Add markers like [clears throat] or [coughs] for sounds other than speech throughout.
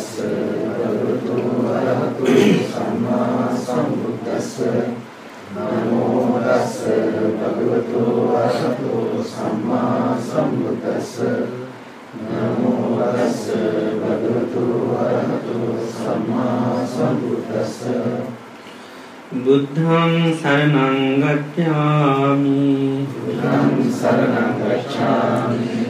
තස්ස භගවතු අරහතු සම්මා සම්බුද්දස්ස නමෝ තස්ස භගවතු අරහතු සම්මා සම්බුද්දස්ස නමෝ තස්ස භගවතු අරහතු සම්මා සම්බුද්දස්ස බුද්ධං සරණං ගච්ඡාමි. බුද්ධං සරණං ගච්ඡාමි.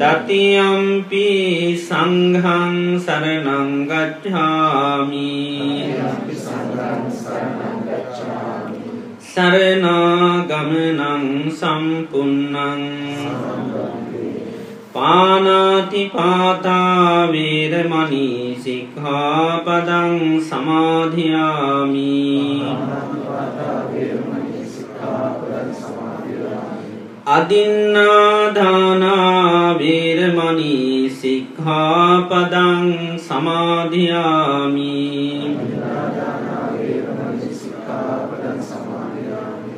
ගච්ඡාමි තතියම්පි සංඝං සරණං ගච්ඡාමි යම්පි සංඝං සරණං ගච්ඡාමි සරනාගමනං සම්පන්නං සම්බන්තේ පානාති පාතාවේරමනී සික්හාපදං සමාධයාමි සික්ඛාපදං සමාදියාමි අදින්නාධානාවේරමනී සික්හාපදං සමාධයාමි. දානා වේරමණී සික්ඛාපදං සමාදියාමි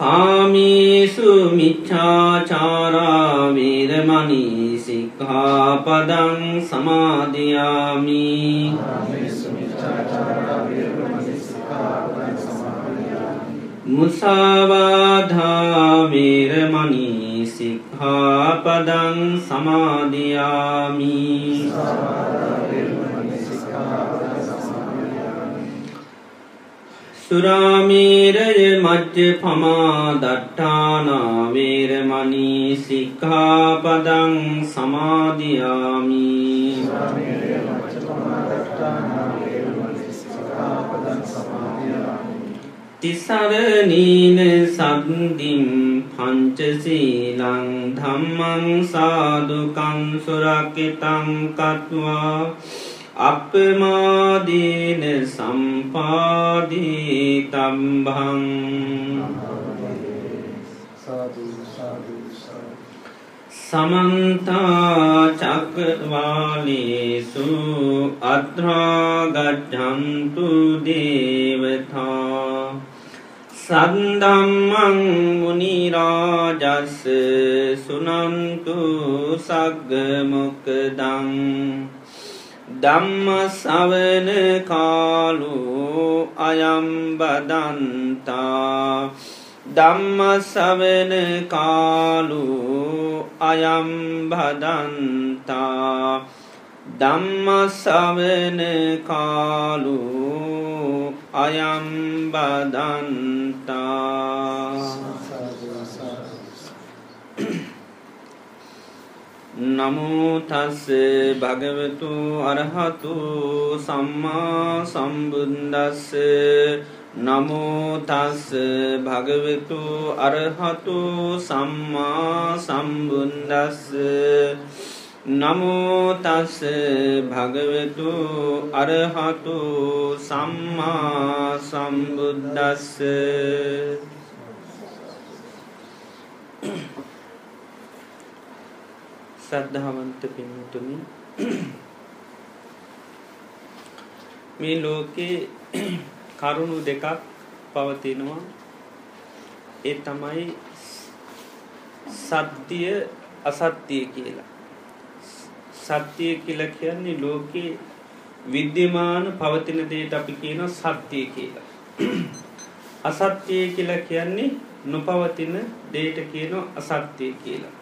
කාමේසු මිච්ඡාචාරාවේරමනී සික්හාපදං සමාධයාමි. කාමේසු මිච්ඡාචාරා මුසාවාධාවේරමනී සික්හාපදං සමාධයාමි සාවාදා වේරමණී සික්ඛාපදං සමාදියාමි. සුරාමීරය මජ්්‍ය පමාදට්ඨානාවේරමනී සික්හාපදං සමාධයාමි තිසරණීන සද්දිම් පංචසීලං ධම්මං සාදුකං සුරකිතං කත්වා අපමාදීන සම්පාදී තම්බං සාදු සාදු සාදු සන්දම්මං මුනිරාජස්ස සුනන්තු සග්ගමොකදං ධම්ම සවන කාලු අයම්බදන්තා ධම්ම සවන කාලු අයම්බදන්තා ධම්ම සවන කාලු අයම්බදන්තා. සාදු සාදු නමුතස්ස භගවතු අරහතු සම්මා සම්බුන්දස්ස නමුතස්ස භගවතු අරහතු සම්මා සම්බුන්දස්ස නමුතස්ස භගවතු අරහතු සම්මා සම්බුද්දස්ස. සද්ධාවන්ත පින්තුනි මේ ලෝකේ කරුණු දෙකක් පවතිනවා. ඒ තමයි සත්‍යය අසත්‍යය කියලා. සත්‍යය කියල කියන්නේ ලෝකයේ විද්‍යමාන පවතින දේට අපි කියන සත්‍යය කියලා. අසත්‍යය කියලා කියන්නේ නොපවතින දේට කියන අසත්‍යය කියලා.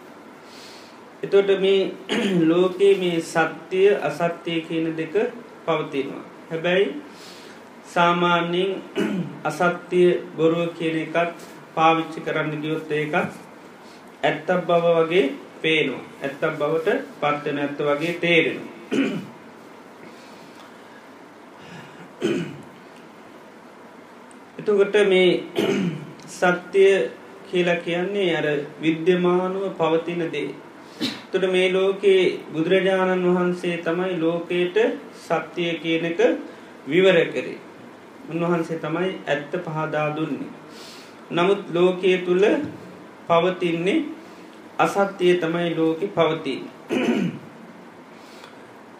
එතොට මේ [clears throat] ලෝකයේ මේ සත්‍යය අසත්‍යය කියන දෙක පවතිනවා. හැබැයි සාමාන්‍යයෙන් [clears throat] අසත්‍යය බොරුව කියන එකත් පාවිච්චි කරන්න ගියොත් ඒකත් ඇත්තක් බව වගේ පේනවා. ඇත්තක් බවට පත්වන ඇත්ත වගේ තේරෙන එතකොට මේ සත්‍යය කියලා කියන්නේ අර විද්‍යමානුව පවතින දේ. තොට මේ ලෝකයේ බුදුරජාණන් වහන්සේ තමයි ලෝකයට සත්‍යය කියනක විවර කරේ. උන්වහන්සේ තමයි ඇත්ත පහදා දුන්නේ. නමුත් ලෝකයේ තුළ පවතින්නේ අසත්‍යය තමයි ලෝකෙ පවතින්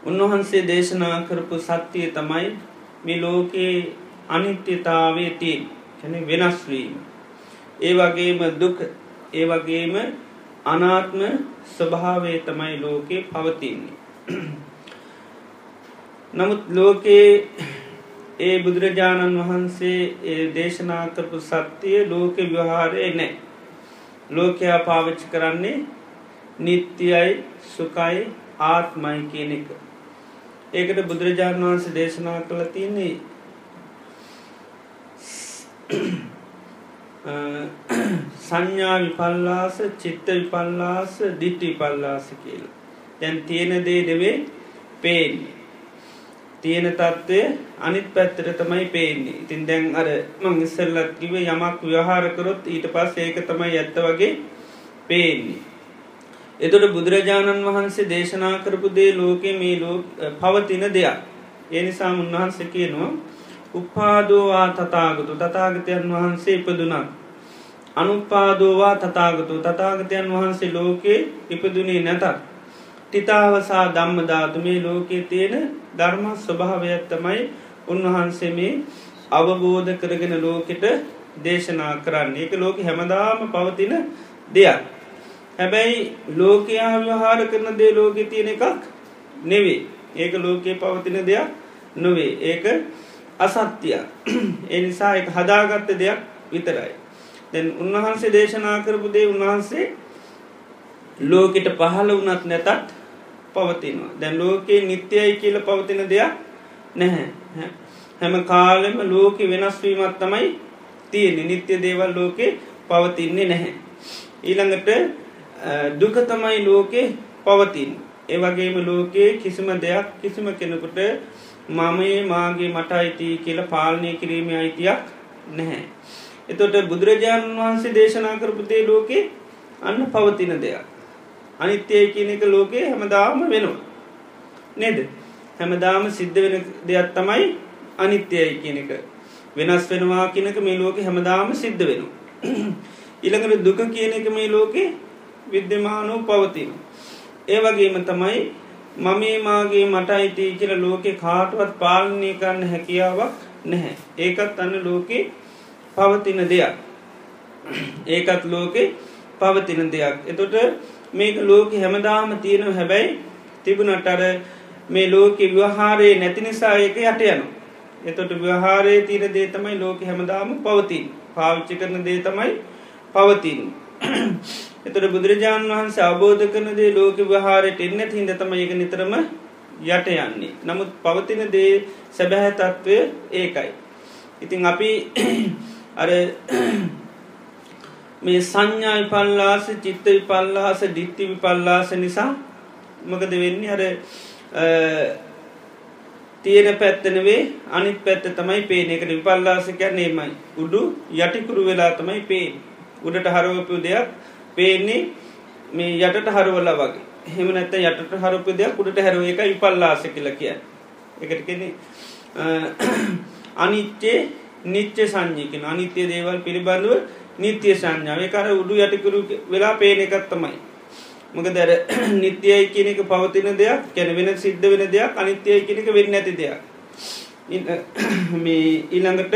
උන්වහන්සේ දේශනා කරපු සත්‍යය තමයි මේ ලෝකයේ අනිත්‍යතාවය තියෙන් කැන වෙනස්වීම ඒ වගේම දුක ඒ වගේම අනාත්ම ස්වභාවය තමයි ලෝකයේ පවතින්නේ. නමුත් ලෝකයේ ඒ බුදුරජාණන් වහන්සේ දේශනා කරපු සත්‍යය ලෝක ව්‍යහාරය නෑ. ලෝකයා පාවිච්චි කරන්නේ නිත්‍යයයි සුකයි ආත්මයි කියන එක. ඒකට බුදුරජාණන් වහන්සේ දේශනා කළ තියන්නේ [clears throat] සංඥා විපල්ලාස චිත්ත විපල්ලාස දිට්ටි විපල්ලාස කියල. දැන් තියෙන දේ දෙවේ පේන්නේ. තියෙන තත්ත්වය අනිත් පැත්තට තමයි පේන්නේ ඉතින් දැන් අර මං ඉස්සල්ලත් කිව යමක් ව්‍යහාරකරොත් ඊට පස් ඒක තමයි ඇත්ත වගේ පේන්නේ. එතොට බුදුරජාණන් වහන්සේ දේශනා කරපු දේ ලෝකෙ මේ ලෝ පවතින දෙයක්. ඒ නිසා උන්වහන්ස කියනවා උපාදෝවා තතාගතු තතාගතයන් වහන්සේ ඉපදුනක්. අනුපාදෝවා තතාගතු තතාගතයන් වහන්සේ ලෝකයේ ඉපදුනේ නැතත්. ටිතාවසා දම්ම ධාතු මේ ලෝකයේ තියෙන ධර්ම ස්වභාවයක් තමයි උන්වහන්සේ මේ අවබෝධ කරගෙන ලෝකෙට දේශනා කරන්න ඒක ලෝක හැමදාම පවතින දෙයක්. හැබැයි ලෝකයා ව්‍යහාර කරන දේ ලෝකෙ තියෙන එකක් නෙවේ ඒක ලෝකයේ පවතින දෙයක් නොවේ ඒක අසත්‍යය ඒ නිසා එක හදාගත්ත දෙයක් විතරයි. දැන් උන්වහන්සේ දේශනා කරපු දේ උන්වහන්සේ ලෝකෙට පහළ වනත් නැතත් පවතිනවා. දැන් ලෝකයේ නිත්‍යයයි කියල පවතින දෙයක් නැහැ. හැම කාලෙම ලෝකෙ වෙනස්වීමත් තමයි තියෙන නිත්‍ය දේවල් ලෝකෙ පවතින්නේ නැහැ. ඊළඟට දුක තමයි ලෝකෙ පවතින්. ඒවගේම ලෝකයේ කිසිම දෙයක් කිසිම කෙනෙකුට මමයේ මාගේ මට අයිති කියල පාලනය කිරීම අයිතියක් නැහැ. එතොට බුදුරජාණන් වහන්සේ දේශනා කරපුතේ ලෝකෙ අන්න පවතින දෙයක්. අනිත්‍යය කියන එක ලෝකයේ හැමදාම වෙනවා. නේද. හැමදාම සිද්ධ වෙන දෙයක් තමයි අනිත්‍යයයි කියන එක. වෙනස් වෙනවා කියනක මේ ලෝක හැමදාම සිද්ධ වෙනවා. [clears throat] ඉළඟට දුක කියන එක මේ ලෝකෙ විද්‍යමානෝ පවතින. ඒ වගේම තමයි මමේ මාගේ මට අයිති කියල ලෝකෙ කාටුවත් පාලනය කරන්න හැකියාවක් නැහැ. ඒකත් අන්න ලෝකෙ පවතින දෙයක්. [clears throat] ඒකත් ලෝකෙ පවතින දෙයක්. එතොට මේක ලෝක හැමදාම තියෙන හැබැයි තිබුණට අර මේ ලෝක ව්‍යහාරයේ නැති නිසා ඒක යට යනු. එතොට ව්‍යහාරයේ තීර දේතමයි ලෝක හැමදාම පවතින් පාවිච්චි කරන දේතමයි පවතින්. [clears throat] එතට බුදුරජාණන් වහන්සේ අවබෝධ කරන දේ ලෝක ව්‍යහාරයට එන්න හිද තම ඒක නිතරම යට යන්නේ. නමුත් පවතින දේ සැබැහැ තත්ත්වය ඒකයි. ඉතිං අපි [clears throat] අර මේ සංඥා විපල්ලාස චිත්ත විපල්ලාස දිට්ටි විපල්ලාස නිසා මකද වෙන්නේ? අර තියෙන පැත්තනවේ අනිත් පැත්ත තමයි පේන එකට විපල්ලාසකයක් නේමයි උඩු යටිකුරු වෙලා තමයි පේෙන් උඩට හරවපු දෙයක් පේන්නේ මේ යටට හරවල්ලා වගේ. හෙම නැත යටට හරපු දෙයක් උඩට හැරුව එක විපල්ලාස කියල කිය එකට කෙනෙ අනිච්චේ නිච්ච සංඥිකෙන අනිත්‍ය දේවල් පිළිබඳව නිත්‍යය සංඥාව කර උඩු යටිකුරු වෙලා පේන එකත් තමයි. මොක දැර [clears throat] නිත්‍යයයි කියනක පවතින දෙයක් කැන වෙන සිද්ධ වෙන දෙයක් අනිත්‍යය කියනක වෙන්න ඇති දෙයක්. [clears throat] මේ ඊළඟට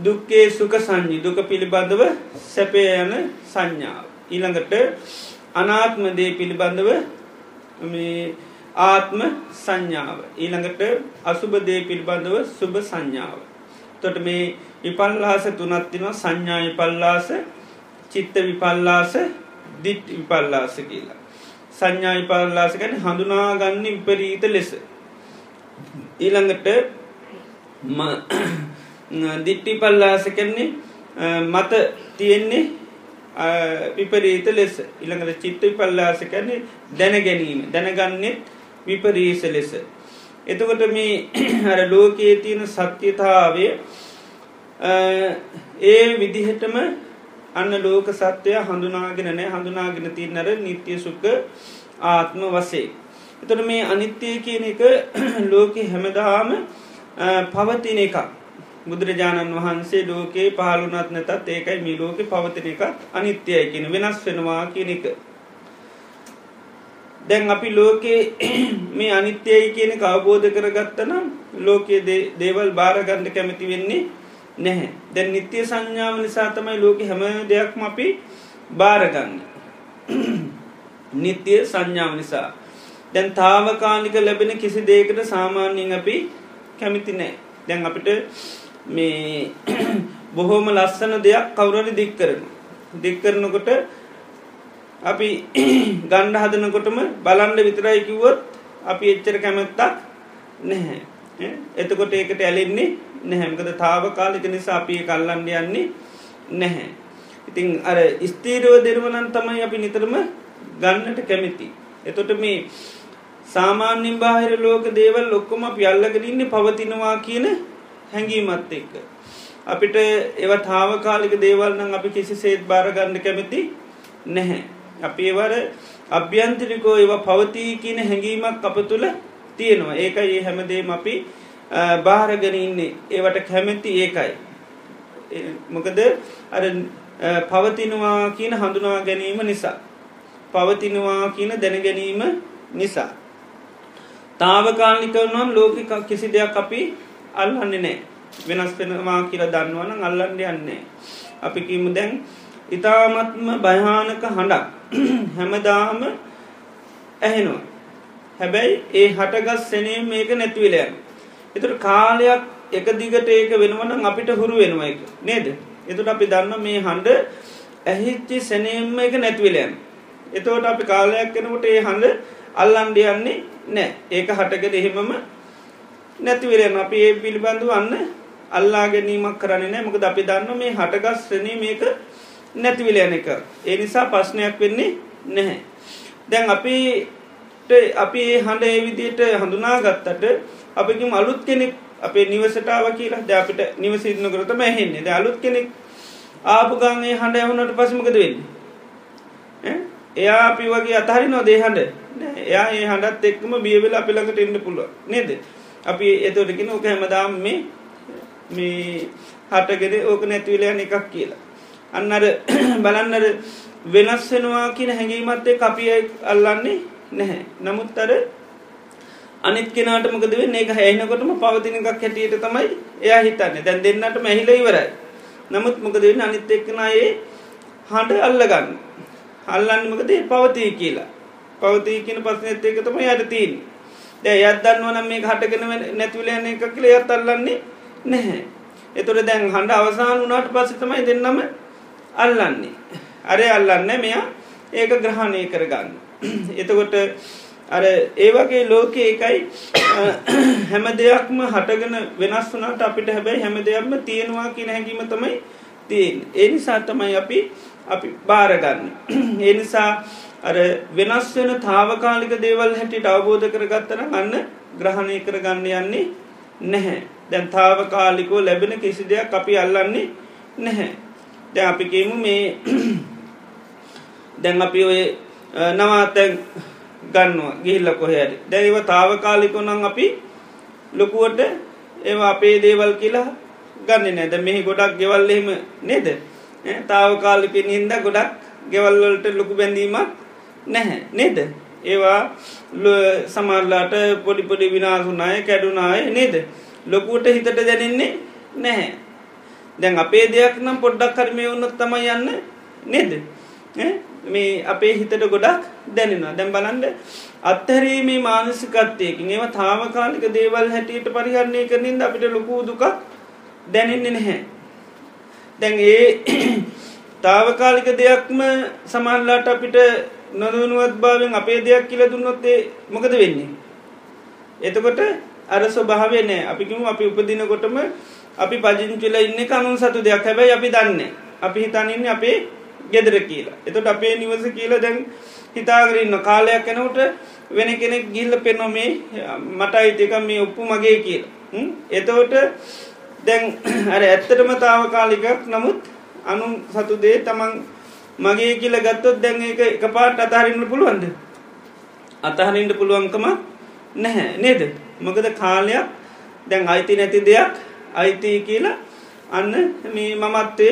දුක්කේ සුක සංඥි දුක පිළිබඳව සැපය යන සංඥාව. ඊළඟට අනාත්මදේ පිළිබඳව ආත්ම සංඥාව. ඊළඟට අසුභදේ පිළිබඳව සුභ සංඥාව. තොට මේ විපල්ලාස තුනත්තිනවා සංඥා විපල්ලාස චිත්ත විපල්ලාස දිට් විපල්ලාස කියලා. සංඥා විපල්ලාස ගැන හඳුනාගන්න විපරීත ලෙස. ඊළඟට දිට්ටි පල්ලාස කරන්නේ මත තියෙන්නේ විපරීත ලෙස ඉළඟට චිත්ත පල්ලාස කරන්නේ දැන ගැනීම දැනගන්නෙත් විපරීස ලෙස. එතකොට මේ [clears throat] අර ලෝකයේ තියෙන සත්‍යතාවය ඒ විදිහටම අන්න ලෝක සත්‍යය හඳුනාගෙන නෑ හඳුනාගෙන තියන්නර නිත්‍ය සුක්ක ආත්ම වසේ. එතට මේ අනිත්‍යය කියන එක [clears throat] ලෝක හැමදාම පවතින එකක්. බුදුරජාණන් වහන්සේ ලෝකයේ පහළුනත් නැතත් ඒකයි මේ ලෝක පවතින එකක් අනිත්‍යය කියන වෙනස් වෙනවා කියන එක. දැන් අපි ලෝකයේ [clears throat] මේ අනිත්‍යයි කියන අවබෝධ කරගත්තනම් ලෝකයේ දේවල් භාරගණ්ඩ කැමති වෙන්නේ නැහැ. දැන් නිත්‍ය සංඥාව නිසා තමයි ලෝක හැම දෙයක්ම අපි භාරගන්න. [clears throat] නිත්‍ය සංඥාව නිසා. දැන් තාවකාලික ලැබෙන කිසි දේකට සාමාන්‍යයෙන් අපි කැමිති නෑ. දැන් අපිට මේ [clears throat] බොහෝම ලස්සන දෙයක් කවුරට දික් කරන. දික් කරනකොට අපි [clears throat] ගණ්ඩ හදනකොටම බලන්ඩ විතරයි කිව්වොත් අපි එච්චර කැමැත්තක් නැහැ. එතකොට ඒකට ඇලෙන්නේ නැහැමකද තාවකාලික නිසා අපි කල්ලන්ඩ යන්නේ නැහැ. ඉතිං අර ස්තීරව දෙරවනන් තමයි අපි නිතරම ගන්නට කැමිති. එතොට මේ සාමාන්‍යින් බාහිර ලෝක දේවල් ලොක්කොම පියල්ලගරන්න පවතිනවා කියන හැඟීමත් එක්ක. අපිට ඒව තාවකාලික දේවල්නම් අපි කිසි සේත් භාරගන්න කැමති නැහැ. අපි ඒවර අභ්‍යන්තරිකෝ ඒව පවතිී කියන හැඟීමක් අප තුළ තියෙනවා ඒක ඒ හැමදේම අපි භාරගෙන ඒවට කැමැති ඒකයි. මොකද අර පවතිනවා කියන හඳුනා ගැනීම නිසා. පවතිනවා කියන දැනගැනීම නිසා. තාවකාලිකවනම් ලෝක කිසි දෙයක් අපි අල්හන්නේ නෑ වෙනස් වෙනවා කියලා දන්නවන අල්ලන්ඩ යන්නේ. අපි කිමු දැන් ඉතාමත්ම භයානක හඬක් [clears throat] හැමදාම ඇහෙනවා. හැබැයි ඒ හටගස් සැනේ මේක නැතිවලයන්. එතුට කාලයක් එක දිගට ඒක වෙනවනම් අපිට හුරු වෙනවා එක නේද. එතුට අපි දන්න මේ හඬ ඇහිච්චි සැනේම්ම එක නැතිවලයන්. එතවට අපි කාලයක් කෙනකොට ඒ හඬ අල්ලන්ඩ යන්නේ නෑ ඒක හටකද එහෙමම නැතිවරෙන් අපි ඒ පිළිබඳු අන්න අල්ලා ගැනීමක් කරන්නේ නෑ මොකද අපි දන්න මේ හටගස් ශ්‍රණී මේක නැතිවිලයන එක. ඒ නිසා ප්‍රශ්නයක් වෙන්නේ නැහැ. දැන් අපි අපි හඬ ඒ විදියට හඳුනා ගත්තට අපිකිම අලුත් කෙනෙක් අපේ නිවසටාව කියලා. ද අපිට නිවසින්න කරතම ඇහෙන්නේ. ද අලුත් කෙනෙක් ආපු ගන්ගේ හඬ ඇහුණට පසමකද වෙන්න? එයා අපි වගේ අතහරි නොදේ හඬ? එයා ඒ හඬත් එක්ම බියවෙල අපිළඟට එන්න පුළුව නේද? අපි එතොටකින ඕක හැමදාම් මේ මේ හටගෙද ඕක නැතිවලයන එකක් කියලා. අන්නර [clears throat] බලන්නර වෙනස් වෙනවා කියන හැඟීමත්තේ කපිය අල්ලන්නේ නැහැ. නමුත් අර අනිත් කෙනට මොකද වෙන්නේ? එක හැනකොටම පවතින එකක් හැටියට තමයි එයා හිතන්නේ. දැන් දෙන්නට මැහිල ඉවරයි. නමුත් මොකද වෙන්න? අනිත් එක්කනයේ හඬ අල්ලගන්න. අල්ලන්න මොකදේ? පවතිී කියලා. පවතිී කියන පස්සනෙත් එක තම යට තිීන් දැ යත්දන්නවනම් මේ හටගෙන නැතිවලයන එක කියල යත් අල්ලන්නේ නැහැ. එතොට දැන් හඬ අවසාන වනාට පස්ස තමයි දෙන්නම අල්ලන්නේ. අරය අල්ලන්න මෙයා ඒක ග්‍රහණය කරගන්න. [clears throat] එතකොට අර ඒවගේ ලෝක එකයි හැම දෙයක්ම හටගෙන වෙනස් වනාට අපිට හැබැයි හැම දෙයක්ම තියෙනවා කියන හැඟීම තමයි තියෙන් ඒ නිසා තමයි අපි අපි භාරගන්න [clears throat] ඒ නිසා අර වෙනස් වෙන තාවකාලික දේවල් හැටියට අවබෝධ කරගත්තන ගන්න ග්‍රහණය කරගන්න යන්නේ නැහැ. දැන් තාවකාලිකෝ ලැබෙන කිසි දෙයක් අපි අල්ලන්නේ නැහැ. දැ අපි කියමු මේ [clears throat] දැන් අපි ඔය නවාතැන් ගන්නවා ගිහිල්ල කොහැරි දැයිව තාවකාලිකොනං අපි ලොකුවට ඒවා අපේ දේවල් කියලා ගන්න නැද මෙහි ගොඩක් ගෙවල්ලෙම නේද? තාවකාලික හින්ද ගොඩක් ගෙවල්වලට ලොකු බැඳීමක් නැහැ නේද? ඒවා සමල්ලාට පොඩිපොඩි විනාසුනාය කැඩුනාය නේද? ලොකුවට හිතට දැනෙන්නේ නැහැ. දැන් අපේ දෙයක් නම් පොඩ්ඩක් කරමය වුණොත් තම යන්න නේද? මේ අපේ හිතට ගොඩක් දැනෙනවා. දැම් බලන්ඩ අත්හැරීමේ මානසිකත්යකින් ඒව තාමකාලික දේවල් හැටියට පරිහරණය කරනින්ද අපිට ලොකූ දුකක් දැනෙන්නේ නැහැ. දැන් ඒ [clears throat] තාවකාලික දෙයක්ම සමල්ලාට අපිට නොදනුවත් භාවෙන් අපේ දෙයක් කියල දුන්නොත්තේ මොකද වෙන්නේ? එතකොට අර ස්වභාවේ නෑ. අපිකිම අපි උපදිනකොටම අපි පජිංචුල ඉන්න කනුන් සතු දෙයක්. හැබැයි අපි දන්න අපි හිතන්නන්න අපේ ගෙදර කියලා. එතට අපේ නිවස කියල දැන් හිතාගරන්න කාලයක් කෙනවට වෙන කෙනෙක් ගිල්ල පෙනොමේ මට අයිතික මේ ඔප්පු මගේ කියල. එතවට දැන් [clears throat] අර ඇත්තටම තාවකාලිකක් නමුත් අනු සතුදේ තමන් මගේ කියල ගත්තොත් දැන් එක එක පාට අතහරින්න පුළුවන්ද? අතහරින්ට පුළුවන්කම නැහැ. නේද? මොකද කාලයක්? දැන් අයිති නැති දෙයක් අයිති කියලා අන්න මේ මමත්වය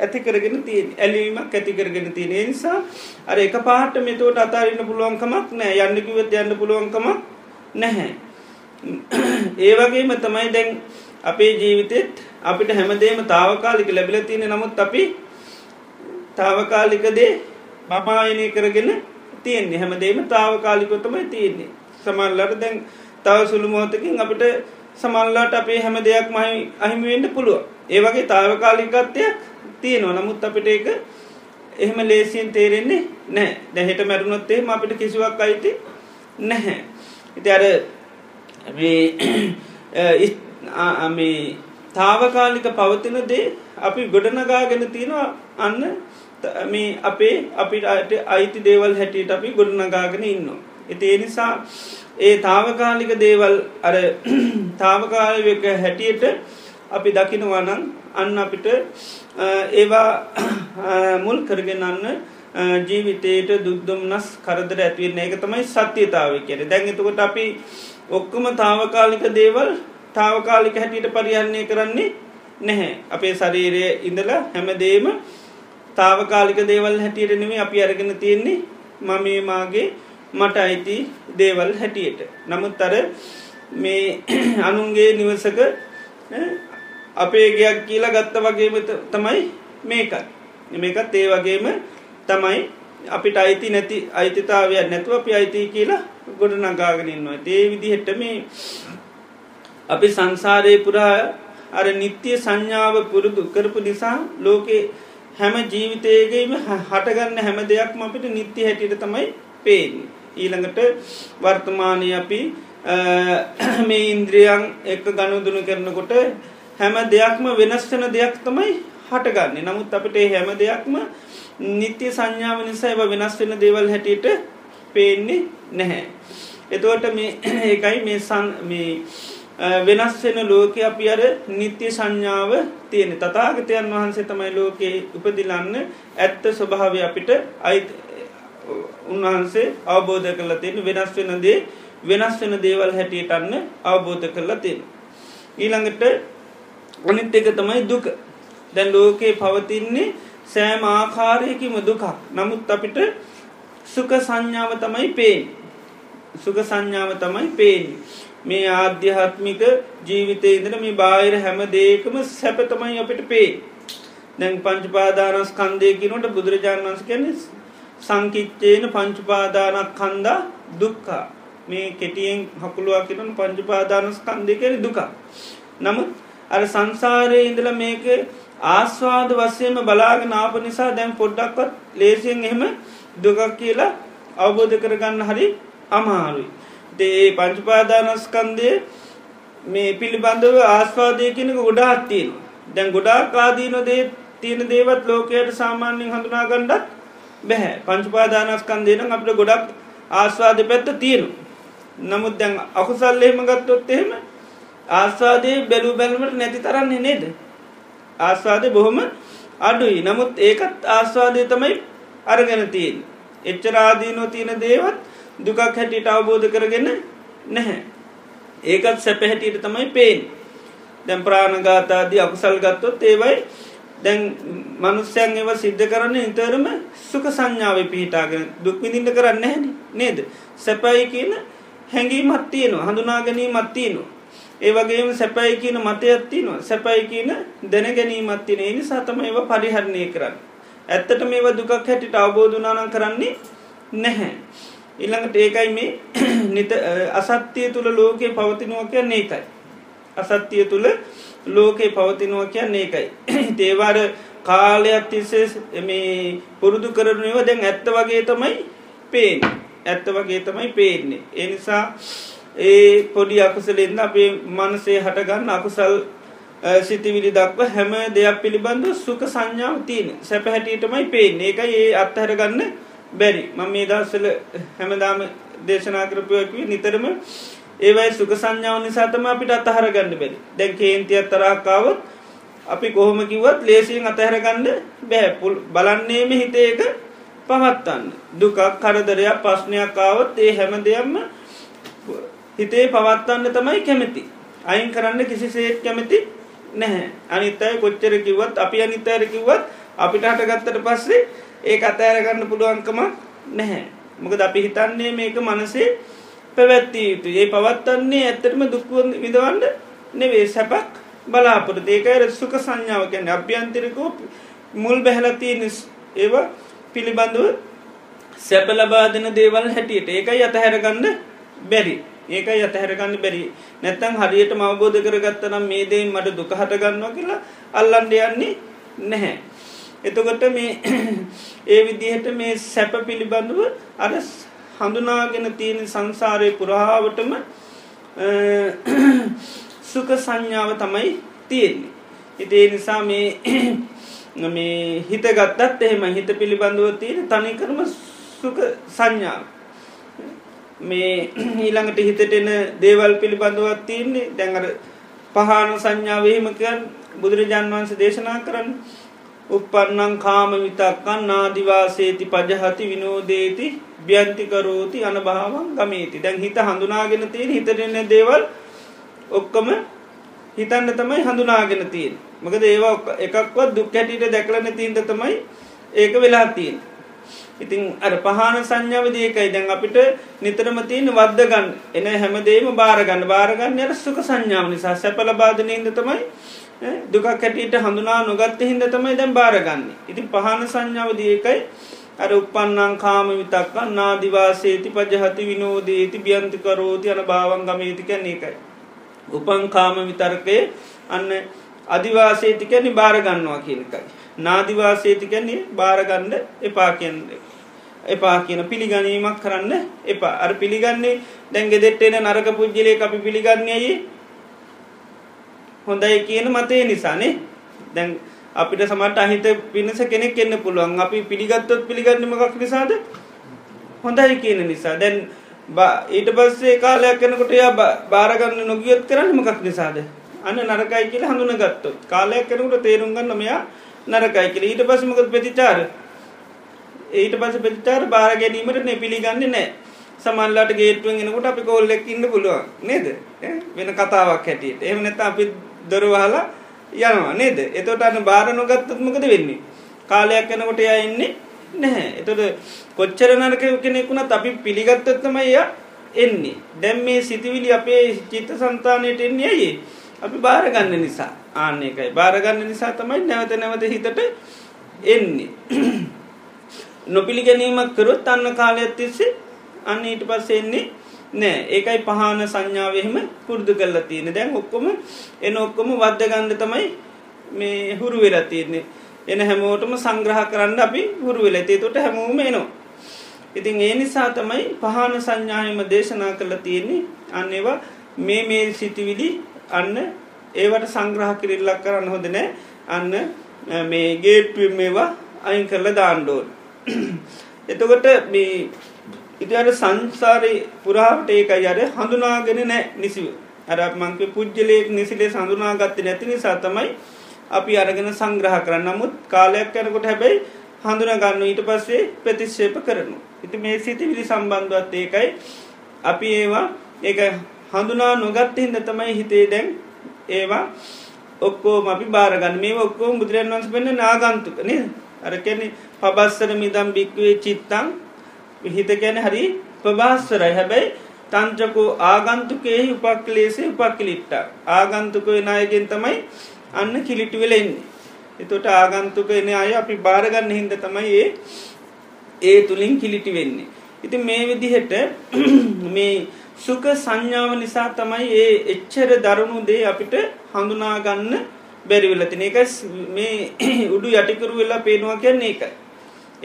ඇති කරගෙන තිය ඇලීමක් ඇති කරගෙන තියෙන. නිසා අර එක පාට මෙතවට අතාරන්න පුළුවන්කමක් නෑ යන්නකිවත් යන්න පුළුවන්කමක් නැහැ. ඒවගේම තමයි දැන් අපේ ජීවිතෙත් අපිට හැමදේම තාවකාලික ලැබිල තියෙන නමුත් අපි තාවකාලිකදේ මපායනය කරගෙන තියෙන්නේ. හැමදේම තාවකාලිකොතමයි තියෙන්නේ. සමල්ලට දැන් තව සුළු මොහොතකින් අපිට සමල්ලාට අපේ හැම දෙයක් මහි අහිමිවෙන්ට පුළුව ඒවගේ තාවකාලිකත්වයක් තියෙනවා. නමුත් අපිට ඒක එහෙම ලේසියෙන් තේරෙන්නේ නෑ දැහෙට මැරුණොත්තේ අපිට කිසිවක් අයිති නැහැ. ඉති අර මේ [clears throat] තාවකාලික පවතින දේ අපි ගොඩනගාගෙන තියෙනවා අන්න මේ අපේ අපිට අයිති දේවල් හැටියට අපි ගොඩනගාගෙන ඉන්නවා. එති ඒ නිසා ඒ තාවකාලික දේවල් අර [clears throat] තාවකාලක හැටියට අපි දකිනවනන් අන්න අපිට ඒවා [clears throat] මුල් කරගෙනන්න ජීවිතයට දුද්දුම්නස් කරදර ඇතිවෙන්න එක තමයි සත්‍යතාව කියර දැන්ගතකොට අපි ඔක්කොම තාවකාලික දේවල් තාවකාලික හැටියට පරිහරණය කරන්නේ නැහැ. අපේ ශරීරය ඉඳලා හැමදේම තාවකාලික දේවල් හැටියට නෙමේ අපි අරගෙන තියෙන්නේ. මම මාගේ මට අයිති දේවල් හැටියට. නමුත් අර මේ [clears throat] අනුන්ගේ නිවසක අපේ ගයක් කියලා ගත්ත වගේම තමයි මේකත්. මේකත් ඒ වගේම තමයි අපිට අයිති නැති අයිතිතාවයක් නැතුව අපි අයිති කියලා ගොඩ නගාගෙනන්නවා ඒ විදිහෙට මේ අපි සංසාරය පුරා අර නිත්‍යය සංඥාව පුරුදු කරපු නිසා ලෝකේ හැම ජීවිතයගේම හටගන්න හැම දෙයක්ම අපිට නිත්‍ය හැටියට තමයි පේෙන් ඊළඟට වර්තමානය අපි මේ ඉන්ද්‍රියන් එක ගනුදුනු කරනකොට හැම දෙයක්ම වෙනස් වෙන දෙයක් තමයි හටගන්න නමුත් අපට හැම දෙයක්ම නිත්‍ය සංඥාව නිසා එව වෙනස් වෙන දේවල් හැටියට පේන්නේ නැහැ. එතුවට මේ [clears throat] ඒකයි මේ සන් මේ වෙනස් වෙන ලෝක අපි අර නිත්‍ය සංඥාව තියෙන තතාගතයන් වහන්සේ තමයි ලෝකයේ උපදිලන්න ඇත්ත ස්වභාව අපිට අයි උන්වහන්සේ අවබෝධ කරලා තියෙන වෙනස් වෙන දේ වෙනස් වෙන දේවල් හැටියට අන්න අවබෝධ කරලා තියෙන. ඊළඟට අනිත් එක තමයි දුක. දැන් ලෝකයේ පවතින්නේ සෑම ආකාරයකිම දුකක්. නමුත් අපිට සුක සංඥාව තමයි පේෙන් සුක සංඥාව තමයි පේෙන් මේ ආධ්‍යාත්මික ජීවිතය ඉදන මේ බාහිර හැම දේකම සැපතමයි අපිට පේ දැන් පංචපාදානස් කන්දයකිනොට බුදුරජාණන් වන්ස කැනෙ සංකිච්චේන පංචුපාදානක් කන්දා දුක්කා මේ කෙටියෙන් හකුළුවක් කිරන පංචුපාදානස් කන්දය කැන දුක නමුත් අර සංසාරය ඉඳල මේක ආස්වාද වස්සයම බලාගෙන ආප නිසා දැන් පොඩ්ඩක්වත් ලේසියෙන් එහෙම දුකක් කියලා අවබෝධ කරගන්න හරි අමාරුයි. දේ පංචුපාදානස්කන්දය මේ පිළිබඳව ආස්වාදය කෙනෙක ගොඩාත් තියෙන. දැන් ගොඩා කාදීන දේ තියෙන දේවත් ලෝකයට සාමාන්‍යෙන් හඳුනා ගණ්ඩත් බැහැ පංචුපාදානස්කන්දයන අපට ගොඩක් ආස්වාද පැත්ත තියෙනු. නමුත් දැන් අකුසල්ලේම ගත්තොත් එහෙම ආස්වාදය බැලු බැලමට නැති කරන්නේ නේද. ආස්වාදය බොහොම අඩුයි නමුත් ඒකත් ආස්වාදය තමයි අරගෙන තියෙන්. එච්චරාදීනෝ තියෙන දේවත් දුකක් හැටියට අවබෝධ කරගෙන නැහැ. ඒකත් සැප හැටියට තමයි පේෙන්. දැම් ප්‍රාණගාතාදී අකුසල් ගත්තොත් ඒවයි දැන් මනුස්්‍යයන් ඒව සිද්ධ කරන්න ඉතරම සුක සංඥාව පිහිටාගෙන දුක්විඳිට කරන්න හැන නේද. සැපයි කියන හැඟීමත් තියෙනවා හඳුනා ගැනීමත් තියෙනවා. ඒවගේම සැපයි කියන මතයක් තියනවා සැපයි කියන දැනගැනීමත් තින නිසා තම ඒව පරිහරණය කරන්න. ඇත්තට මේව දුකක් හැටිට අවබෝධනානන් කරන්නේ නැහැ. ඉළඟට ඒකයි මේ [clears throat] නිත අසත්‍යය තුළ ලෝකයේ පවතිනුව කියන්නේ ඒකයි. අසත්‍යය තුළ ලෝකයේ පවතිනුව කියන්නේ ඒකයි. තේවාර කාලයක් තිස්සේ මේ පුරුදු කරනුව දැන් ඇත්ත වගේ තමයි පේෙන් ඇත්ත වගේ තමයි පේන්නේ. එනිසා ඒ පොඩි අකුසලෙන්න්න අපේ මනසේ හටගන්න අකුසල් සිතිවිලි දක්ව හැම දෙයක් පිළිබඳ සුක සංඥාව තියෙන සැප හැටියටමයි පේෙන් ඒක ඒ අත්හැරගන්න බැරි මම මේ දස්සල හැමදාම දේශනා කරපයකව නිතරම ඒවයි සුක සංඥාව නිසාතම අපිට අත්හර ගන්න බැරි. දැන් කේන්තිය තරාකාවත් අපි කොහොම කිවත් ලේසියෙන් අතහැරගන්න බැහැපුල් බලන්නේම හිතේක පවත්තන්න. දුකක් කරදරයක් ප්‍රශ්නයක් ආවත් ඒ හැම දෙයක්ම හිතේ පවත්වන්න තමයි කැමති. අයින් කරන්න කිසිසේත් කැමති නැහැ. අනිත්තය කොච්චර කිවත් අපි අනිත්තර කිවත් අපිට හටගත්තට පස්සේ ඒ අතෑරගන්න පුළුවන්කම නැහැ. මොකද අපි හිතන්නේ මේක මනසේ පැවැත්තිය යුතු ඒ පවත්වන්නේ ඇත්තටම දුක්ුවන් විදවන්න නෙවේ සැපක් බලාපොට ඒකයි සුක සංඥාව කියන්න. අභ්‍යන්තිරකෝ මුල් බැහලතිය ඒවා පිළිබඳව සැප ලබා දෙන දේවල් හැටියට. ඒකයි අතහැරගන්න බැරි. ඒකයි අතහැරගන්න බැරි. නැත්තං හරියට මවබෝධ කරගත්තනම් මේ දේ මට දුක හටගන්නවා කියලා අල්ලන්ඩ යන්නේ නැහැ. එතකොට මේ [clears throat] ඒ විදිහට මේ සැප පිළිබඳව අර හඳුනාගෙන තියෙන සංසාරය පුරාවටම සුක සංඥාව තමයි තියෙන්නේ. ඉතිේ නිසා මේ මේ හිත ගත්තත් එහෙම හිත පිළිබඳව තියෙන තනිකරම සුක සංඥාව. මේ ඊළඟට හිතට එන දේවල් පිළිබඳවත් තියන්නේ දැඟර පහන සංඥාවහෙමකන් බුදුරජාන් වන්ස දේශනා කරන්න උපන්නං කාම විතක්කන් නාදිවාසේති පජහති විනෝදේති ්‍යන්තිකරෝති අනභාවන් ගමේති දැන් හිත හඳුනාගෙන තියෙන හිතරෙන දේවල් ඔක්කම හිතන්න තමයි හඳුනාගෙන තියෙන් මකද ඒවා එකක්වත් දුක් හැටියට දැකලන තිීන්ද තමයි ඒක වෙලා තියෙන් ඉතින් අර පහන සංඥාවදයකයි දැන් අපිට නිතරම තියෙන වද්දගන්න එන හැමදේම බාරගන්න බාරගන්න අර සුක සංඥාව නිසා. සැපල බාධනයන්ද තමයි දුකක් හැටියට හඳුනා නොගත්ත හින්ද තමයි දැන් බාරගන්න ඉතින් පහන සංඥාවදයකයි අර උපන්නං කාම විතක්ක නාදිවාසේති පජහති විනෝදේති ්‍යන්තිකරෝති යන භාවන් ගමේතිකැන එකයි. උපන් කාම විතර්කය අන්න අධිවාසේතිකැනි බාරගන්නවා කියනකයි. නාදිවාසේතිකැන්නේ බාරගණ්ඩ එපා කියන්නේ. එපා කියන පිළිගනීමක් කරන්න එපා අර පිළිගන්නේ දැන්ගෙ දෙෙට්ටෙන නරක පුද්ජලේ අපි පිළිගන්නේයි හොඳයි කියන මතේ නිසානේ දැන් අපිට සමට අහිත පිණස කෙනෙක් එන්න පුළුවන්. අපි පිළිගත්තොත් පිළිගන්නමකක් නිසාද? හොඳයි කියන නිසා. දැන් ඊට පස්සේ කාලයක් කනකොට යා බාරගන්න නොගියොත් කරන්න මකක් නිසාද? අන්න නරකයි කියලා හඳුන ගත්තොත් කාලයක් කනකට තේරුම් ගන්න මෙයා නරකයි කියල. ඊට පසමකත් ප්‍රතිචාර? ඊට පස ප්‍රතිචාර බාර ගැනීමට නෙ පිළිගන්න නෑ සමල්ලට ගේටුවෙන් එනකොට අපි කෝල්ලෙක් ඉන්න පුළුවන්. නේද? වෙන කතාවක් හැටියට. එහම නැත අපි දොරවහලා යනවා නේද? එතොට අන්න බාර නොගත්තත්මකද වෙන්නේ? කාලයක් යනකොට එයා එන්නේ නැහැ. එතොට කොච්චර නරක කෙනෙකුුණත් අපි පිළිගත්තත්තම එය එන්නේ. දැම් මේ සිතිවිලි අපේ චිත්ත සන්තානයට එන්නේ ඇයි? අපි බාරගන්න නිසා. ආන්න එකයි. බාරගන්න නිසා තමයි නැවත නැවත හිතට එන්නේ. නොපිළිගැනීමක් කරොත් අන්න කාලයක් තිස්සේ අන්න ඊට පස්ස එන්නේ නෑ ඒකයි පහන සංඥාවහෙම පුරුදු කල්ලා තියෙන දැන් ඔක්කොම එන ඔක්කොම වද්ධගන්ධ තමයි මේ හුරු වෙලා තියන්නේ. එන හැමෝටම සංග්‍රහ කරන්න අපි හුරු වෙලතේ තොට හැමෝම එනවා. ඉතින් ඒ නිසා තමයි පහන සංඥායම දේශනා කළ තියෙන්නේ. අන්න ඒවා මේ මේ සිතිවිලි අන්න ඒවට සංග්‍රහ කිරිල්ලක් කරන්න හොඳ නෑ. අන්න මේ ගේට්ව මේවා අයින් කරල දාණ්ඩෝන් එතකොට මේ ඉතිට සංසාරය පුරාවට ඒකයි අර හඳුනාගෙන නෑ නිසිව. අර මංක පුද්ජලයෙක් නිසිලේ සඳුනාගත්ත නැති නිසා තමයි අපි අරගෙන සංග්‍රහ කරන්න. නමුත් කාලයක් යනකොට හැබැයි හඳුන ගන්න ඊට පස්සේ ප්‍රතිශ්ෂේප කරනු. ඉති මේ සිති විලි සම්බන්ධවත් ඒකයි. අපි ඒවා ඒ හඳුනා නොගත්ත හිද තමයි හිතේ දැන් ඒවා ඔක්කෝම අපි බාරගන්න මේ ඔක්කෝ බුදුරන් වන්ස පෙන්න්න නාගන්තුකන අරකැනෙ පබස්සර මිදම් බික්වේ චිත්තං හිත ගැන හරි ප්‍රභාස්වරයි හැබැයි තංචකෝ ආගන්තුකෙහි උපක්ලේසේ උපක්කිලිට්ට ආගන්තුකය නායගෙන් තමයි අන්න කිලිටි වෙලෙන්නේ එතොට ආගන්තුක එන අය අපි බාරගන්න හින්ද තමයි ඒ ඒ තුළින් කිලිටි වෙන්නේ. ඉති මේ විදිහට [clears throat] මේ සුක සංඥාව නිසා තමයි ඒ එච්චර දරුණු දේ අපිට හඳුනාගන්න බැරිවෙලතින එක මේ [clears throat] උඩු යටිකරු වෙලා පේනවා කියන්නේ එකයි.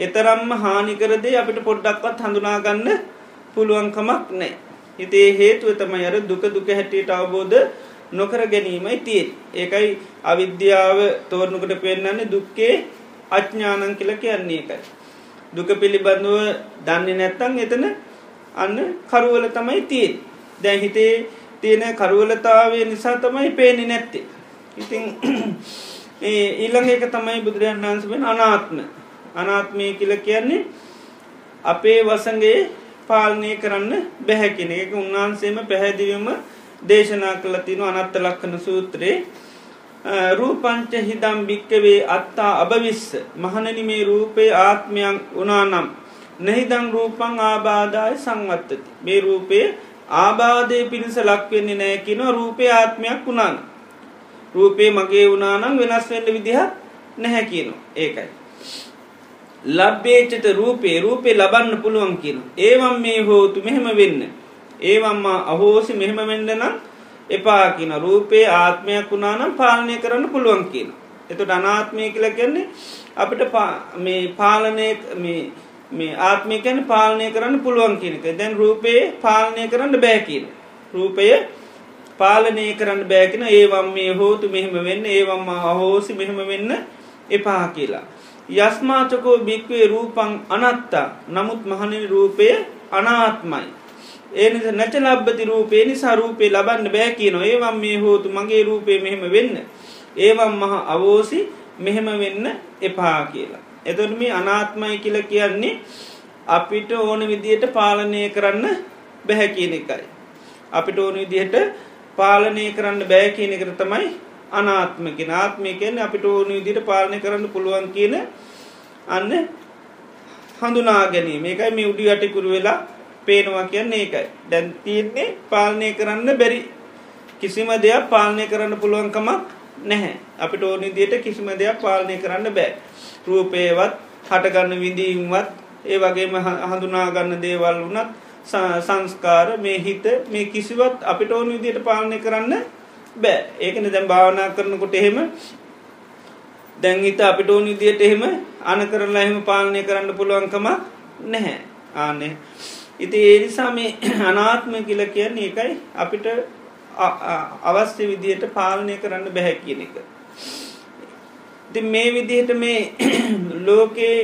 එතරම්ම හානිකරදේ අපිට පොඩ්ඩක්වත් හඳුනාගන්න පුළුවන්කමක් නෑ. හිතේ හේතුව තමයි අර දුක දුක හැටියට අවබෝධ නොකර ගැනීමයි තියෙන් ඒකයි අවිද්‍යාව තෝරණකට පෙන්න්නන්නේ දුක්කේ අඥ්ඥානන් කියල කියන්නේ එකයි. දුක පිළිබඳුව දන්නේ නැත්තං එතන අන්න කරුවල තමයි තියෙන් දැන් හිතේ තියෙන කරුවලතාවය නිසා තමයි පේනි නැත්තේ. ඉතින් [clears throat] ඊළඟ එක තමයි බුදුරජන් වන්සුවෙන් අනාත්ම අනාත්මය කියල කියන්නේ අපේ වසගේ පාලනය කරන්න බැහැකින එක. උන්වහන්සේම පැහැදිවීම දේශනා කළ තින අනත්ත ලක්කන සූත්‍රයේ. රූපංච හිදම් භික්කවේ අත්තා අභවිස්ස. මහනනි මේ රූපේ ආත්මයන් උනානම් නැහිදං රූපං ආබාධය සංවත්තති. මේ රූපය ආබාධය පිණිස ලක්වෙන්නේ නෑ කින රූපය ආත්මයක් වුණාන රූපේ මගේ වුණානම් වෙනස් වෙන්න විදිහත් නැහැ කියනවා. ඒකයි. ලබ්බේචත රූපේ රූපේ ලබන්න පුළුවන් කියන ඒවම් මේ හෝතු මෙහෙම වෙන්න. ඒවම්මා අහෝසි මෙහෙම වෙන්න නම් එපා කියන රූපේ ආත්මයක් වුණානම් පාලනය කරන්න පුළුවන් කියන එතට අනාත්මය කියලා කියන්නේ අපිට මේ පාලනය මේ ආත්මය කැන පාලනය කරන්න පුළුවන් කියනක දැන් රූපයේ පාලනය කරන්න බෑ කියන. රූපය පාලනය කරන්න බෑකින ඒවම් මේ හෝතු මෙහෙම වෙන්න ඒවම් අහෝසි මෙහෙම වෙන්න එපා කියලා. යස්මාචකෝ භික්වේ රූපං අනත්තා නමුත් මහනින් රූපය අනාත්මයි. ඒනිස නැච ලබ්බති රූපේ නිසා රූපේ ලබන්න බෑ කියන ඒවම් මේ හෝතු මගේ රූපය මෙහෙම වෙන්න. ඒවම් මහ අවෝසි මෙහෙම වෙන්න එපා කියලා. එතොට මේ අනාත්මයි කියල කියන්නේ අපිට ඕන විදියට පාලනය කරන්න බැහැ කියන එකයි. අපිට ඕන විදිහට පාලනය කරන්න බෑ කියන එකට තමයි අනාත්මක නාත්මය කියන අපිට ඕන විදිට පාලනය කරන්න පුළුවන් කියන අන්න හඳුනා ගැනීම. ඒකයි මේ උඩි යටිකුරු වෙලා පේනවා කියන්නේ ඒකයි. දැන් තියන්නේ පාලනය කරන්න බැරි කිසිම දෙයක් පාලනය කරන්න පුළුවන්කමක් නැහැ. අපිට ඕන දියට කිසිම දෙයක් පාලනය කරන්න බෑ. රූපයවත් හටගන්න විඳීම්වත් ඒ වගේම හඳුනාගන්න දේවල් වනත් සංස්කාර මේ හිත මේ කිසිවත් අපිට ඕන විදියට පාලනය කරන්න බෑ. ඒකන දැම් භාවනා කරනකොට එහෙම දැංගිත අපිට ඕන විදියට එහෙම අන කරලා එහෙම පාලනය කරන්න පුළුවන්කම නැහැ. ආනේ ඉති ඒනිසා මේ [clears throat] අනාත්ම කියල කියන්නේ එකයි අපිට අවශ්‍ය විදියට පාලනය කරන්න බැහැ කියන එක. ති මේ විදිහට මේ [clears throat] ලෝකයේ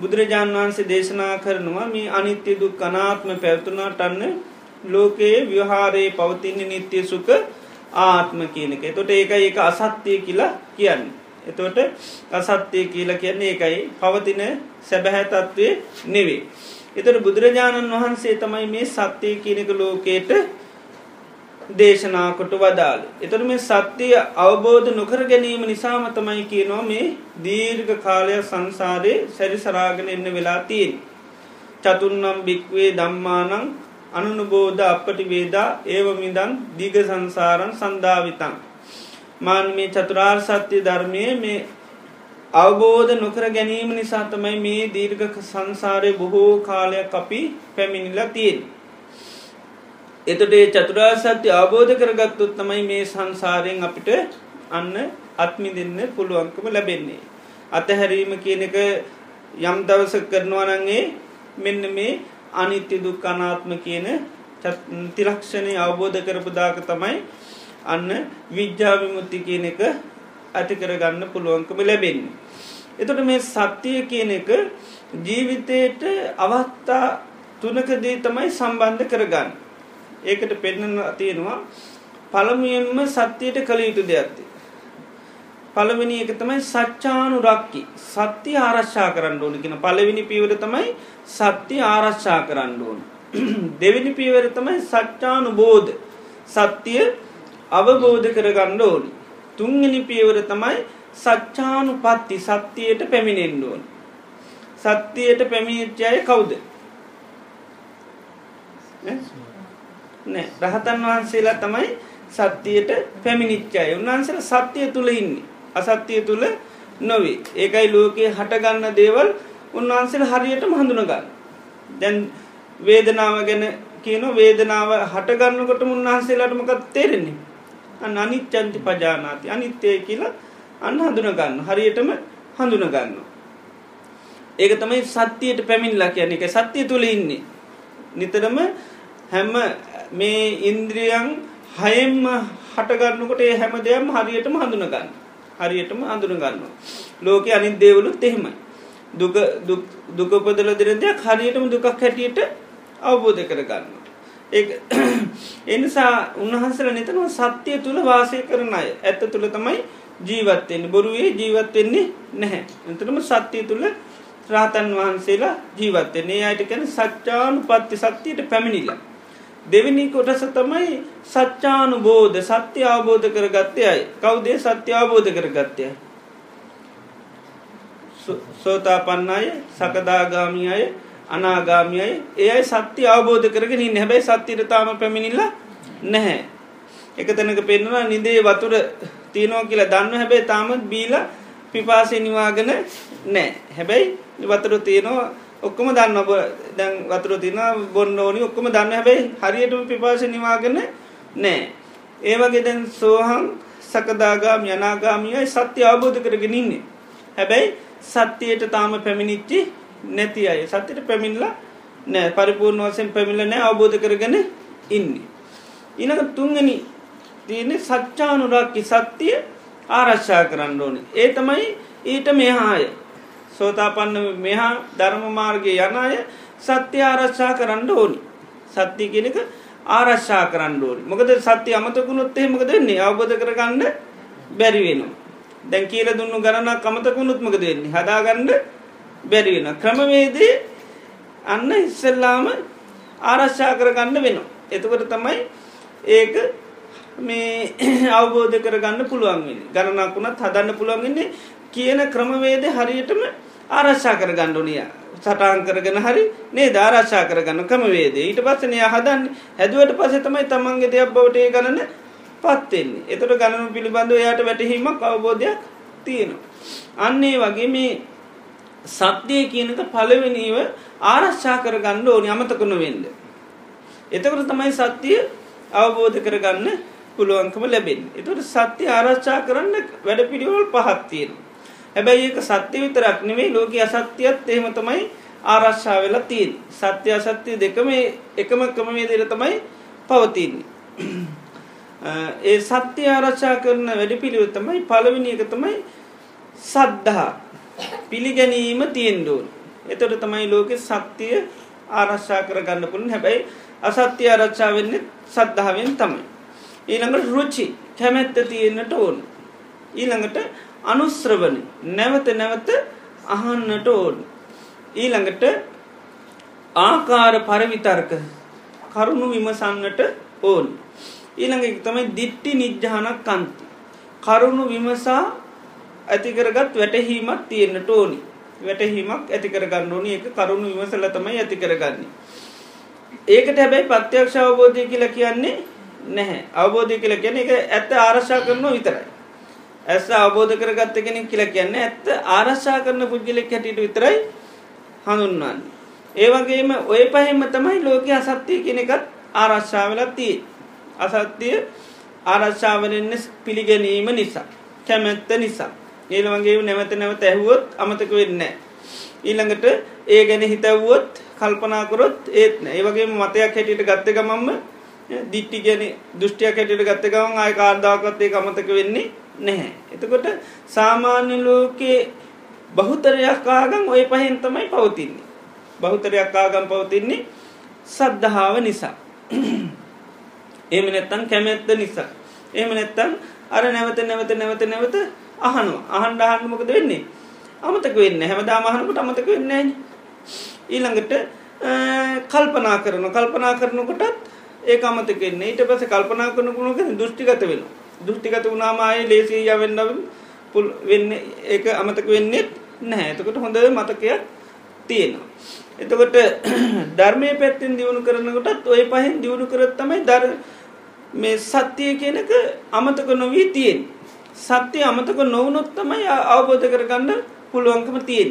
බුදුරජාණන් වහන්සේ දේශනා කරනවා මේ අනිත්‍ය දුක් අනාත්ම පැවතුනාට අන්න ලෝකයේ ව්‍යහාරයේ පවතින්නේ නිත්‍ය සුක ආත්ම කියනක තොට ඒක ඒක අසත්‍යය කියලා කියන්න. එතොට අසත්‍යය කියලා කියන්නේ ඒකයි පවතින සැබැහැතත්වය නෙවේ. එතට බුදුරජාණන් වහන්සේ තමයි මේ සත්‍යය කියනක ලෝකයට දේශනාකොට වදාල. එතට මේ සත්‍යය අවබෝධ නොකර ගැනීම නිසාම තමයි කියනවා මේ දීර්ඝ කාලය සංසාරය සැරිසරාගෙන එන්න වෙලා තියෙන්. චතුන්නම් භික්වේ දම්මානං අනුනුබෝධ අපපටි වේදා ඒවමිදන් දිග සංසාරන් සන්ධාවිතන්. මාන් මේ චතුරාර් සත්‍යය ධර්මය මේ අවබෝධ නොකර ගැනීම නිසා තමයි මේ දීර්ඝ සංසාරය බොහෝ කාලයක් අපි පැමිණිලා තියෙන්. එතොටේ චතුරා සත්‍ය අවබෝධ කරගත්තුත් තමයි මේ සංසාරයෙන් අපිට අන්න අත්මි දෙන්න පුළුවන්කම ලැබෙන්නේ. අතහැරීම කියන එක යම් දවස කරනවනගේ මෙන්න මේ අනිත්‍ය දුක්කනාත්ම කියන තිලක්ෂණය අවබෝධ කරපුදාක තමයි අන්න විද්‍යාවිමුත්ති කියන එක ඇති කරගන්න පුළුවන්කම ලැබෙන්නේ. එතොට මේ සත්‍යය කියන එක ජීවිතයට අවත්තා තුනකදී තමයි සම්බන්ධ කරගන්න. ඒකට පෙන්නන තියෙනවා පළමුුවෙන්ම සත්‍යයට කළ යුතු දෙයක්ති. පළවෙනි එක තමයි සච්චානු රක්කි සත්‍ය ආරශ්ා කරන්න ඕන කියෙන පලවෙනි පීවර තමයි සත්‍ය ආරශ්ා කරන්න ඕන. දෙවිනි පීවර තමයි සච්චානු බෝධ සත්‍යය අවබෝධ කරගන්න ඕනි. තුන්ගනි පියවර තමයි සච්චානු පත්ති සත්‍යයට පැමිණෙන්ඩ ඕන. සත්‍යයට පැමිණිච්චාය කවුද? නෑ රහතන් වහන්සේලා තමයි සත්‍යයට පැමිණිච්චාය උන්වහන්සල සත්‍යය තුළ ඉන්නේ අසත්‍යය තුළ නොවේ ඒකයි ලෝකයේ හටගන්න දේවල් උන්වහන්සේල හරියට හඳුනගන්න. දැන් වේදනාව ගැන කියන වේදනාව හටගන්නකොට උන්වහන්සේලාටමකත් තේරෙන්නේ? අන්න අනිච්චන්ති පජානාති. අනිත්‍යය කියලා අන්න හඳුනගන්න. හරියටම හඳුනගන්න. ඒක තමයි සත්‍යයට පැමිණිලා කියන එක සත්‍යය තුළ ඉන්නේ. නිතරම හැම මේ ඉන්ද්‍රියන් හයෙන්ම හටගන්නකොට ඒ හැම දෙයම් හරියටම හඳුනගන්න. හරියටම අඳුනගන්න ලෝක අනිත් දේවලුත් එහෙමයි. දුක දුකපදල දෙන දෙයක් හරියටම දුකක් හැටියට අවබෝධ කරගන්න. එනිසා [clears throat] උන්වහන්සල නිතනවා සත්‍යය තුළ වාසය කරන අය. ඇත්ත තුළ තමයි ජීවත්තෙන්නේ බොරුවේ ජීවත්වෙන්නේ නැහැ. එතනම සත්‍යය තුළ රාතන් වහන්සේලා ජීවත්තන්නේ අයට කැන සච්චානු පත්ති සත්‍යයට පැමිණිලා. දෙවිනි කොටස තමයි සච්චානු බෝධ සත්‍ය අවබෝධ කරගත්තය අයි. කවුදේ සත්‍ය අවබෝධ කරගත්තය සෝතාපන්න අය සකදාගාමි අය අනාගාමියයි ඒයි සත්‍ය අවබෝධ කරගෙන ඉන්න. හැබැයි සත්‍යරතාම පැමිණිල්ල නැහැ. එක තැනක පෙන්නවා නිදේ වතුර තියනෝ කියලා දන්න හැබැයි තාමත් බීල පිපාසය නිවාගෙන නෑ හැබැයි වතුර තියනවා ඔක්කොම දන්න ඔබ දැන් වතුර තින බොන්න ඕනි ඔක්කොම දන්න හැබැයි හරියටම පිපාස නිවාගෙන නෑ ඒවගේ දැන් සෝහන් සකදාගාම යනාගාමියයි සත්‍ය අවබෝධ කරගෙන ඉන්නේ. හැබැයි සත්‍යයට තාම පැමිණිච්චි නැති අය සත්‍යයට පැමිල්ලා නෑ පරිපූර්ණ වසයෙන් පැමිල්ල නෑ අවබෝධ කරගෙන ඉන්නේ. ඉනක තුන්ගනි තියෙන සච්චානුරක්කි සත්‍යය ආරශ්ා කරන්න ඕනි. ඒ තමයි ඊට මෙහාය සෝතාපන්න මෙහා ධර්ම මාර්ගය යන අය සත්‍ය ආරශ්ා කරන්න ඕනි. සත්‍යය කෙනෙක ආරශ්ා කරන්න ඕනි මොකද සත්‍ය අමතකුණොත් එහෙමක දෙන්නේ අවබෝධ කරගන්න බැරිවෙනවා. දැන් කියල දුන්නු ගණනක් කමතකුණුත්මක දෙන්නේ හදාගන්න බැරිවෙන ක්‍රමවේදේ අන්න ඉස්සල්ලාම ආරශ්ා කරගන්න වෙනවා. එතකොට තමයි ඒක මේ [clears throat] අවබෝධ කරගන්න පුළුවන්ගෙන ගණනක්ුණත් හදන්න පුළුවන්ගන්නේ කියන ක්‍රමවේද හරියටම ආරශ්ා කර ගණ්ඩුනිය සටාන් කරගෙන හරි නේ ධාරශ්ා කරගන්න ක්‍රමවේද. ඊට පස්සනය හදන්න. හැදුවට පස තමයි තමන්ගේ දෙයක් බවට ගණන පත්වෙන්නේ එතට ගණනු පිළිබඳව යායට වැටහීමක් අවබෝධයක් තියෙනවා. අන්නේ වගේ මේ සත්‍යය කියනක පලවෙනීව ආරශ්ා කරගන්න ඕනි අමතකුණ වෙන්ද. එතකට තමයි සත්‍යය අවබෝධ කරගන්න පුළුවන්කම ලැබෙන්. එතුට සත්‍ය ආරශ්ා කරන්න වැඩ පිළිවල් පහත්තියෙන. හැබැයි ඒක සත්‍ය විතරක් නෙවෙයි ලෝක අසත්‍යයත් එහෙම තමයි ආරශ්ා වෙලා තිීන් සත්‍ය අසත්‍යය දෙකම එකම ක්‍රමේ දෙර තමයි පවතින්නේ. ඒ සත්‍ය ආරච්චා කරන වැඩි පිළිව තමයි පළවිනි එක තමයි සද්ධහා පිළිගැනීම තියෙන්ඩුවන් එතොට තමයි ලෝක සත්‍යය ආරශ්ා කරගන්න පුළන් හැබැයි අසත්‍ය ආරච්චා වෙන්න සද්ධාවෙන් තමයි. ඊළඟට රුචි කැමැත්ත තියෙන්න්නට ඕන. ඊළඟට අනුස්්‍රවණ නැවත නැවත අහන්නට ඕන්. ඊළඟට ආකාර පරවිතර්ක කරුණු විමසන්නට ඕන්. ඊළඟ තමයි දිට්ටි නිජ්ජානක් කන්ති. කරුණු විමසා ඇතිකරගත් වැටහීමක් තියෙන්න්නට ඕනි. වැටහීමක් ඇතිකරගන්න ඕනි එක කරුණු විමසල තමයි ඇතිකරගන්නේ. ඒකට හැබැයි පත්‍යක්ෂ අවබෝධය කියලා කියන්නේ නැහැ අවබෝධය කියල කියන එක ඇත්ත ආරශා කරන විතරයි. ඇස අවබෝධ කරගත්ත කෙනෙක් කියලා කියන්න ඇත්ත ආරශ්ා කරන පුද්ගලෙක් හැටියට විතරයි හඳුන්වන්න. ඒවගේම ඔය පහෙම තමයි ලෝක අසත්‍යය කෙනෙකත් ආරශ්ා වෙලා තිය. අසත්‍යය ආරශ්ාවලෙන්න පිළිගැනීම නිසා. කැමැත්ත නිසා. ඒළවගේ නැවත නැවත ඇහුවොත් අමතක වෙන්න. ඊළඟට ඒ ගැන හිතවුවොත් කල්පනාකරොත් ඒත්න ඒවගේ මතයක් හැටියට ගත්ත ගමම්ම දිට්ටි ගැන දෘෂ්ටියක් හැටියට ගත්ත ගමන් ආය කාර්දාවකත්තේ අමතක වෙන්නේ නැහැ. එතකොට සාමාන්‍ය ලෝකයේ බහුතරයක් ආගම් ඔය පහෙන් තමයි පවතින්නේ. බහුතරයක් ආගම් පවතින්නේ සද්ධහාව නිසා. එම නැත්තන් කැමැත්ත නිසා. එම නැත්තන් අර නැවත නැවත නැවත නැවත අහනවා අහන්ඩ අහන්මකද වෙන්නේ. අමතක වෙන්න හැමදා මහනකට අමතක වෙන්නේ. ඊළඟට කල්පනා කරන කල්පනා කරනකොටත් ඒ අමතකෙන්නේ ඊට පස කල්පනා කරනකුණක දෘෂ්ටිගත වෙන දෘෂ්ටිගත වුණාමයේ ලේසිය වෙන්නව පුල් වෙන්න ඒක අමතක වෙන්නේ නැහැ එතකොට හොඳ මතකයක් තියෙනවා. එතකොට [clears throat] ධර්මය පැත්තිෙන් දියුණු කරනකොටත් ඔය පහෙන් දියුණු කරත් තමයි දර මේ සත්‍යය කියනක අමතක නොවී තියෙන් සත්‍යය අමතක නොවනොත් තමයි අවබෝධ කරගන්න පුළුවන්කම තියෙන්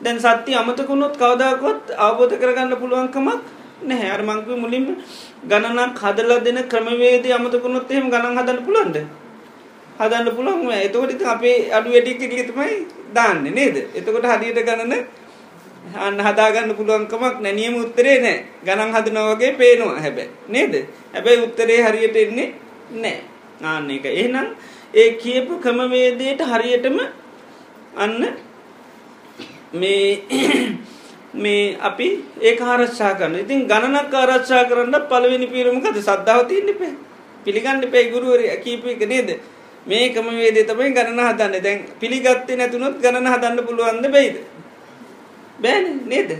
දැන් සත්‍ය අමතකුණොත් කවදාකොත් අවබෝධ කරගන්න පුළුවන්කමක් නැහැ. අරමංකව මුලින්ම ගණනක් හදලා දෙන ක්‍රමවේද අමතකුණොත් එහෙම ගණන් හදන්න පුළන්ද හදන්න පුළුවන් එතකොට අපේ අඩු වැඩි කිරිතමයි දාන්න නේද? එතකොට හදිට ගණන අන්න හදාගන්න පුළුවන්කමක් නැනියම උත්තරේ නෑ. ගණන් හදනවගේ පේනවා හැබැ නේද? හැබැයි උත්තරේ හරියට එන්නේ නෑ. ආන්න එක. එහෙනම් ඒ කියපු ක්‍රමවේදයට හරියටම අන්න මේ [coughs] මේ අපි ඒ ආරක්ෂා කරන. ඉතින් ගණනක් ආරක්ෂා කරන්න පළවෙනි පීරමකද සද්ධාව තියන්න පේ පිළිගන්න පේ ගුරුවර කීපයක නේද? මේකම වේදේ තමයි ගණන හදන්න. දැන් පිළිගත්තේ නැතුනොත් ගණන හදන්න පුළුවන්ද බැයිද? බෑන නේද?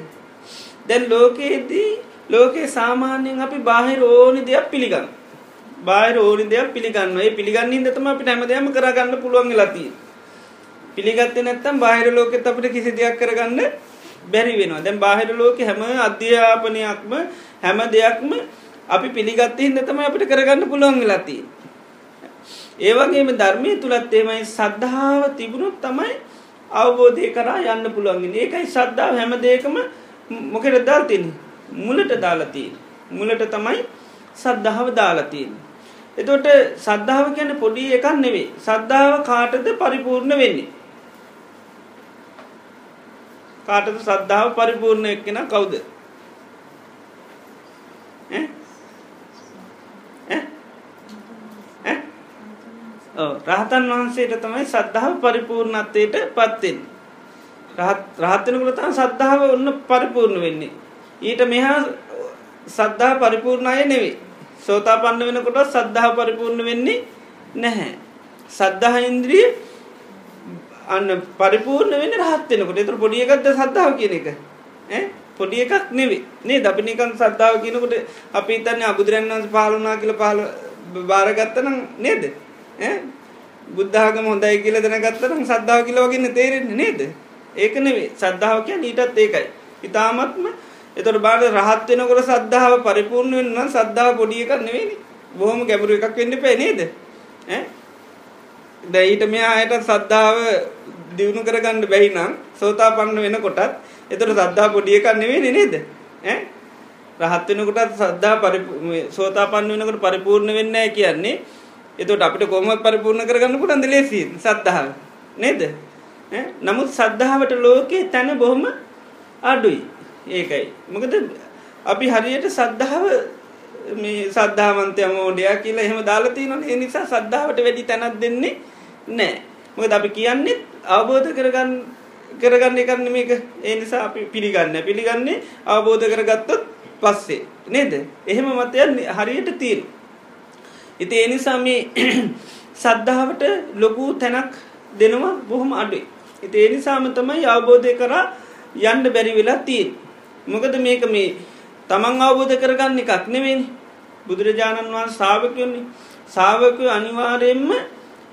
දැන් ලෝකයේදී ලෝකයේ සාමාන්‍යයෙන් අපි බාහිර ඕනි දෙයක් පිළිගන්න. බාහිර ඕනි දෙයක් පිළිගන්න. ඒ පිළිගන්න ඉදතම අපිට හැමදයම කරගන්න පුළුවන් ලතිී පිළිගත්තේ නැත්තම් බාහිර ලෝකෙත් අපිට කිසි දෙයක් කරගන්න බැරි වෙනවා. දැන් බාහිර ලෝක හැම අධ්‍යාපනයක්ම හැම දෙයක්ම අපි පිළිගත්තේ හින්දා තමයි අපිට කරගන්න පුළුවන් වෙලා තියෙන්නේ. ඒ වගේම ධර්මයේ තුලත් එමය සද්ධාව තිබුණොත් තමයි අවබෝධය කරා යන්න පුළුවන්. ඒකයි ශ්‍රද්ධාව හැම දෙයකම මොකද දාලා තියෙන්නේ? මුලට දාලා තියෙන්නේ. මුලට තමයි සද්ධාව දාලා තියෙන්නේ. එතකොට සද්ධාව කියන්නේ පොඩි එකක් නෙවෙයි. සද්ධාව කාටද පරිපූර්ණ වෙන්නේ? කාටද සද්ධාව පරිපූර්ණ එක්කෙන කවුද රහතන් වහන්සේට තමයි සද්ධාව පරිපූර්ණත්වයට පත්වෙන් රහත්තනකුල තම සද්ධාව ඔන්න පරිපූර්ණ වෙන්නේ. ඊට මෙහා සද්ධා පරිපූර්ණ අය නෙවේ සෝතා පන්න වෙනකොට සද්ධා පරිපූර්ණ වෙන්නේ නැහැ. සද්ධහ ඉන්ද්‍රිය අන්න පරිපූර්ණ වෙන රහත්වෙනකොට එතුර පොඩිය එකක්ද සද්ධාව කියන එක? පොඩි එකක් නෙවේ නේ දපිනිකන් සද්ධාව කියනකොට අපි තන්න අබුදුරන් වන්ස පාලනා කියල පාල භාරගත්තනම් නේද? බුද්ධාගම හොඳයි කියල දෙනගත්තනම් සද්ධාව කියලවගන්න තේරෙන්නේ නේද? ඒක නෙවේ සද්ධාව කිය ඊටත් ඒකයි. ඉතාමත්ම එතොට බාට රහත් වෙනකොට සද්ධාව පරිපූර්ණ වෙන්න සද්ධාව පොඩිය එකක් නෙවෙයි බොහොම ගැබුරු එකක් වෙන්න පේ නේද? දැයිට මෙයා අයට සද්ධාව දියුණු කරගන්න බැහි නම් සෝතා පන්න වෙන කොටත් එතට සද්ධා පොඩිය එකක් නෙවෙයි නේද? රහත් වෙනකොටත් සද්ධා සෝතා පන්න වෙනකට පරිපූර්ණ වෙන්න කියන්නේ එතට අපිට කොමත් පරිපූර්ණ කරගන්න පුටන්ද ලේසි සද්ධාව. නේද? නමුත් සද්ධාවට ලෝකයේ තැන බොහොම අඩුයි. ඒකයි. මොකද අපි හරියට සද්ධාව මේ සද්ධාවන්තය මෝඩයා කියලා එහෙම දාලති නොන නිසා සද්ධාවට වැඩි තැනත් දෙන්නේ නෑ මොකද අපි කියන්නේ අවබෝධ කරගන්න කරගන්න එකන්න මේක ඒ නිසා අපි පිළිගන්න. පිළිගන්නේ අවබෝධ කරගත්තොත් පස්සේ. නේද? එහෙම මතයන් හරියට තීරු ඉති ඒ නිසා මේ [clears throat] සද්ධාවට ලොකු තැනක් දෙනවා බොහොම අඩුයි. ඉති ඒ නිසාම තමයි අවබෝධය කරා යන්ඩ බැරි වෙලා තිීන් මොකද මේක මේ තමන් අවබෝධ කරගන්න එකක් නෙවෙනි බුදුරජාණන් වහන්ස සාාවකයන්නේ සාාවකය අනිවාරයෙන්ම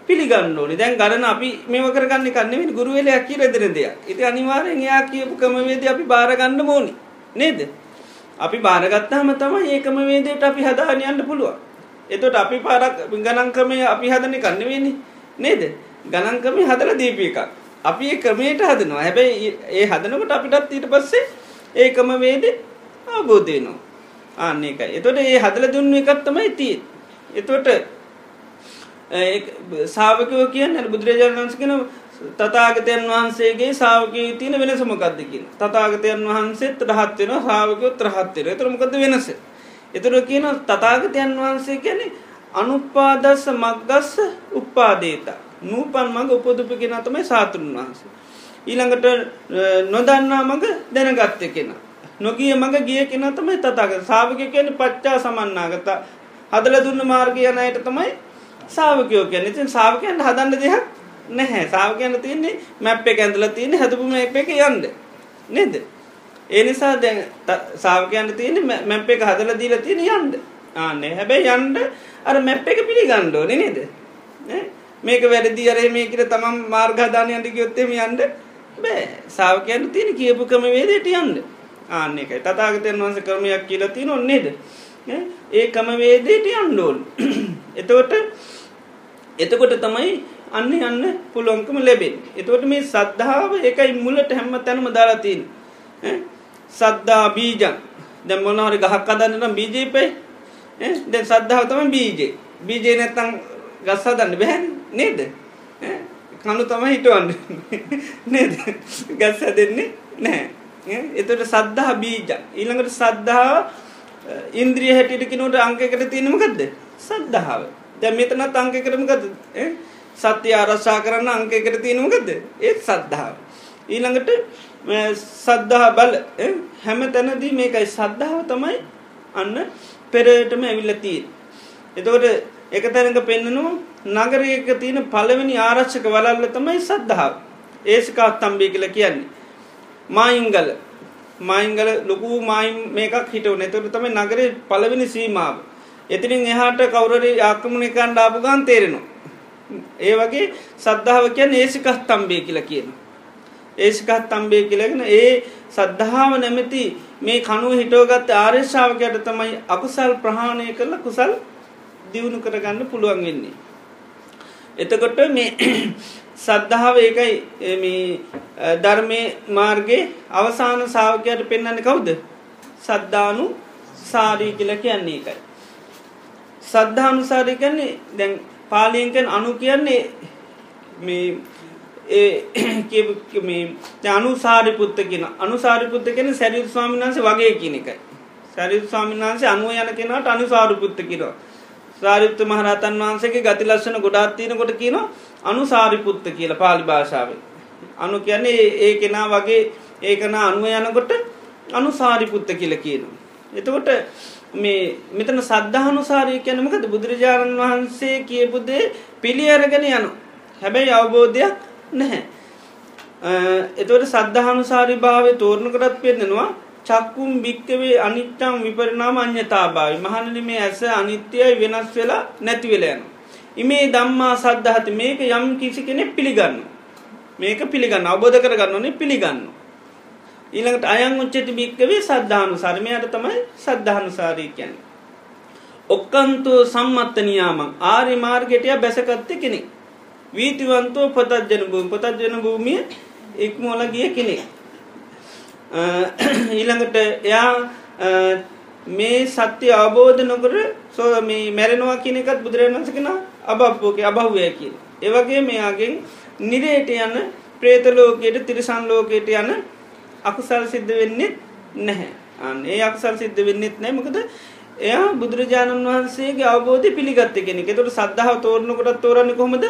පිළිගන්න ඕනි. දැන් ගරන අපි මේව කරගන්න කන්නෙවෙනි ගුරුවලයක් කිය රෙදර දෙයක්. ඉති අනිවාරයෙන් එයා කියපු ක්‍රමවේද අපි බාරගන්න ඕනි. නේද? අපි බාරගත්තාම තම ඒකම වේදයට අපි හදානයන්න පුළුවන්. එතොට අපි පාරක් ගණන්ක්‍රමය අපි හදන කන්නවෙනි නේද? ගණන්ක්‍රමය හදල දීප එකක්. අපි ඒ ක්‍රමයට හදනවා. හැබැයි ඒ හදනකට අපිටත් ඊට පස්සේ ඒකම වේද අවබෝධයනවා ආන්න එක එතොට ඒ හදල දුන්න එකත් තමයි තිය එතොට සාාවකව කියන්න බුදුරජාණන් වන්ස කෙන තතාගතයන් වහන්සේගේ සාාවකය තියන වෙන සමකක්දකින් තතාගතයන් වහන්සේත් රහත් වෙන සාාවකයොත් රහත්තර එතරමකද වෙනස? එතුර කියන තතාගතයන් වහන්සේ ගැන අනුපාදස්ස මක්ගස්ස උපාදේත. නූපන් මඟ උපදුපගෙන තමයි සාතුරුන් වහන්සේ. ඊළඟට නොදන්නා මඟ දැනගත්ත කෙන. නොගිය මඟ ගිය කෙන තමයි තතාග සාාවක කියන පච්චා සමන්නාගත. හදල දුන්න මාර්ගය යනයට තමයි සාාවකයෝ කියන ඉතින් සාාවකයන්ට හදන්න දෙයක් නැහැ. සාාවකයන්න තියන්නේ මැප් එක ඇඳල තියෙන හැදපුම එක යන්න. නේද? ඒ නිසා දැන් සාාවකයන්ට තියෙන මැප් එක හදල දීල තියෙන යන්ඩ ආන්නේ හැබැයි යන්ඩ අර මැප් එක පිළිගණ්ඩෝ නේද? මේක වැරදි අරේ මේකට තමම් මාර්ගධානයන්ට ගයොත්තෙම යන්ඩ බෑ. සාාවකයන්ට තියෙන කියපුකම වේදයට යන්න. ආන්න එකයි තතාගතයන් වහන්ස කරමයක් කියලා තිය නොන්නේද ඒ කම වේදයට යන්ඩෝල් [clears throat] එතවට එතකොට තමයි අන්න යන්න පුළුවන්කම ලැබෙන් එතකොට මේ සද්ධාව එකයි මුලට හැම්ම තැනම දාලාතින් සද්ධා බීජන් දැ මොනහරි ගහක් අදන්නනම් බීජීපයි දැ සද්ධාව තම බීජේ බීජේ නැත්තං ගස්සා දන්න බැහැන් නේද? කනු තම හිටවන්න. [laughs] නේද? ගස්ස දෙන්නේ නැහැ. එතට සද්ධහ බීජ. ඊළඟට සද්ධාව ඉන්ද්‍රිය හැටිට කිනට අංකකට තියෙනමකක්ද සද්ධාව. දැ මෙතනත් අංක කරමකද සත්‍ය ආරශ්ා කරන්න අංකකට තියෙනමකද ඒත් සද්ධාව. ඊළඟට සද්ධහ බල හැම තැනදී මේකයි සද්ධාව තමයි අන්න පෙරටම ඇවිල්ලතිී. එතකොට එක තැනක පෙන්න්නනවා නගරයක තියෙන පළවෙනි ආරච්චක වලල්ල තමයි සද්ධාව ඒසිකාත් තම්බේ කියල කියන්නේ. මායිංගල මයිංගල ලොකු මයින් මේකක් හිටව නැතුර තමයි නගරේ පළවෙනි සීමාව. එතිරින් එහාට කවුරරි ආක්‍රමණයකන් ඩාපු ගන් තේරෙනවා. ඒ වගේ සද්ධාව කියන්න ඒසිකස් තම්බේ කියල කියන. ඒසිකත් තම්බේ කියලගෙන ඒ සද්ධාව නැමැති මේ කනුව හිටෝගත් ආර්යශාවකයට තමයි අකුසල් ප්‍රහාණය කරල කුසල් දියුණු කරගන්න පුළුවන් වෙන්නේ. එතකොට මේ [clears throat] සද්ධාව ඒකයි ධර්මය මාර්ගයේ අවසාන සාාවකයට පෙන්න්න කවුද සද්ධානු සාරී කියල කියන්නේ එකයි. සද්ධානුසාරය කන්නේ දැන් පාලියන්කෙන් අනු කියන්නේ මේ [clears throat] අනු සාරිපුත්ත කියෙන අනු සාරිපුත්ත කෙන සැරියුත් ස්වාමින් වන්සේ වගේ කියන එකයි සැරියුත් ස්වාමින් වන්සේ අනුව යන කෙනට අනු සාරුපුත්ත කිරවා සාරිප්ත මහරතන් වහන්සේගේ ගති ලස්සන ගොඩාත් තියෙනකොට කියන අනු සාරිපුත්ත කියලා පාලි භාෂාවේ. අනු කියන්නේ ඒ කෙනා වගේ ඒකන අනුව යනකොට අනු සාරිපුත්ත කියල කියනවා. එතකොට මේ මෙතන සද්ධහනුසාරය කියනමකද බුදුරජාණන් වහන්සේ කියපුදේ පිළි අරගෙන යනු. හැබැයි අවබෝධයක් නැහැ. එතවට සද්ධහනුසාරි භාවය තෝරණකරත් පෙන්නෙනවා චක්කුම් භික්කවේ අනිච්චම් විපරිනාම අන්‍යතාභාවි මහනලි මේ ඇස අනිත්‍යයි වෙනස් වෙලා නැතිවෙලයන. ඉමේ දම්මා සද්ධහති මේක යම් කිසි කෙනෙ පිළිගන්න. මේක පිළිගන්න අවබෝධ කරගන්න ඕනේ පිළිගන්න. ඊළඟට අයන් උච්චට භික්කවේ සද්ධානු සර්මයට තමයි සද්ධානු සාරී කියන්න. ඔක්කන්තු සම්මත්තනයාමං ආරි මාර්ගටය බැසකත්ත කෙනෙක්. වීතිවන්තෝ පතජන භූම පතජන භූමිය ඉක්මෝල ගිය කෙනෙක්. ඊළඟට එයා මේ සත්‍ය අවබෝධ නොකර සෝ මේ මැරෙනවා කියනෙකත් බුදුරන් වසකෙන අබප්පෝක අබහුවය කිය. ඒවගේ මෙයාගෙන් නිරේට යන්න ප්‍රේතලෝකයට තිරිසන් ලෝකයට යන අකුසල් සිද්ධ වෙන්නෙත් නැහැ. අන්න ඒ අක්සල් සිද්ධ වෙන්නෙත් නෑමකද එයා බුදුරජාණන් වහන්සේගේ අවබෝධ පිළිගත්ත කෙනෙ තුට සද්ධාව තෝරණකොටත් තෝරන්න කොමද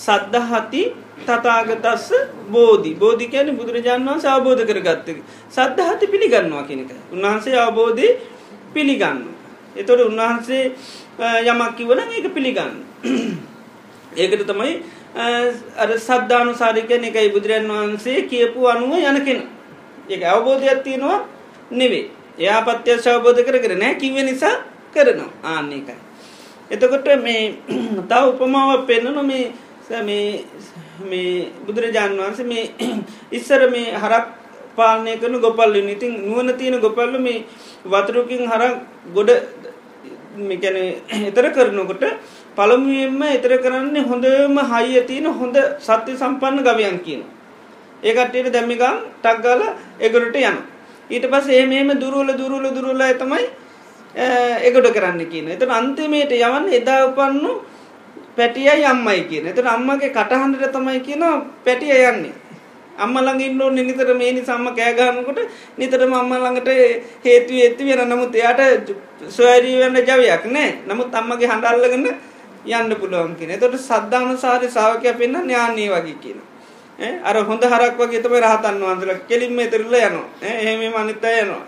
සද්ධහති තතාගතස්ස බෝධි. බෝධි කියන බුදුරජාන් වන්ස අවබෝධ කරගත්තක සද්ධහති පිළිගන්නවා කෙනෙක උන්වහන්සේ අවබෝධය පිළිගන්න. එතොට උන්වහන්සේ යමක් කිවන ඒක පිළිගන්න. [clears throat] ඒකට තමයි අර සද්ධානු සාරිකයන එකයි බුදුරන් වහන්සේ කියපු අනුව යනකෙන ඒ අවබෝධයක් තියෙනවා නෙවේ එයා පත්‍යය අවබෝධ කර කර නෑ කිව නිසා කරනවා. ආන්න එකයි. එතකොට මේ [clears throat] තව උපමාවක් පෙන්න්නන මේ මේ මේ බුදුරජාණන් වහන්සේ මේ [clears throat] ඉස්සර මේ හරක් පාලනය කරන ගොපල්ල ඉතින් නුවන තියෙන ගොපල්ල මේ වතුරකින් හරක් ගොඩ මෙකැන [clears throat] එතර කරනකොට පළමුුවෙන්ම එතර කරන්නේ හොඳම හයිය තියෙන හොඳ සත්‍ය සම්පන්න ගවයන් කියන. ඒකටට දැම්මිකම් ටක්ගල එගොට යන. ඊට පස් ඒමේම දුරුවල දුරුල දුරුල තමයි එගොඩ කරන්න කියන. එත අන්තිමේට යවන්න එදා උපන්නු පැටියයි අම්මයි කියන. එතට අම්මගේ කටහන්ඩට තමයි කියන පැටිය යන්නේ. අම්මලඟ ඉන්න නිතර මේ නිසම්ම කෑගහනකොට නිතරම අම්මලඟට හේතු ඇති වෙන. නමුත් එයාට ස්වෛරී වන්න ජවයක් නෑ. නමුත් අම්මගේ හඬල්ලගන්න යන්න පුළුවන් කියෙන. තොට සද්ධාන සාරය සාාවකය පෙන්න්න ඥානී වගේ කියන. අර හොඳ හරක් වගේ තම රහතන් වන්සල කෙලින්ම එතරල්ල යනවා. එහෙම මනිත්ත යනවා.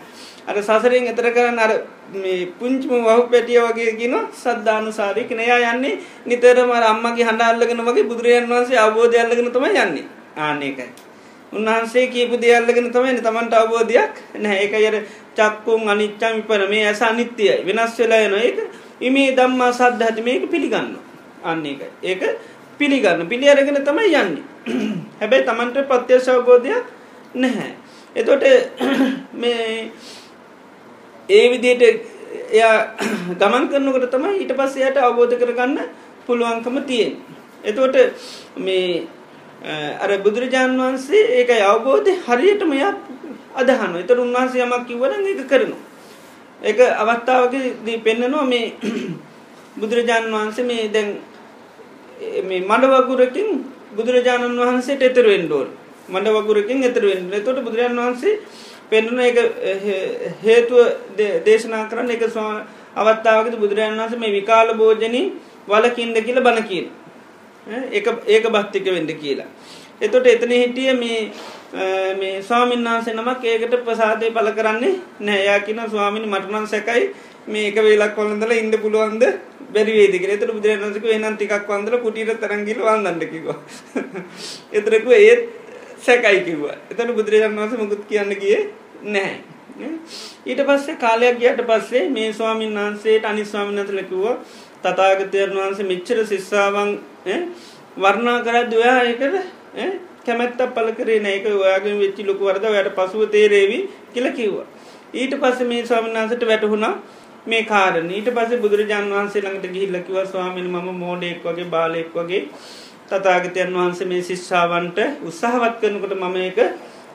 අර සසරෙන් එතර කරන්න අර මේ පුංචිම වහු පැටිය වගේ කියන සද්ධානුසාරී කෙනයා යන්නේ. නිතරම අම්මගේ හඬල්ලගෙන වගේ බුදුරජන් වහන්සේ අවබෝධය අල්ලගෙන තමයි යන්නේ. ආන්නේකයි. උන්වහන්සේ කියපු දෙයල්ලගෙන තමයි තමන්ට අවබෝධයක් නැහැ. ඒක අර චක්කුන් අනිච්චම් විපර. මේ ඇස අනිත්‍යයි. වෙනස් වෙලා යන ඒක ඉමේ ධම්මා සද්ධාති මේක පිළිගන්න අන්න එක ඒක පිළිගන්න. පිළි අරගෙන තමයි යන්නේ. [clears throat] හැබැයි තමන්ට ප්‍රත්‍යශ අවබෝධයක් නැහැ. එතොට මේ ඒ විදියට එයා ගමන් කරනකට තමයි ඊට පස්ස යට අවබෝධ කරගන්න පුළුවන්කම තියෙන්. එතෝට මේ අර බුදුරජාණන් වහන්සේ ඒක අවබෝධය හරියටම ය අදහන එතර උන්වහන්සේ යමක් කිවන එක කරනු. එක අවස්ථාවක දී පෙන්නනවා මේ [clears throat] බුදුරජාණන් වහන්සේ මේ දැන් මේ මඩවගුරකින් බුදුරජාණන් වහන්සේට එතරවෙන්ඩෝල් මඩ වගුරකින් එතරවෙන්න තොට බුදුරජාණන් වහන්සේ පෙන්නුන එක හේතුව දේශනා කරන්න එක අවත්තාවකද බුදුරජන් වන්ස මේ විකාල භෝජනී වලකින්ද කියල බණ කියල ඒක බස්තික වෙන්ඩ කියලා. එතොට එතන හිටිය මේ මේ ස්වාමීන් වහන්සේ නමක් ඒකට ප්‍රසාදය පල කරන්නේ නෑයා කියන ස්වාමිනි මටනන් සැකයි. මේ එක වේලක් කොළඳල ඉන්න පුළුවන්ද? බැරිවේදික එතට බුදුරජනසක වෙනන් ටිකක් වන්දල කුටිට තරගිල වන්නන්නකිව එතරක ඒත් සැකයි කිව්ව. එතට බුදුරජන් වන්ස මුකුත් කියන්න කිය නැහැ. ඊට පස්සේ කාලයක් ගියට පස්සේ මේ ස්වාමීන් වහන්සේට අනිස්වාමින් ඇතුලකිව්ව තතාගතයන් වහන්සේ මිච්චර සිස්සාවන් වර්ණා කරත් ඔයා එකට කැමැත්ත පල කරේ නෑක ඔයාගෙන් වෙච්චි ලොකු වරද වැට පසුව තේරේවි කියල කිව්වා. ඊට පස්ස මේ ස්වාමින්නාසට වැටහුණා මේ කාරණ. ඊට පස බුදුරජාන් වහන්සේ ළඟට ගිහිල්ලකිව ස්වාමිනි ම මෝඩෙක් වගේ බාලෙක් වගේ තතාගතයන් වහන්සේ මේ ශිෂ්ෂාවන්ට උත්සාහවත් කරනකොට මම එක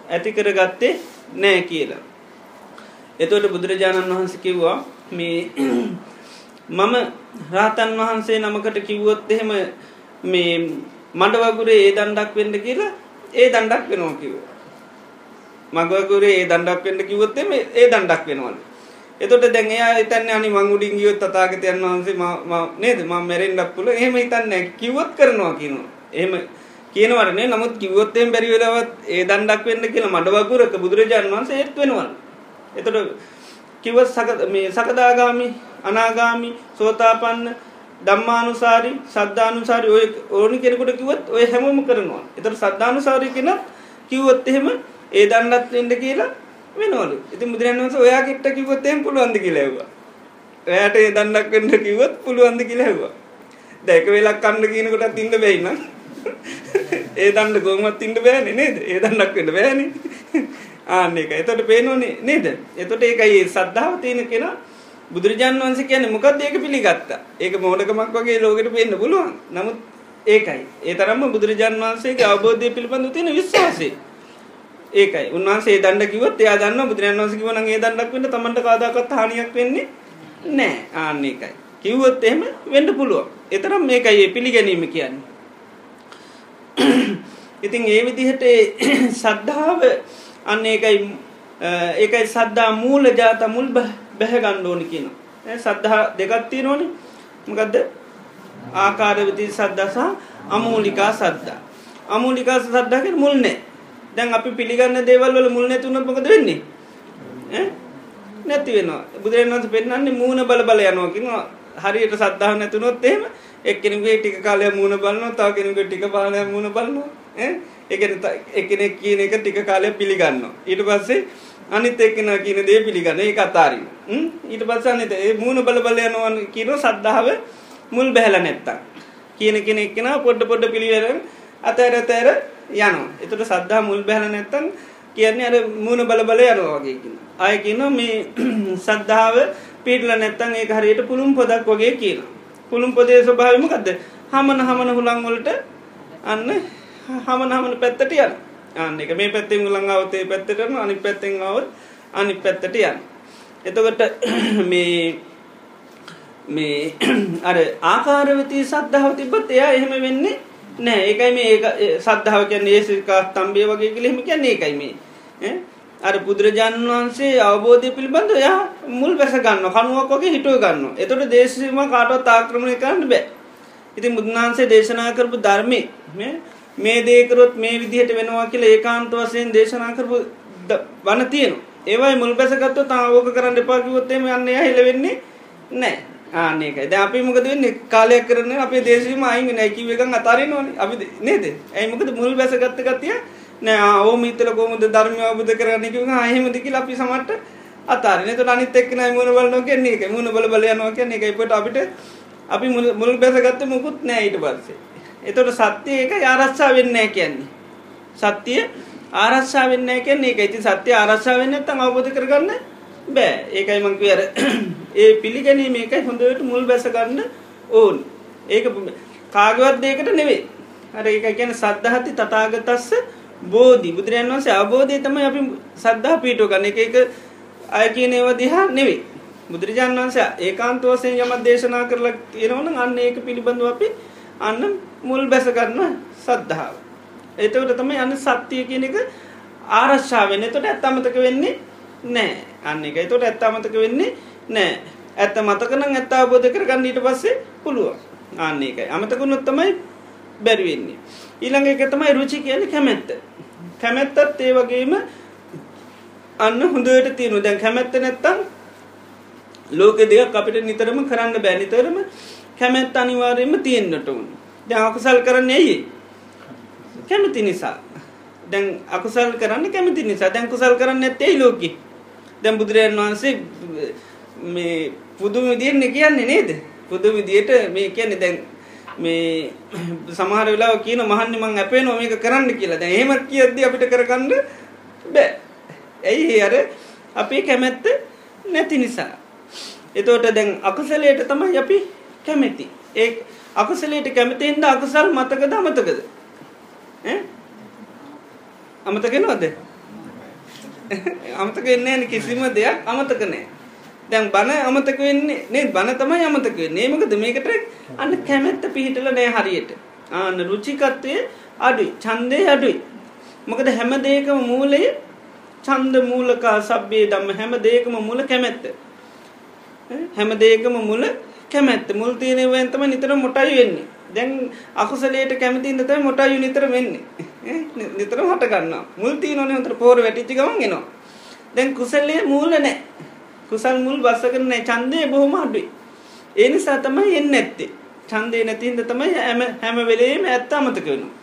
ඇතිකර ගත්තේ නෑ කියලා. එතවට බුදුරජාණන් වහන්ස කිව්වා මේ [clears throat] මම රාතන් වහන්සේ නමකට කිව්වොත් එහෙම මේ මඩවගුරේ ඒ දණ්ඩක් වෙන්න කියලා ඒ දණ්ඩක් වෙනවා කිව්ව. මගවගුරේ ඒ දණ්ඩක් වෙන්න කිවොත්තෙම ඒ දණ්ඩක් වෙනවල. එතොට දැන්යා එතන්න අනි මංගුඩින් ගියොත් තතාගතයන් වහන්සේ නේද ම මැරෙන්ඩක් පුල එහෙම හිතන්න කිවොත් කරනවා කියනවා. එහෙම කියනවරනේ නමුත් කිවොත්තෙන් බැරිවෙලවත් ඒ දණ්ඩක් වෙන්න කියලා මඩවගුරක බුදුරජාන් වහන්සේ ඒත් වෙනවල්. එතොට කිවත් මේ සකදාගාමි අනාගාමි සෝතාපන්න දම්මානුසාරි සද්ධානුසාරි ඔය ඕනි කෙනෙකුට කිවත් ඔය හැමෝම කරනවා. එතට සද්ධානුසාරි කෙන කිව්වොත් එහෙම ඒ දන්නත් එෙන්ඩ කියලා වෙනවලු. ඉති මුදුරන් වන්ස ඔයා කෙට්ට කිවොත්තයෙන් පුළුවන්ද කිලෙව්වා එයට ඒ දන්නක් වෙන්ට කිවත් පුළුවන්ද කිලෙව්වා දැක වෙලක් කන්න කියනකොට තින්න බැයින්න [laughs] ඒ දන්න ගෝමත් ඉන්න බෑන නේද? ඒ දන්නක් වෙන්න බෑන. [laughs] ආන්න එක. එතට පේනෝනේ නේද? එතොට ඒකයි සද්ධාව තියෙන කෙනා. බුදුරජාන් වන්ස කියන මොකක්ද ඒක පිළිගත්ත? ඒක මෝඩකමක් වගේ ලෝකට පෙන්න්න පුළුවන්. නමුත් ඒකයි. ඒ තරම්ම බුදුරජාන් වන්සේගේ අවබෝධය පිළිබඳ තියෙන විශ්වාසේ ඒකයි. උන්වන්සේ දන්න කිවත් එයා දන්න බුදුරන් වන්ස කිවන ඒ දන්නක් වන්න තමන්ට කාදාකත් හනියක් වෙන්නේ නෑ ආන්න එකයි කිව්වොත් එහෙම වෙන්ඩ පුළුවන්. එතරම් මේකයි ඒ පිළිගැනීම කියන්න. ඉතින් ඒ විදිහට සද්ධාව අන්න ඒකයි ඒකයි සද්දා මූල ජාත මුල් බැහැගණ්ඩ ඕනි කියන සද්ධහා දෙගත්තිය නොන මකදද? ආකාරවිති සද්දසහ අමූලිකා සද්දා අමූලිකා සද්දාකට මුල්නේ දැන් අපි පිළිගන්න දේවල්වල මුල් නැතුන මොකද වෙන්නේ? නැති වෙන බුදුරන්වන්ස පෙන්න්නේ මූුණ බල බල යනෝකින හරියට සද්ධාව නැතුනොත් එහෙම එක්කෙනගේ ටික කාලය මූුණ බලන්න තා කෙනක ටික පාලය මූුණ බලන්න එකනෙක් කියන එක ටික කාලය පිළිගන්න ඊට පස්සේ අනිත් එක්කෙන කියන දේ පිළිගන්න ඒ අතාරින් ඊට පස්ස අනිත ඒ මූුණ බල බල යනවන් කියන සද්ධාව මුල් බැහල නැත්තා කියන කෙන එක්කෙන පොඩ්ඩ පොඩ්ඩ පිළිවෙර අතෑර තෑර යනවා. එතුට සද්ධා මුල් බැහල නැත්තන් කියන්නේ අර මූුණ බල බල යනවාගේකින අය කියන මේ සද්ධාව පිටල නැත්තන් ඒ හරියට පුළුම් පොදක් වගේ කියන පුළුම් පොදේ ස්වභාවමකක්ද හමන හමන හුළංවලට අන්න හමන හමන පැත්තට යන්න අන්න එක මේ පැත්තෙන් ලඟාවතේ පැත්තටම අනි පැත්තෙන් අවත් අනි පැත්තට යන්න එතකොට [clears throat] මේ මේ [clears throat] අර ආකාරවති සද්ධාව තිබත් එයා එහෙම වෙන්නේ නෑ ඒකයි මේ ඒ සද්ධාව කියන්නේ ඒසිකා තම්බේ වගේ කියෙහෙම කියන්නේ ඒකයි මේ. අර බුදුරජාණන් වහන්සේ අවබෝධය පිළිබඳ යා මුල් වැස ගන්න කනුවක් වගේ හිටුව ගන්න එතොට දේශම කාටවත් ආක්‍රමණය කරන්න බෑ. ඉතින් බුදුන්හන්සේ දේශනා කරපු ධර්මය මේ දේකරොත් මේ විදිහට වෙනවා කියලා ඒකාන්ත වසයෙන් දේශනා කරපු වන තියෙන ඒවයි මුල් බැසගත්ව තාවෝක කරන්න එපාකිවොත්තේම යන්න හිල වෙන්නේ නෑ. ආනක ද අපි මොකද වෙන්නේ? කාලයක් කරන අපේ දේශීම අයින් නැකිව එක අතරය නොන අපි නේද? ඇයිමකද මුල් බැසගත්ත ගතිය නෑ ඕම ඉතල කොමද ධර්මය අවබුද කරන්නක අහෙමදිකි අපි සමට අතාරන. තු අනිත් එක්න මුණ බල කියන්නේ එක මුණ බල බලයනවා කියන්නේ එකයිපට අපිට අපි මුල් බැසගත්ත මුකුත් නෑයිට පස්සේ. එතොට සත්‍යය එක ආරස්සා වෙන්නෑ කියන්නේ. සත්‍යය ආරස්සා වෙන්න කියන්නේ එක ඉති සත්‍යය ආරස්සා වෙන්න තම අවබෝධ කරගන්න බෑ. ඒකයි මංකවර [clears throat] ඒ පිළිගැනීම එකයි හොඳට මුල් බැසගන්න ඕන්. ඒක කාගවත් දෙයකට නෙවේ අර එක කියන සද්ධහති තතාගතස්ස බෝධි. බුදුරයන් වන්සේ අවබෝධය තම අපි සද්ධහ පීටෝ ගන්න. එක එක අය කියන ඒව දිහා නෙවේ බුදුරජාන් වන්සේ ඒකාන්තවසයෙන් යමත් දේශනා කරලා කියනවන අන්න ඒක පිළිබඳව අපි අන්න මුල් බැසගන්න සද්ධාව. එතවට තමයි අන්න සත්‍යය කියන එක ආරශ්ාවෙන් එතොට ඇත්තමතක වෙන්නේ නෑ අන්න එක තොට ඇත්තාමතක වෙන්නේ නෑ ඇත්ත මතකන ඇත්ත අවබෝධ කරගන්න ඊට පස්සේ පුළුව ආන්නේ එකයි අමතකුණොත් තමයි බැරිවෙන්නේ ඊළඟ එක තමයි රුචි කියන කැමැත්ත. කැමැත්තත් ඒ වගේම අන්න හොඳට තියෙනු දැන් කැමැත්ත නැත්තම් ලෝක දෙයක් අපිට නිතරම කරන්න බැනිතරම කැමැත්ත අනිවාර්යයෙන්ම තියෙන්න්නට වුන් දැන් අකුසල් කරන්න ඇයි? කැමති නිසා. දැන් අකුසල් කරන්න කැමති නිසා. දැන් කුසල් කරන්න ඇත්තේ ලෝකි? දැන් බුදුරජන් වහන්සේ මේ පුදුම විදිරන්න කියන්නේ නේද? පුදුම විදියට මේ කියන්නේ දැන් මේ [clears throat] සමහර වෙලා කියන මහන්න මං අපේ නොමක කරන්න කියලා. දැ ඒම කියද්දි අපිට කරගන්න බෑ. ඇයි අර අපේ කැමැත්ත නැති නිසා? එතෝට දැන් අකුසලයට තමයි අපි කැමැති. ඒ අකුසලයට කැමතින්ද අකුසල් මතකද අමතකද? අමතකෙනවද අමතක එන්නේ [laughs] කිසිම දෙයක් අමතකනෑ දැන් බණ අමතක වෙන්නේ නේ බණ තමයි අමතක වෙන්නේ. මොකද මේකට අන්න කැමැත්ත පිහිටල නෑ හරියට. ආන්න රුචිකත්වය අඩුයි. ඡන්දේ අඩුයි. මොකද හැම දෙයකම මූලය ඡන්ද මූලකා සබ්බේ ධම්ම හැම දෙයකම මූල කැමැත්ත. හැම දෙයකම මුල කැමැත්ත. මුල් තියෙනවෙන් තමයි නිතර මොටයි වෙන්නේ. දැන් අකුසලයට කැමතිින්ද තමයි මොටයි නිතර වෙන්නේ. නිතර හට ගන්නවා. මුල් තියෙනවනේ හොඳට පොර වැටිච්ච ගමන් එනවා. දැන් කුසලයේ මූල නැහැ කුසල් මුල් බස්සගෙන ඡන්දය බොහොම අඩුයි. ඒ නිසා තමයි එන්නේ නැත්තේ. ඡන්දේ නැති හින්දා තමයි හැම හැම වෙලේම ඇත්ත අමතක වෙනවා.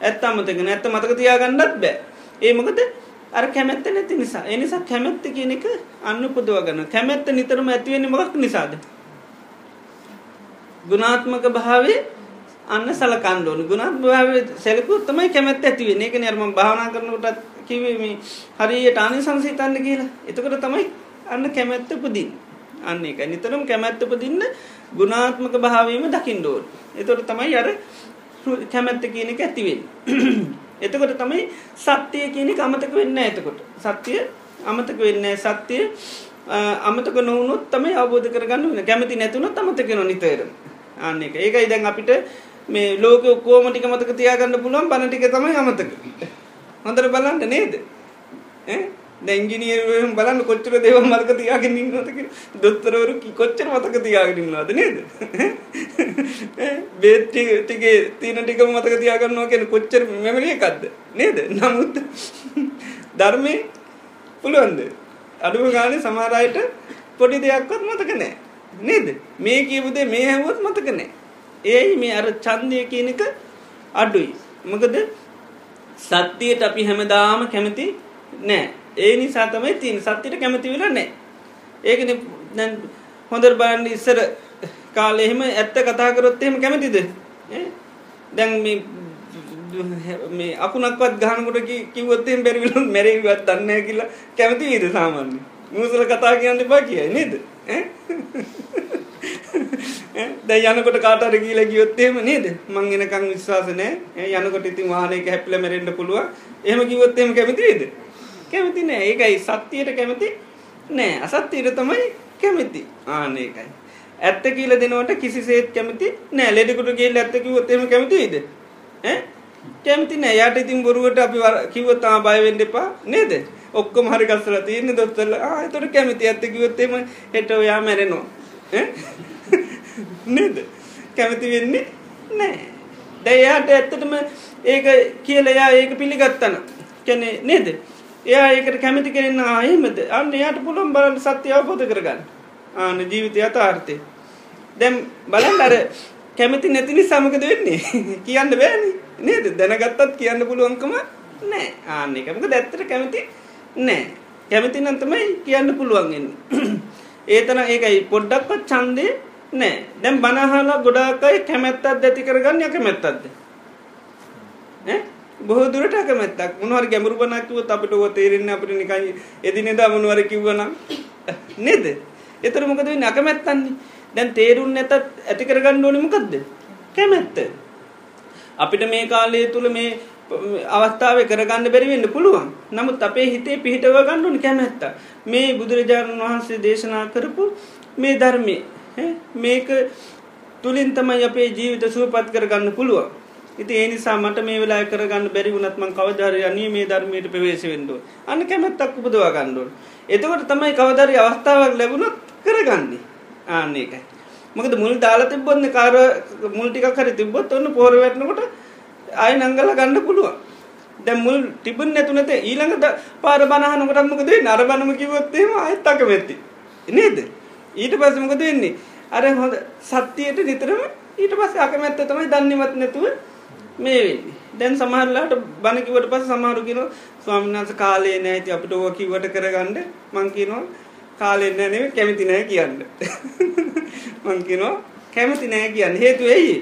ඇත්ත අමතක නැත්ත මතක තියාගන්නත් බෑ. ඒ මොකද අර කැමැත්ත නැති නිසා. ඒ නිසා කැමැත්ත කියන එක අනුපදව ගන්න. කැමැත්ත නිතරම ඇති වෙන්නේ මොකක් නිසාද? ගුණාත්මක භාවයේ අන්න සලකන්න ඕන. ගුණාත්මක භාවයේ සැලකුවොත් තමයි කැමැත්ත ඇති වෙන්නේ. ඒකනේ අර මම භාවනා කරනකොටත් කිව්වේ මේ හරියට ආනිසංස හිතන්න කියලා. එතකොට තමයි අන්න කැමැත්ත උපදින්න. අන්න එක නිතරම කැමැත්ත උපදින්න ගුණාත්මක භාවයම දකින්න ඕන. එතකොට තමයි අර කැමැත්ත කියන එක ඇති වෙන්නේ. [clears throat] එතකොට තමයි සත්‍යය කියන එක අමතක වෙන්නේ නැහැ එතකොට. සත්‍ය අමතක වෙන්නේ සත්‍ය අමතක නොවුනොත් තමයි අවබෝධ කරගන්න වෙන්නේ. කැමැති නැතුනොත් අමතක වෙනවා නිතරම. අන්න එක. ඒකයි දැන් අපිට මේ ලෝකෙ ඔක්කොම ටික මතක තියාගන්න පුළුවන් බණ ටික තමයි අමතක. හොඳට බලන්න නේද? ඈ දැංගිනියරුවම බලන්න කොච්චර දේවල් මතක තියාගෙන ඉන්නවද කියලා. දොස්තරවරු කොච්චර මතක තියාගෙන ඉන්නවද නේද? [laughs] බේත් ටිකේ තියෙන ටික මතක තියාගන්නවා කියන්නේ කොච්චර මෙමරි එකක්ද? නේද? නමුත් [laughs] ධර්මයේ පුළුවන්ද? අඩුම ගානේ සමහර අයට පොඩි දෙයක්වත් මතක නැහැ. නේද? මේ කියපු දේ මේ හැවුවත් මතක නැහැ. ඒයි මේ අර ඡන්දය කියන එක අඩුයි. මොකද සත්‍යයට අපි හැමදාම කැමති නැහැ. ඒ නිසා තමයි තියෙන සත්‍යයට කැමති වෙලා නැහැ. ඒකනේ දැන් හොඳට බලන්න ඉස්සර කාලේ එහෙම ඇත්ත කතා කරොත් එහෙම කැමතිද? දැන් මේ මේ අකුණක්වත් ගහනකොට කිව්වොත් එහෙම බැරි වෙලොත් [laughs] මැරෙයිවත් දන්නේ නැහැ කියලා කැමති වේද සාමාන්‍යයෙන්? මූසල කතා කියන්න එපා කියයි නේද? දැන් යනකොට කාට හරි කියලා ගියොත් එහෙම නේද? මං එනකන් විශ්වාස නැහැ. යනකොට ඉතින් වාහනයක හැප්පිලා මැරෙන්න පුළුවන්. එහෙම කිව්වොත් එහෙම කැමති වේද? කැමති නෑ. ඒකයි සත්‍යයට කැමති නෑ. අසත්‍යයට තමයි කැමති. ආන ඒකයි. ඇත්ත කියලා දෙනවට කිසිසේත් කැමති නෑ. ලෙඩෙකුට ගිහිල්ලා ඇත්ත කිව්වොත් එහෙම කැමති වෙයිද? ඈ? කැමති නෑ. යාට ඉතින් බොරුවට අපි කිව්වොත් ආ බය වෙන්න එපා නේද? ඔක්කොම හරි ගස්සලා තියෙන්නේ දොස්තරලා. ආ ඒතර කැමති. ඇත්ත කිව්වොත් එහෙම හෙට ඔයා මැරෙනවා. ඈ? [laughs] නේද? කැමති වෙන්නේ නෑ. දැන් යාට ඇත්තටම ඒක කියලා එයා ඒක පිළිගත්තා නම් කියන්නේ නේද? එයා ඒකට කැමති කෙනෙන්න ආයෙමද අන්න එයාට පුළුවන් බලන්න සත්‍ය අවබෝධ කරගන්න. ආන ජීවිතය යථාර්ථය. දැන් බලන්න අර කැමති නැති නිසා මොකද වෙන්නේ? [laughs] කියන්න බෑනේ. නේද? දැනගත්තත් කියන්න පුළුවන්කම නැහැ ආන්න ඒක මොකද ඇත්තට කැමති නැහැ කැමති නම් තමයි කියන්න පුළුවන් වෙන්නේ [clears throat] ඒ තරම් ඒකයි පොඩ්ඩක්වත් ඡන්දේ නැහැ දැන් බණ අහලා ගොඩාක් අය කැමැත්තක් ඇති කරගන්නේ අකමැත්තක්ද? ඈ? බොහෝ දුරට අකමැත්තක් මොනවර ගැඹුරු බණක් කිව්වොත් අපිට ඔය තේරෙන්නේ අපිට නිකන් එදිනෙදා මොනවර කිව්වනම් නේද? ඒතර මොකද වෙන්නේ අකමැත්තන්නේ. දැන් තේරුම් නැතත් ඇති කරගන්න ඕනේ මොකද්ද? කැමැත්ත. අපිට මේ කාලය තුල මේ අවස්ථාවේ කරගන්න බැරි වෙන්න පුළුවන්. නමුත් අපේ හිතේ පිහිටව ගන්න ඕනේ කැමැත්ත. මේ බුදුරජාණන් වහන්සේ දේශනා කරපු මේ ධර්මයේ මේක තුලින් තමයි අපේ ජීවිත සුවපත් කරගන්න පුළුවන්. ඉතින් ඒ නිසා මට මේ වෙලාවේ කරගන්න බැරි වුණත් මං කවදා හරි අනිය මේ ධර්මයට ප්‍රවේශ වෙන්න ඕන. අන්න කැමැත්තක් උපදවා ගන්න ඕන. එතකොට තමයි කවදා හරි අවස්ථාවක් ලැබුණොත් කරගන්නේ. ආන්නේකයි මොකද මුල් දාලා තිබොන්න කාර මුල්ටික කර තිබොත් ඔන්න පෝර වැටනකොට අය නංගල ගන්න පුළුවන් දැ මුල් ටිබන් නැතුනත ඊළඟ පාර බනහනකටමකද නර බනම කිවොත්තේම අයත්තක වෙත්ති නේද ඊට පසමකද වෙන්නේ අර හොඳ සත්‍යයට නිතරම ඊට පස්ස අකමැත්ත තමයි දන්නවත් නැතුව මේ වෙන්නේ දැන් සමහරලාට බණකිවට පස සමහරුකින ස්වාමිනාස කාලේ නෑති අපිට ඕ කිවට කරගන්න. මංකිනවා කාලෙන්න නෙව කැමති නෑ කියන්න. [laughs] මංකිනවා කැමති නෑ කියන්න. හේතු ඇයි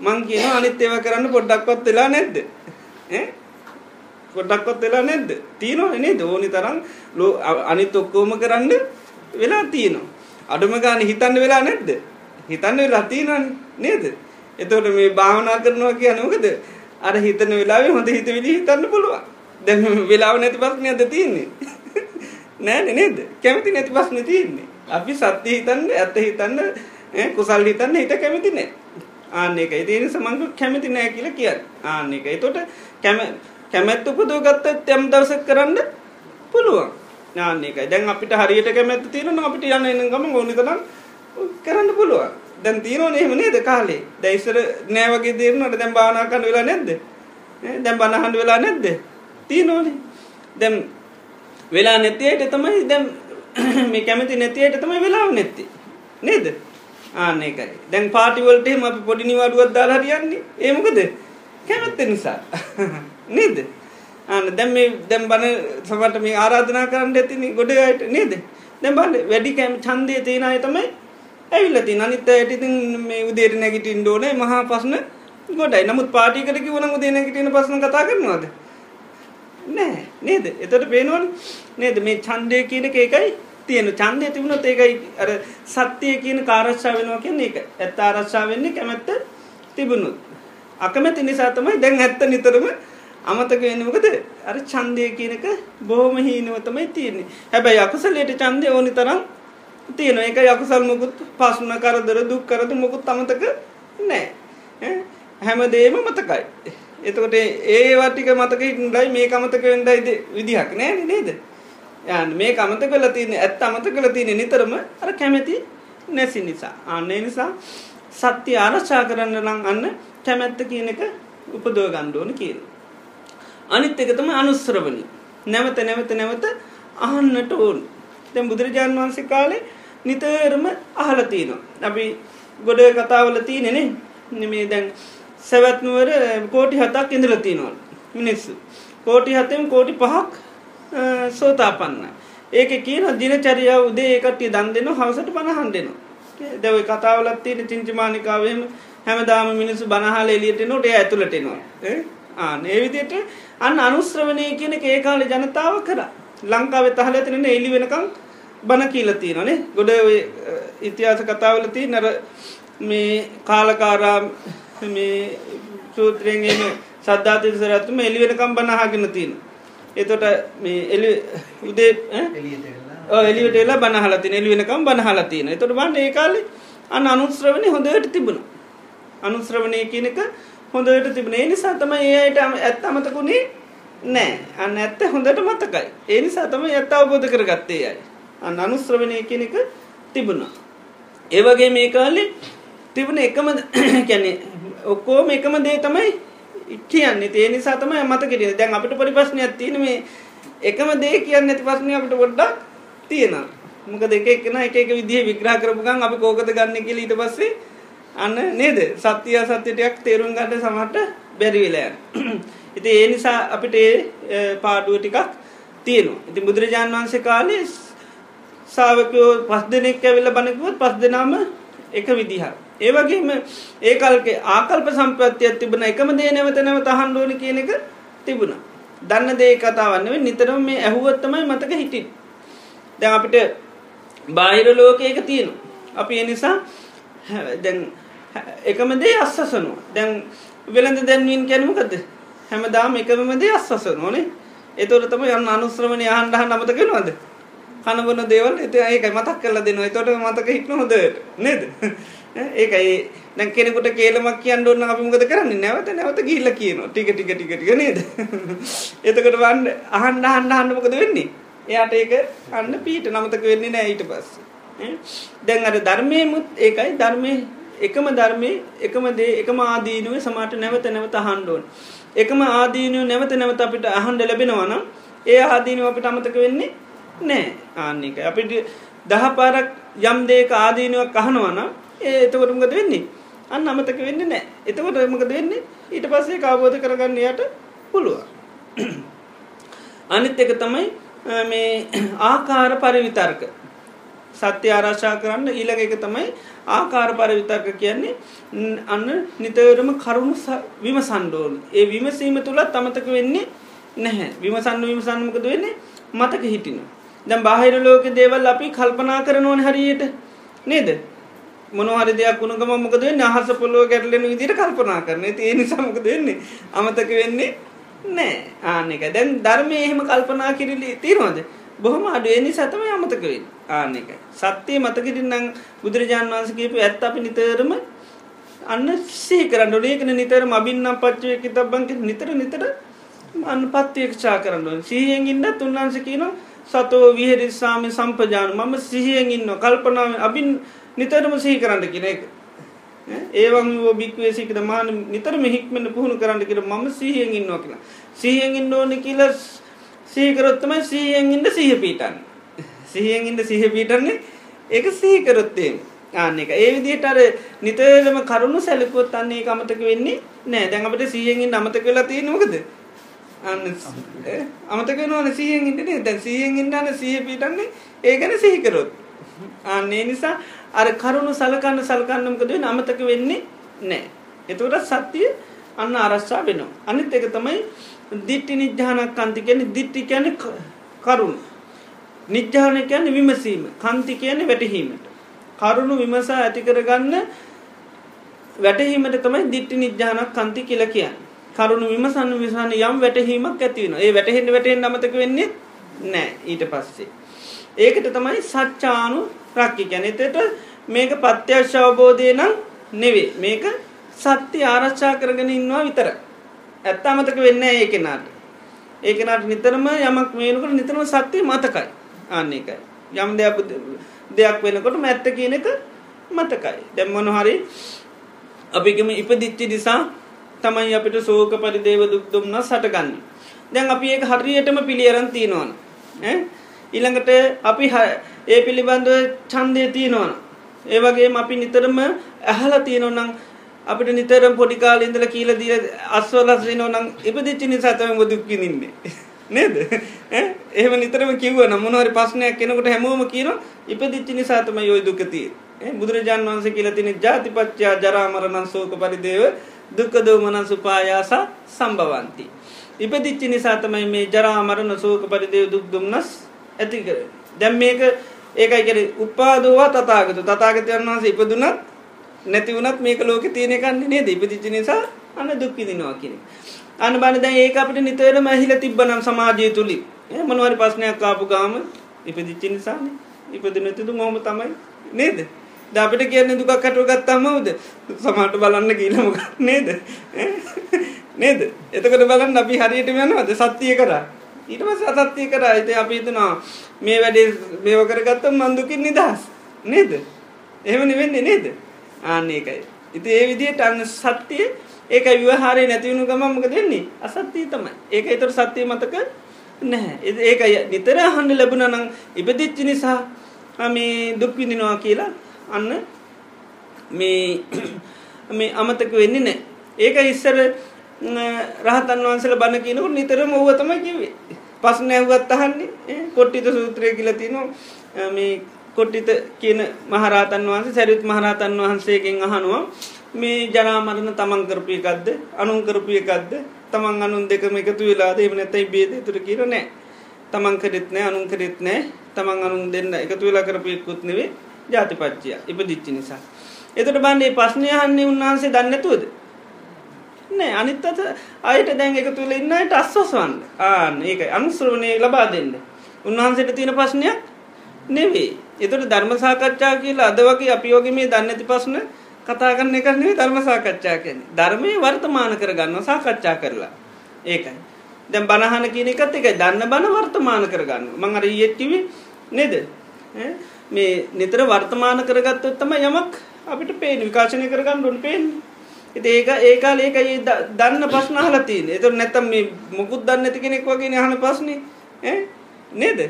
මං කියන අනිත් ඒව කරන්න පොඩ්ඩක්වත් වෙලා නැද්ද? පොඩ්ඩක්වත් වෙලා නැද්ද? තියනවා නේද? ඕනි තරම් ලෝ අනිත් ඔක්කෝම කරන්න වෙලා තියෙනවා. අඩුම ගාන හිතන්න වෙලා නැද්ද? හිතන්න වෙලා තියෙනවනේ නේද? එතකොට මේ භාවනා කරනවා කියන්නේ මොකද? අර හිතන වෙලාවේ හොඳ හිතවිලි හිතන්න පුළුවන්. දැන් වෙලාව නැති ප්‍රශ්නයක්ද තියෙන්නේ. [laughs] නෑනේ නේද? කැමති නැති ප්‍රශ්නේ තියෙන්නේ. අපි සත්‍ය හිතන්න ඇත්ත හිතන්න කුසල් හිතන්න හිත කැමති නෑ. ආන්න එකයි ඒ නිසා මම කැමති නෑ කියලා කියන්නේ. ආන්න එකයි එතකොට කැම කැමැත්ත උපදව ගත්තත් යම් දවසක් කරන්න පුළුවන්. ආන්න එකයි දැන් අපිට හරියට කැමැත්ත තියෙනවා අපිට යන්න එන ගමන් ඕනි තරම් කරන්න පුළුවන්. දැන් තියෙනවනේ එහෙම නේද කාලේ? දැන් ඉස්සර නෑ වගේ දේරුණාට දැන් භාවනා කරන්න වෙලා නැද්ද? දැන් බණ අහන්න වෙලා නැද්ද? තියෙනවනේ. දැන් වෙලා නැති අයට තමයි දැන් [clears throat] මේ කැමති නැති අයට තමයි වෙලාව නැත්තේ. නේද? ආන්න ඒකයි. දැන් පාටි වලට එහෙම අපි පොඩි නිවාඩුවක් දාලා හරියන්නේ. ඒ මොකද? කැමැත්ත නිසා. [laughs] නේද? ආන්න දැන් මේ දැන් බණ සමහරට මේ ආරාධනා කරන්න ඇතිනේ ගොඩ අයට. නේද? දැන් බලන්න වැඩි කැම ඡන්දය තියෙන අය තමයි ඇවිල්ලා තියෙන. අනිත් අයට ඉතින් මේ උදේට නැගිටින්න ඕනේ මහා ප්‍රශ්න ගොඩයි. නමුත් පාටියකට කිව්වනම් උදේ නැගිටින ප්‍රශ්න කතා කරනවද? නෑ. නේද? එතට පේනවන. නේද? මේ ඡන්දය කියන එක ඒකයි තියෙන. ඡන්දය තිබුණොත් ඒකයි අර සත්‍යය කියන කාරක්ෂා වෙනවා කියන්නේ ඒක. ඇත්ත ආරක්ෂා වෙන්නේ කැමැත්ත තිබුණොත්. අකමැති නිසා තමයි දැන් ඇත්ත නිතරම අමතක වෙන්නේ. මොකද අර ඡන්දය කියන එක බොහොම හීනව තමයි තියෙන්නේ. හැබැයි අකුසලයට ඡන්දය ඕනි තරම් තියෙනවා. ඒක අකුසල් මොකුත් පස්න කරදර දුක් කරදර මොකුත් අමතක නෑ. හැමදේම මතකයි. එතකොට ඒ වටික මතක හිටයි මේ අමතක වෙන්නයි විදිහක් නෑ නේද? යන්න මේ අමතක වෙලා තියෙන්නේ ඇත්ත අමතක වෙලා තියෙන්නේ නිතරම අර කැමැති නැසි නිසා. අන්න ඒ නිසා සත්‍ය ආරක්ෂා කරන්න නම් අන්න කැමැත්ත කියන එක උපදව ගන්න ඕන කියලා අනිත් එක තමයි අනුස්සරවණි නැවත නැවත නැවත අහන්නට ඕන. දැන් බුදුරජාන් වහන්සේ කාලේ නිතරම අහලා තියෙනවා. අපි ගොඩ කතාවල තියෙන්නේ. නේ මේ දැන් සැවැත් නුවර කෝටි 7ක් ඉඳලා තියෙනවා මිනිස්සු. කෝටි 7න් කෝටි 5ක් සෝතාපන්න. ඒක කියන දිනචරියාව උදේ ඒ කට්ටිය දන් දෙනවා හවසට බණහන් දෙනවා. දැන් ඔය කතාවලත් තියෙන චින්චමානිකාවෙම හැමදාම මිනිස්සු බණහලා එළියට එනකොට ඒ ඇතුළට එනවා. ඈ? ආ මේ විදිහට අන්න අනුශ්‍රවණය කියන එක ඒ කාලේ ජනතාව කරා. ලංකාවේ තහල තියෙන එළි වෙනකන් බණ කියලා තියෙනවානේ. ගොඩ ඉතිහාස කතාවල තියෙන අර මේ කාලකාරා මේ සූත්‍රයෙන් එන සද්ධාතිසරත්තුම එළි වෙනකම් බණ අහගෙන තියෙනවා. එතකොට මේ එලි උදේ එලියට වෙලා බණ අහලා තියෙන එළි වෙනකම් බණ අහලා තියෙනවා. එතකොට බලන්න ඒ කාලේ අන්න අනුශ්‍රවණේ හොඳට තිබුණා. අනුශ්‍රවණය කියන එක හොඳට තිබුණා. ඒ නිසා තමයි ඒ අයට ඇත්ත අමතකුනේ නෑ. අන්න ඇත්ත හොඳට මතකයි. ඒ නිසා තමයි ඇත්ත අවබෝධ කරගත්තේ අය අන්න අනුශ්‍රවණය කියන එක තිබුණා ඒ වගේ මේ කාලේ තිබුණ එකම [coughs] කියන්නේ ඔක්කොම එකම දේ තමයි කියන්නේ ඒ නිසා තමයි මතක හිටියේ. දැන් අපිට පොඩි ප්‍රශ්නයක් තියෙන මේ එකම දේ කියන්නේ නැති ප්‍රශ්නයක් අපිට පොඩ්ඩක් තියෙනවා. මොකද එක එකනා එක එක විදිහේ විග්‍රහ කරපු ගමන් අපි කෝකද ගන්න කියලා ඊට පස්සේ අන්න නේද? සත්‍ය අසත්‍ය ටිකක් තේරුම් ගන්න සමහරට බැරි වෙලා යනවා. [coughs] ඉතින් ඒ නිසා අපිට ඒ පාඩුව ටිකක් තියෙනවා. ඉතින් බුදුරජාන් වහන්සේ කාලේ ශාවකයෝ පස් දෙනෙක් ඇවිල්ලා බණ කිව්වොත් පස් දෙනාම එක විදිහක්. ඒ වගේම ඒ කල්කේ ආකල්ප සම්ප්‍රත්තියක් තිබුණ එකම දේ නැවත නැවත අහන්න ඕන කියන එක තිබුණා. දන්න දේ කතාවක් නෙවෙයි නිතරම මේ ඇහුවොත් තමයි මතක හිටින්නේ. දැන් අපිට බාහිර ලෝකයක තියෙනවා. අපි ඒ නිසා දැන් එකම දේ අස්සසනවා. දැන් වෙළඳ දැන්වීම කියන්නේ මොකද්ද? හැමදාම එකම දේ අස්සසනවා නේ. ඒතකොට තමයි යන්න අනුශ්‍රවණය අහන්න අහන්න අමතක වෙනවද? කන බොන දේවල් ඒකයි මතක් කරලා දෙනවා. ඒතකොට මතක හිටින හොඳට නේද? [laughs] ඒකයි. දැන් කෙනෙකුට කේලමක් කියන්න ඕන නම් අපි මොකද කරන්නේ? නැවත නැවත ගිහිල්ලා කියනවා. ටික ටික ටික ටික නේද? [laughs] එතකොට වන්න අහන්න අහන්න අහන්න මොකද වෙන්නේ? එයාට ඒක අන්න පීට නමතක වෙන්නේ නැහැ ඊට පස්සේ. දැන් අර ධර්මයමුත් ඒකයි. ධර්මය එකම ධර්මය එකම දේ එකම ආදීනුවේ සමාට නැවත නැවත හන්ඩෝන් එකම ආදීනුව නැවත නැවත අපිට අහන්ඩ ලැබෙනවනම් ඒ ආදීනුව අපිට අමතක වෙන්නේ නෑ. ආන්නක අපිට දහ පාරක් යම් දේක ආදීනුවක් අහනවනම් ඒ එතකොටමකද වෙන්නේ? අන්න අමතක වෙන්න නෑ. එතකොට මකද වෙන්නේ? ඊට පස්සේ කාබෝධ කරගන්න යට පුළුව අනිත් එක තමයි මේ ආකාර පරිවිතර්ක. සත්‍ය ආරශා කරන්න ඊළඟ එක තමයි ආකාර පරිවිතර්ක කියන්නේ අන්න නිතරම කරුණු විම සන්ඩෝන් ඒ විමසීම තුළත් අමතක වෙන්නේ නැහැ. විමසන්න විමසන්නමකද වෙන්නේ? මතක හිටිනු දැම් බාහිර ලෝක දේවල් අපි කල්පනා කරනවන හරියට. නේද? මොනහරි දෙයක් වුණ ගම මොකද අහස පොලෝ ගැටලෙන විදිට කල්පනා කරන. ඒ නිසාමක දෙන්නේ අමතක වෙන්නේ නෑ ආනෙක දැන් ධර්මය එහෙම කල්පනා කිරලි තිරවාද බොහොම අඩුවනි සතම අමතකවෙන් ආනෙක සත්‍යය මතකිරින්නම් බුදුරජාන් වන්සකීප ඇත් අපි නිතරම අන්න සේ කරන්න ඒකන නිතර මබින්නම් පච්චය කිතබ්බන්ක නිතර නිතර අන්න පත්්‍යයක්ෂා කරන්න සීහෙන් ඉන්න තුන්වන්ස කියන සතෝ විහරිස්සාමි සම්පජාන මම සිහියෙන් ඉන්න කල්පනාව අබින් නිතරම සිහි කරන්න කියෙන එක. ඒවන් බික්වේ සිකට මාන නිතරම හික්මෙන් පුහුණු කරන්න කියර ම සිහියෙන් ඉන්නවා කියලා. සිහියෙන් ඉන්න ඕන කියල සීකරොත්තම සීයෙන් ඉන්න සිහ පීටන් සිහියෙන් ඉන්න සිහ පීටන්නේ ඒක සීකරොත්තේ ආන්න එක. ඒ විදිහට අර නිතරම කරුණු සැලකුවොත් අන්නේ අමතක වෙන්නේ නෑ දැන් අපට සිහියෙන් අමතක වෙලා තියෙනවකද අන්න අමතක නොන සිහියෙන් ඉන්නනේ දැන් සිහියෙන් ඉන්නන්න සිහ පීටන්නේ ඒ ගැන සිහිකරොත් අන්නේ නිසා අර කරුණු සලකන්න සලකන්නමකද අමතක වෙන්නේ නෑ එතකට සත්‍යය අන්න අරස්සා වෙනවා. අනිත් එක තමයි දිට්ටි නිජ්‍යානක් කන්ති කියන දිට්ටි කියන කරුණු. නිජ්‍යාන කියන්න විමසීම. කන්ති කියන වැටහීමට. කරුණු විමසා ඇති කරගන්න වැටහීමට තමයි දිට්ටි නිජ්‍යානක් කන්ති කියල කියන්න. කරුණු විමසන්න විසාන යම් වැටහීමක් ඇතිවෙන ඒ වැටහෙන් වැටෙන් අමතක වෙන්නේ නෑ ඊට පස්සේ. ඒකට තමයි සච්චානු රක්කි ගැනතට මේක පත්‍යවශ අවබෝධය නම් නෙවේ මේක සත්‍ය ආරච්චා කරගෙන ඉන්නවා විතර. ඇත්ත අමතක වෙන්න ඒ කෙනාට. ඒ කෙනාට නිතරම යමක් මේනකට නිතරම සත්‍යය මතකයි. අන්න එකයි යම් දෙයක් දෙයක් වෙනකොට මැත්ත කියන එක මතකයි. දැම්මොන හරි අපිකම ඉපදිච්චි නිසා තමයි අපිට සෝක පරිදේව දුක්දුම්න්න සටගන්න. දැන් අපි ඒ හරියටම පිළියරන් තියෙනවන ඊළඟට අපි ඒ පිළිබඳව චන්දය තියෙනවන. ඒවගේ අපි නිතරම ඇහල තියෙනවනම් අපිට නිතරම් පොඩිකාල ඉඳල කියල දිය අස්වලස්න නම් ඉපදිච්චි නිසාතම දුක්කිනින්නේ [laughs] නේද? එහම නිතරම කිව නමුණවර පස්සනයක් කෙනකට හැමෝම කියන ඉපදිච්චි නිසාතම යොයි දුකතිය බුදුරජාන් වන්ස කියලතින ජාතිපච්චා ජරාමරණන් සෝක පරිදේව දුක්කදෝමනන් සුපායාස සම්භවන්ති. ඉපදිච්චි නිසාතමයි මේ ජරාමරණ සෝක පරිදේව දුක් දුම්න්නස් ඇතිකර දැම් මේක ඒකයි කර උපාදවා තතාගතු තතාගතයන් වහන්ස ඉපදුනත් නැති වුණත් මේක ලෝක තියෙන කන්නේ නේද ඉපදිච්ච නිසා අන්න දුක් විඳිනවා කියන. අන්න බණ දැන් ඒක අපිට නිතරම ඇහිලා තිබ්බනම් සමාජය තුලින් මොනවාරි ප්‍රශ්නයක් ආපු ගාම ඉපදිච්ච නිසානේ. ඉපදින තුදු මොහොම තමයි නේද? දැන් අපිට කියන්නේ දුකක් හටව ගත්තාම මොකද? සමහරට බලන්න කියලා මොකක් නේද? නේද? එතකොට බලන්න අපි හරියට යනවද සත්‍ය කරා? ඊට පස්සේ අසත්‍ය කරා. ඉතින් අපි හිතනවා මේ වැඩේ මේව කරගත්තොත් මන් දුකින් නිදහස්. නේද? එහෙම නෙවෙන්නේ නේද? ආන්න ඒකයි. ඉති ඒ විදියට අන්න සත්‍යය ඒක විවහාරය නැතිවුණු ගමමක දෙන්නේ අසත්‍යී තමයි ඒක එතර සත්‍යය මතක නැහැ ඒක නිතර අහන්න ලැබුණ නං ඉපදිච්චි නිසා මේ දුක්විදිනවා කියලා අන්න මේ [clears throat] මේ අමතක වෙන්නේ නෑ. ඒක ඉස්සර රහතන් වන්සල බණ කියනකට නිතර මොව තමයි කිවේ පස් නැව්ගත් අහන්නේ කොට්ටිත සූත්‍රය කියලතිනවා මේ කොට්ටිත කියන මහරාතන් වහන්සේ සැරිත් මහරාතන් වහන්සේගෙන් අහනුවම් මේ ජනාමරණ තමන් කරපියකක්ද අනුන් කරපියකක්ද තමන් අනුන් දෙකම එකතු වෙලාද? එම නැතයි බේද තුර කියර නෑ. තමන් කරෙත් නෑ අනුන් කරෙත් නෑ. තමන් අනුන් දෙන්න එකතු වෙලා කරපියකුත් නෙවේ ජාතිපච්චය ඉප දිච්චි නිසා එතට බන්ඩේ පස්්නය හන්නේ උන්වහන්සේ දන්නතුවද නෑ අනිත් අත අයට දැන් එක තුළ ඉන්නට අස්වස්වන්න. ආන ඒක අනුස්්‍රවනය ලබා දෙන්න. උන්වහන්සේට තියෙන ප්‍රශ්නයක් නෙවේ එතට ධර්ම සාකච්ඡා කියලා අද වගේ අපියෝග මේ දන්නඇති පස්න කතාගන්න එකන්නේ ධර්ම සාකච්ඡා කියන ධර්මය වර්තමාන කරගන්න සාකච්ඡා කරලා. ඒකයි. දැම් බණහන කියන එකත් එකයි දන්න බණ වර්තමාන කරගන්න මං අර ඒත්කිවි නෙද? මේ නිතර වර්තමාන කරගත්තොත් තම යමක් අපිට පේන විකාශනය කරගන්න ොන් පේෙන් ඒක ඒකාල ඒක දන්න ප්‍රශ්න හලතින් එතුර නැතම් මේ මුකුත් දන්න ඇති කෙනෙක් වගේ හන පස්න නේද?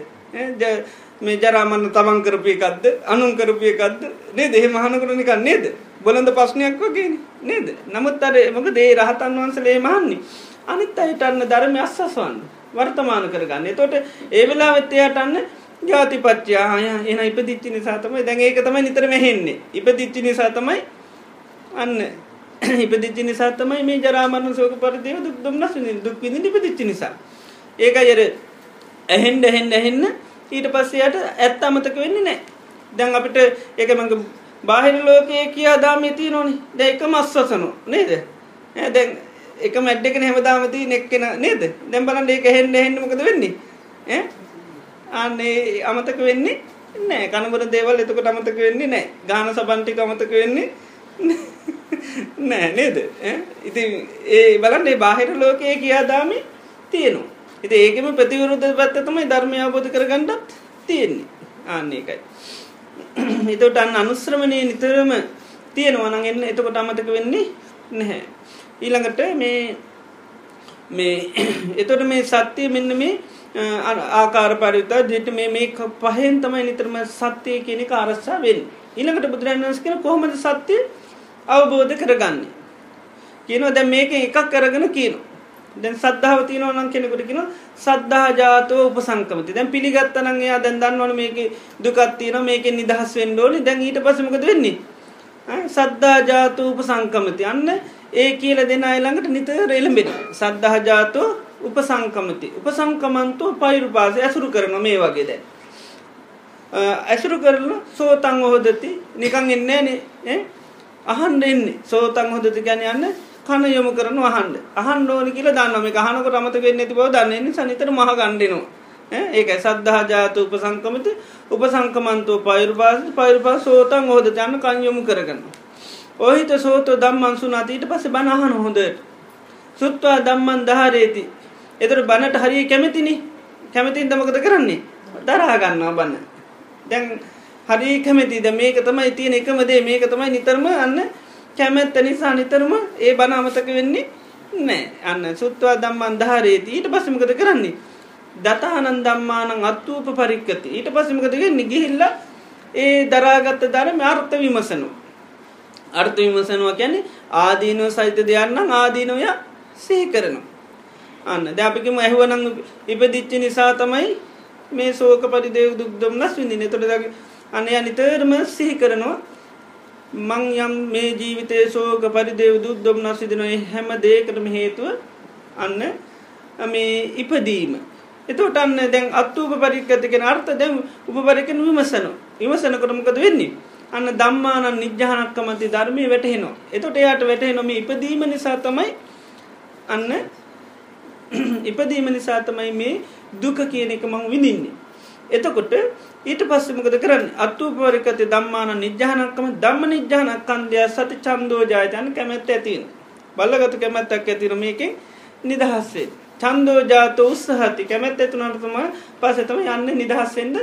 මේ ජරාමන්න තමන් කරපියකක්ද අනුන් කරපියකක්ද නේ දෙහ මහනකරනික නේද? බොලඳ ප්‍රශ්නයක් වගේ නේද? නමුත් අර මොක දේ රහතන් වහන්සලේ මහන්නේ අනිත් අයිටන්න ධර්ම අස්සස්වන්න වර්තමාන කරගන්න. තොට ඒ වෙලා වෙත්තයටන්න ජාතිපච්චාය එන ඉපදිච්චි නිසා තමයි දැන් ඒක තමයි නිතර මෙහෙන්නේ ඉපදිච්චි නිසා තමයි අන්න. [clears throat] ඉපදිච්චි නිසා තමයි මේ ජරාමරණ සෝක පරිදේව දුක් දුම්නස් දුක් විඳින්න ඉපදිච්චි නිසා. ඒක අයර ඇහෙන්ඩ ඇහෙන්ඩ ඇහෙන්න ඊට පස්සයට ඇත්ත අමතක වෙන්නේ නෑ දැන් අපිට ඒක මඟ බාහිර ලෝකයේ කියා දාමති නොනි දැක මස්වසනු නේද? දැන් එක මැඩ්ඩක හැමදාමති නෙක්කෙන නේද? දැම් බලන්න ඒක හෙන්ඩ හෙන්නමකද වෙන්නේ? අන්නේ අමතක වෙන්නේ නෑ කනබර දේවල් එතකොට අමතක වෙන්නේ නෑ ගාන සබන්ටික අමතක වෙන්නේ නෑ නේද? ඉති ඒ බලන්ඩේ බාහිර ලෝකයේ කියාදාම තියෙනවා. ඉති ඒකම ප්‍රතිවරුද්ධ පත්ත තමයි ධර්මය අවබෝධ කරගන්නත් තියෙන්නේ. ආන්නේ එකයි එතකොට අන්න අනුශ්‍රමණය නිතරම තියෙනවා නගන්න එතකොට අමතක වෙන්නේ නැහැ. ඊළඟට මේ මේ එතොට මේ සත්‍යය මෙන්න මේ ආකාර පරිතා දිට මේ මේ පහෙන් තමයි නිතරම සත්‍යය කෙනෙක අරස්සා වෙන් ඊළඟට බුදුරන් වන්ස කන කොහොමද සත්‍යය අවබෝධ කරගන්නේ කියනවා දැ මේක එකක් කරගෙන කියනවා දැන් සද්ධාව තියෙනවා නම් කෙනෙකුට කියනවා සද්ධා ජාතෝ උපසංකමති. දැන් පිළිගත්තා නම් එයා දැන් දන්නවනේ මේකේ දුකක් තියෙනවා මේකෙන් නිදහස් වෙන්න ඕනේ. දැන් ඊට පස්සේ මොකද වෙන්නේ? සද්ධා ජාතෝ උපසංකමති. අන්න ඒ කියලා දෙන අය ළඟට නිතර එළඹෙනවා. සද්ධා ජාතෝ උපසංකමති. උපසංකමන්තෝ පෛරුපාසය ඇසුරු කරනවා මේ වගේ දැන්. ඇසුරු කරලා සෝතං හොදති නිකන් එන්නේ නේ අහන්න එන්නේ. සෝතං හොදති කියන්නේ යන්නේ කන යොමු කරන අහන්ඩ අහන් ඕන කියල දන්නම කහනක රමත වෙන්න ඇති බව දන්නන්නේ සනිතර මහ ගණ්ඩනවා ඒක සද්ධහා ජාත උපසංකමති. උපසංකමන්තෝ පෛර්වාස පෛර්පා සෝතන් හෝද යන්න කංයොමු කරගන්න. ඔහිත සෝතෝ දම්මන්සු නතීට පස බනහන හොඳට. සුත්වා දම්මන් දහරේති. එතර බනට හරි කැමතිනි. කැමතින් දමකද කරන්නේ? දරාගන්නවා බන්න. දැන් හරි කැමතිද මේක තමයි තියෙන එකමදේ මේක තමයි නිතරම අන්න කැමැත්ත නිසා නිතරම ඒ බණ අමතක වෙන්නේ නෑ අන්න සුත්වා දම්මන් ධාරේති. ඊට පස්සමකද කරන්නේ? දතානන් දම්මානං අත්තූප පරික්කති. ඊට පස්සමකද වෙන්නේ? ගිහිල්ල ඒ දරාගත්ත ධර්ම අර්ථ විමසනු අර්ථ විමසනවා කියන්නේ ආදීනව සහිත දෙයන්නම් ආදීනවය සිහි කරනවා. අන්න. දැපිකම ඇහුවනං ඉපදිච්චි නිසා තමයි මේ සෝක පරිදේව දුක් දුම්නස් විඳින තොට අනය අනිතරම සිහි කරනවා. මං යම් මේ ජීවිතය සෝක පරිදේව දුක් දොම් නසිදනොයි හැම දේකටම හේතුව අන්න මේ ඉපදීම. එතෝට අන්න දැන් අත්තුූප පරික්කතිකෙන අර්ථ දැම් උපපරිකෙන් විමසන විමසනකොටමකද වෙන්නේ? අන්න දම්මානන් නිජ්‍යානක්කමති ධර්මය වැටහෙනවා. එතොට එයාට වැටහෙනොම ඉපදීම නිසා තමයි අන්න [clears throat] ඉපදීම නිසා තමයි මේ දුක කියන එක මං විඳින්නේ. එතකොට ඊට පස්සමකද කරන්න? අත්තුපවරිකති දම්මාන නිජ්‍යානක්කම දම්ම නිජ්‍යානක්කන්දය සති චන්දෝ ජායතන කැමැත්ත ඇතින් බල්ලගතු කැමැත්තක් ඇතිර මේකෙන් නිදහස්සේ චන්දෝ ජාත උත්සහති කැමැත් ඇතුනටතම පසතම යන්න නිදහස්සෙන්ද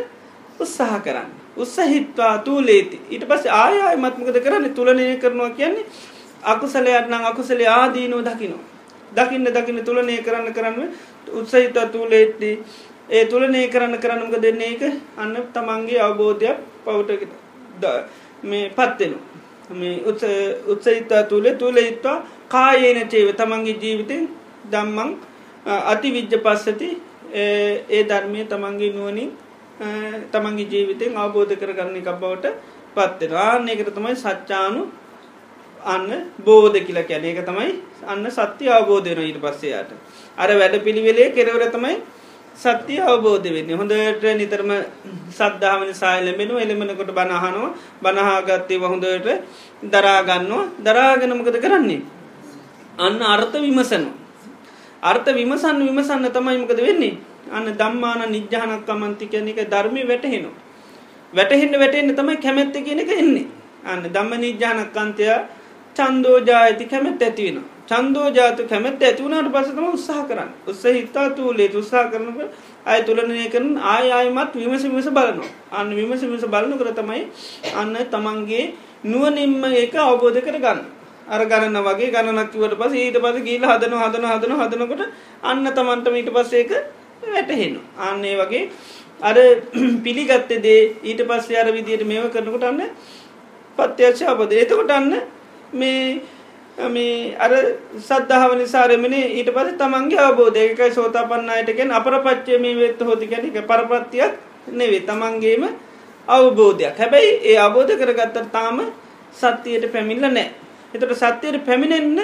උත්සාහ කරන්න. උත්සහිත්වා තූලේති. ඊට පස්ස ආය මත්මකද කරන්න? තුලනය කරනවා කියන්නේ අකුසලයක් නම් අකුසලේ ආදීනෝ දකිනවා. දකින්න දකින්න තුලනය කරන්න කරන්න උත්සහිත්වා තූලේට්දී ඒ තුළනේ කරන්න කරන්නමක දෙන්නේ එක අන්න තමන්ගේ අවබෝධයක් පවුට මේ පත්වෙනු මේ උත්සහිතා තුළේ තුළ ඉත්වා කායේන චේව තමන්ගේ ජීවිතෙන් දම්මං අති විජ්ජ පස්සති ඒ ධර්මය තමන්ගේ නුවනින් තමන්ගේ ජීවිතෙන් අවබෝධ කරගන්න එකක් බවට පත්වෙන ආන්න එකට තමයි සච්චානු අන්න බෝධ කියලා කැන එක තමයි අන්න සත්‍ය අවබෝධයන ඊට පස්සේයාට අර වැඩ පිළිවෙලේ කෙරවර තමයි සත්‍යය අවබෝධ වෙන්න හොඳට නිතරම සද්ධාවන සායිලෙමෙනු එළමෙනකොට බණහනෝ බණහාගත්තේ වහොඳට දරාගන්නවා දරාගනමකද කරන්නේ. අන්න අර්ථ විමසනු. අර්ථ විමසන්න විමසන්න තමයිමකද වෙන්නේ අන්න දම්මාන නිජ්‍යානක්කමන්ති කියන එක ධර්මය වැටහෙනවා. වැටහෙන්න වැටෙන්න්න තමයි කැමැත්ත කියන එක එන්නේ. අන්න දම්ම නිජ්‍යානක්කන්තය චන්දෝජාඇති කැමැත් ඇතිවෙන. චන්දෝ ජාත කැමැත් ඇතිවුණට පසතම උත්සාහ කරන්න. උත්ස හිතා තුූලේ උත්සා කරනක අය තුලනය කරන ආය අයමත් විමස විමස බලනවා. අන්න විමස විමස බලන කර තමයි අන්න තමන්ගේ නුවනින්ම ඒක අවබෝධ කර ගන්න අර ගණන්න වගේ ගණනක්කිවට පස ඊට පස ගීල හදන හදන හදන හදනකොට අන්න තමන්ට ඊට පස්සේක වැටහෙන අන්නේ වගේ අර [clears throat] පිළිගත්ත දේ ඊට පස්සේ අර විදියට මේව කරනකොට අන්න පත්්‍යක්ෂ අපද එතකොට අන්න මේ මේ අර සද්ධාව නිසාරමනේ ඊට පස තමන්ගේ අවබෝධයකයි සෝතා පන්නයටකෙන් අපර පච්චය මේ වෙත්ත හොතිකැන එක පරපත්තියක් නෙවේ තමන්ගේම අවබෝධයක්. හැබැයි ඒ අබෝධ කරගත්තර තාම සත්‍යයට පැමිල්ල නෑ එතට සත්‍යයට පැමිණෙන්න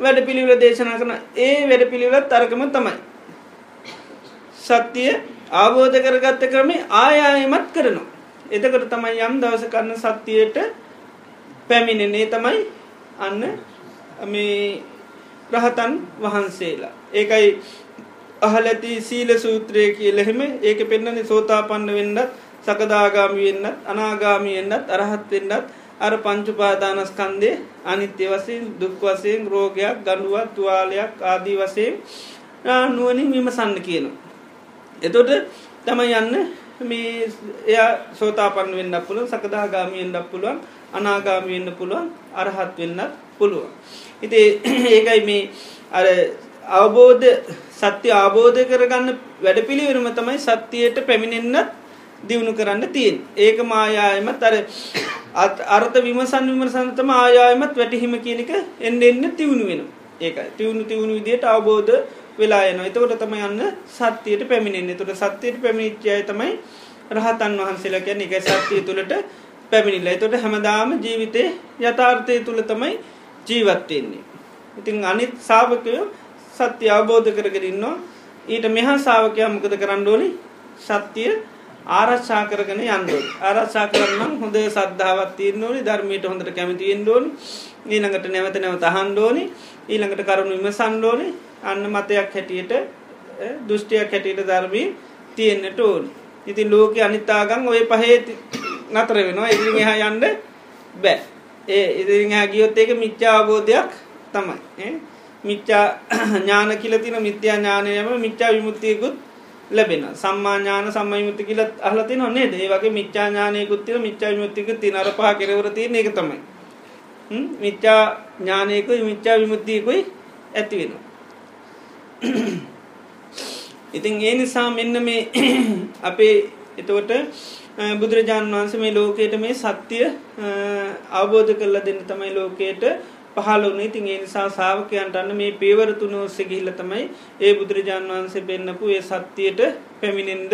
වැඩ පිළිවල දේශනා කරන ඒ වැඩ පිළිවෙලත් අරකම තමයි. සත්‍යය ආබෝධ කරගත්ත ක්‍රමේ ආයායමත් කරනවා. එතකට තමයි යම් දවස කරන්න සත්‍යයට පැමිණෙනේ තමයි අන්න මේ රහතන් වහන්සේලා ඒකයි අහලැති සීල සූත්‍රය කියලෙහෙම ඒක පෙන්න්නන සෝතා පන්න වෙන්නත් සකදාගාමි වෙන්නත් අනාගාමි වෙන්නත් අරහත් වෙන්නත් අර පංචුපාදානස්කන්දේ අනිත්‍ය වසයෙන් දුක් වසයෙන් රෝගයක් ගඩුවත් තුවාලයක් ආදී වසයෙන් නුවනින් විමසන්න කියනවා. එතොට තම යන්න මේ එය සෝතාපන්න වෙන්න පුළුවන් සකදාගාමියෙන්ඩක් පුළුවන් අනාගාමි වෙන්න පුළුවන් අරහත් වෙන්නත් පුළුවන්. ඉති [clears throat] ඒකයි මේ අර අවබෝධ සත්‍ය ආබෝධ කරගන්න වැඩ පිළිවරම තමයි සත්‍යයට පැමිණෙන්න්නත් දියුණු කරන්න තියෙන් ඒක මායායමත් අර අර්ථ විමසන් විමසන්තම ආයායමත් වැටහිම කියනක එන්න එන්න තිවුණු වෙන ඒක තිවුණු තිවුණු විදියට අවබෝධ වෙලා යන එතකොට තම යන්න සත්‍යයට පැමිණෙන්නේ. තුට සත්‍යයට පැමිණිච්චය තමයි රහතන් වහන්සේලා කියැන එක සත්‍යය තුළට පැමිණිල්ල එතොට හැමදාම ජීවිතය යථාර්ථය තුළ තමයි ජීවත්වයෙන්නේ. ඉතින් අනිත් සාාවකයෝ සත්‍ය අවබෝධ කරගරන්නවා ඊට මෙහා සාාවකයා මොකද කරන්න ඕනි? සත්‍යය ආරශ්ා කරගෙන යන්ඩෝ ආරශ්ා කරන්නම් හොඳ සද්ධාවත් තියන්න ඕනි. ධර්මයට හොඳට කැමතියෙන් ඩෝන් ඊළඟට නැවත නැවත හන්ඩෝනි ඊළඟට කරුණු විම සන්ඩෝනි අන්න මතයක් හැටියට දෘෂ්ටියක් හැටියට ධර්මී තියෙන්න්නට ඕන්. ඉතින් ලෝක අනිතාගන් ඔය පහේ නතර වෙනවා. ඉරි එහා යන්ඩ බෑ. ඒ ඉදිරි ගියොත් ඒක මිච්චා අවබෝධයක් තමයි. මිච්චා ඥාන කියලතින මිත්‍යා ඥානයම මිච්චා විමුත්තියකුත් ලැබෙන සම්මාඥාන සම්මයිමුත්ති කියල අහලති නොන්නේ ඒ වගේ මිච්චා ඥානයකුත්තිර මිච්චා විමුත්තික තිනර පහ කෙරවර තියෙන එක තමයි. මිච්චා ඥානයකුයි මිච්චා විමුත්තියකුයි ඇති වෙන ඉතින් ඒ නිසා මෙන්න මේ [clears throat] අපේ එතවට බුදුරජාණන් වහන්සේ මේ ලෝකයට මේ සත්‍යය අවබෝධ කරලා දෙන්න තමයි ලෝකයට පහලුනේ තින් ඒ නිසා සාාවකයන්ට අන්න මේ පේවරතුන ඔස්ස ගිහිල්ල තමයි ඒ බුදුරජාණන් වහන්සේ පෙන්න්නපු ඒ සත්‍යයට පැමිණෙන්ද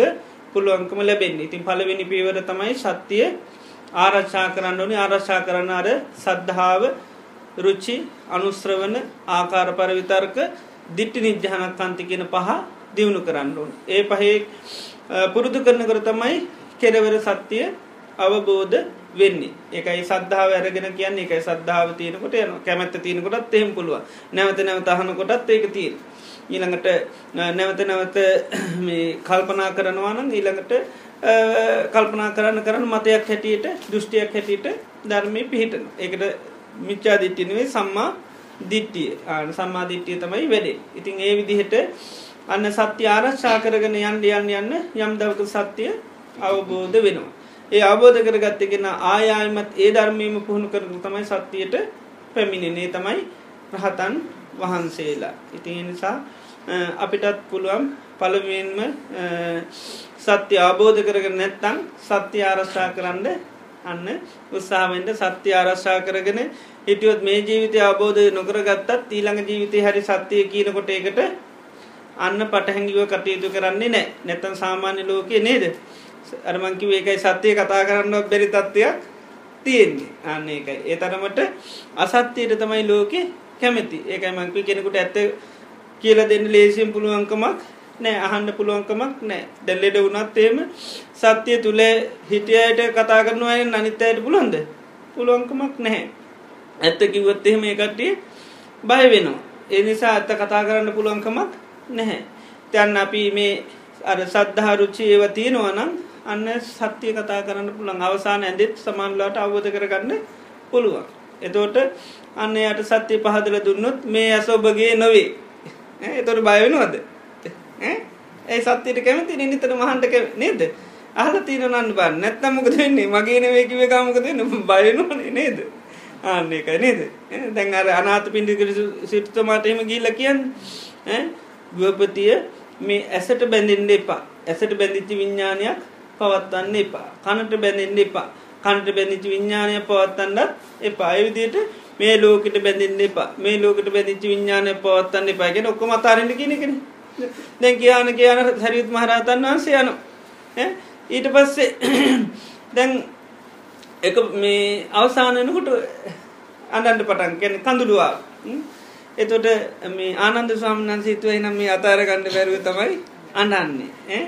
පුළුවන්කම ලැබෙන්නේ. ඉතින් පලවෙනි පේවර තමයි සත්‍යය ආරච්චා කරන්න ඕනි. ආරශ්ා කරන්න අර සද්ධාව රුච්චි අනුස්ත්‍රවන ආකාර පරවිතර්ක දිට්ටි නිජ්ජහනක් අන්ති කියෙන පහ දියුණු කරන්න ඕන. ඒ පහේ පුරුදු කරන කර තමයි කෙරවර සත්‍යය අවබෝධ වෙන්නේ. ඒකයි සද්ධාව ඇරගෙන කියන්න එකයි සද්ධාව තියනකොට යන කැමැත්ත තියනකොටත් එහෙම පුළුව නැවත නැවත අහනකොටත් ඒක තිීන් ඊළඟට නැවත නැවත [coughs] කල්පනා කරනවානම් ඊළඟට කල්පනා කරන්න කරන්න මතයක් හැටියට දෘෂ්ටියක් හැටියට ධර්මය පිහිටන ඒකට මිච්චා දිට්ටිනුවේ සම්මා දිට්ටිය ආන සම්මාධිට්ටිය තමයි වැඩේ ඉතින් ඒ විදිහට අන්න සත්‍ය ආරශ්ා කරගෙන යන්ඩ යන්න යන්න යම් දවක සත්‍යය අවබෝධ වෙනවා. ඒ අවබෝධ කරගත්තගෙන ආයායමත් ඒ ධර්මීම පුහුණු කරනු තමයි සත්‍යයට පැමිණිනේ තමයි රහතන් වහන්සේලා. ඉතින් නිසා අපිටත් පුළුවන් පළවෙන්ම සත්‍ය අවබෝධ කරගෙන නැත්තං සත්‍ය ආරශ්ා කරන්න අන්න උත්සාාවෙන්ට සත්‍ය ආරශ්ා කරගෙන හිටියොත් මේ ජීවිතය අවබෝධය නොකරගත්තත් ඊළඟ ජීවිතය හරි සත්‍යය කියනකොට ඒකට අන්න පටහැඟිව කටයුතු කරන්නේ නෑ නැතන් සාමාන්‍ය ලෝකය නේද? අරමංකිව ඒකයි සත්‍යය කතා කරන්න බැරි තත්ත්වයක් තියෙන්නේ. අන්න ඒකයි. ඒ තරමට අසත්‍යයට තමයි ලෝකෙ කැමැති. ඒකයි මංකි කෙනෙකුට ඇත්ත කියල දෙන්න ලේසිම් පුළුවන්කමක් නෑ අහන්න පුළුවන්කමක් නෑ. දැල්ලෙඩ වුණත් එම සත්‍යය තුළ හිටියට කතා කරනවාය අනිත්තයට පුළොන්ද පුළුවන්කමක් නැහැ. ඇත්ත කිව්වත් එහෙම එකටිය බය වෙනවා. ඒ නිසා ඇත්ත කතා කරන්න පුළුවන්කමක් නැහැ. තැන් අපි මේ අර සද්ධහරුච්චි ඒව තියෙනවනම් අන්න සත්‍යය කතා කරන්න පුළන් අවසාන ඇදෙත් සමන්ලාට අවබෝධ කරගන්න පුළුවන්. එතෝට අන්න යට සත්‍යය පහදල දුන්නොත් මේ ඇස ඔබගේ නොවේ එතොට බයවෙනවද ඒ සත්‍යයට කැමති නිතර මහන්ටක නේද? අහල තිීන නන්න බන්න නැත්තමක දෙන්නේ මගේ නවේකිව කාමක දෙන්න බයනවනේ නේද? ආන්න එක නේද? දැන් අර අනාත පින්ඩිකර සිට්තමාට එම ගිල්ල කියන්න ගුවපතිය මේ ඇසට බැඳින්ඩ එපා. ඇසට බැඳිච්චි විඤ්ඥානයක් පවත්වන්න එපා. කනට බැඳින්ඩ එපා. කණට බැඳිච්චි විඤ්ඥානය පවත්තන්නත් එපා. අයවිදියට මේ ලෝකට බැඳින්න එපා. මේ ලෝකට බැඳිච්චි විඤ්ඥානය පවත්තන්න එපාගෙන ඔක්කොම අතාරට කෙනෙකෙන දැන් කියයාන කියන හැරියුත් මහරතන් වහන්සේ යනු ඊට පස්සේ [coughs] දැන් එක මේ අවසානනකොට අඩන්ට පටන් කැන කඳුළුවා එතොට මේ ආනන්ද ස්වාමනන් සිතුවයි නම් මේ අතාරගණඩ බැරුව තමයි අඩන්නේ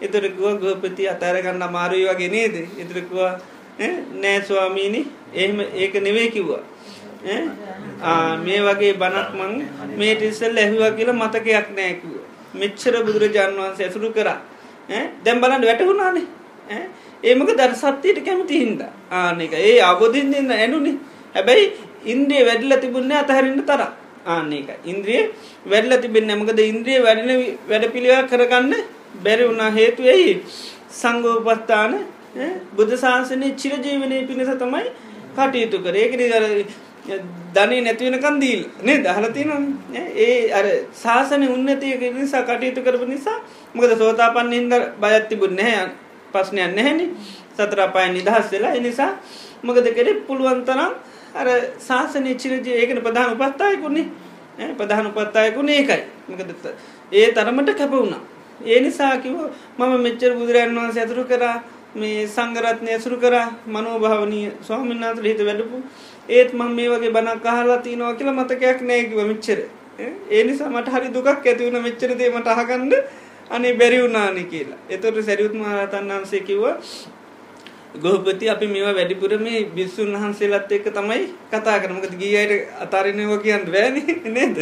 එතොරකුව ගෝපති අතාරගන්න අමාරුයි වගේ නේද? එතරකුවා නෑ ස්වාමීණි එහෙම ඒක නෙවේ කිව්වා. මේ වගේ බනක් මං මේට ඉස්සල් ඇහවා කියලා මතකයක් නෑකුව මෙච්චර බුදුරජාණන් වහන්සේ ඇසුරු කරා. දැම් බලන්න වැටහුණානේ. ඒමක දර සත්‍යයට කැමති හින්ද? ආනක ඒ අබෝධින් දෙන්න ඇනුනි. හැබැයි ඉන්ද්‍රිය වැඩල්ල තිබුණේ අතහරින්න තර ආන්නේක ඉන්ද්‍රිය වැඩල තිබෙන් නැමකද ඉන්ද්‍රිය වැඩන වැඩ පිළිවා කරගන්න බැරි වුණා හේතුවෙයි සංගෝපස්ථාන බුද්ධ ශාසනය චිරජීවනය පිණිස තමයි කටයුතු කර. ඒකන ධනය නැතිවෙනකන් දීල්. නේ දහලතින ඒ අර ශාසන උන්නතියක නිසා කටයුතු කරපු නිසා මොකද සෝතාපන්න හින්ද බයත්තිබුත් නැහැ. පස්්නයන් නැහැනි. සතරපාය නිදහස් වෙලා. එනිසා මොකද කෙරෙ? පුළුවන්තරම් අර ශාසනය චිරජය ඒකන ප්‍රධාන උපත්තායකුන්නේ ප්‍රධාන උපත්තායකුණ ඒකයි. මකදත්ත ඒ තරමට කැප වුණා. ඒ නිසා කිව මම මෙච්චර බුදුරන් වහන්ස ඇතුරු කරා. මේ සංගරත්නය ඇසුරු කර මනෝභාවනී ස්වාමින්නාතර හිත වැඩපු ඒත් මං මේ වගේ බනක් අහලා තියනවා කියලා මතකයක් නෑකිව මෙච්චර. ඒ නිසා මට හරි දුකක් ඇතිවුණ මෙච්චරදේ මට අහකණ්ඩ අනේ බැරි වුණානි කියලා. එතොට සැරියුත් මහරතන් වන්සේ කිව්ව ගොහපති අපි මේවා වැඩිපුර මේ බිස්සුන් වහන්සේලත් එක්ක තමයි කතා කරමකද ගී අයට අතාරනයව කියන්න බෑන නේද?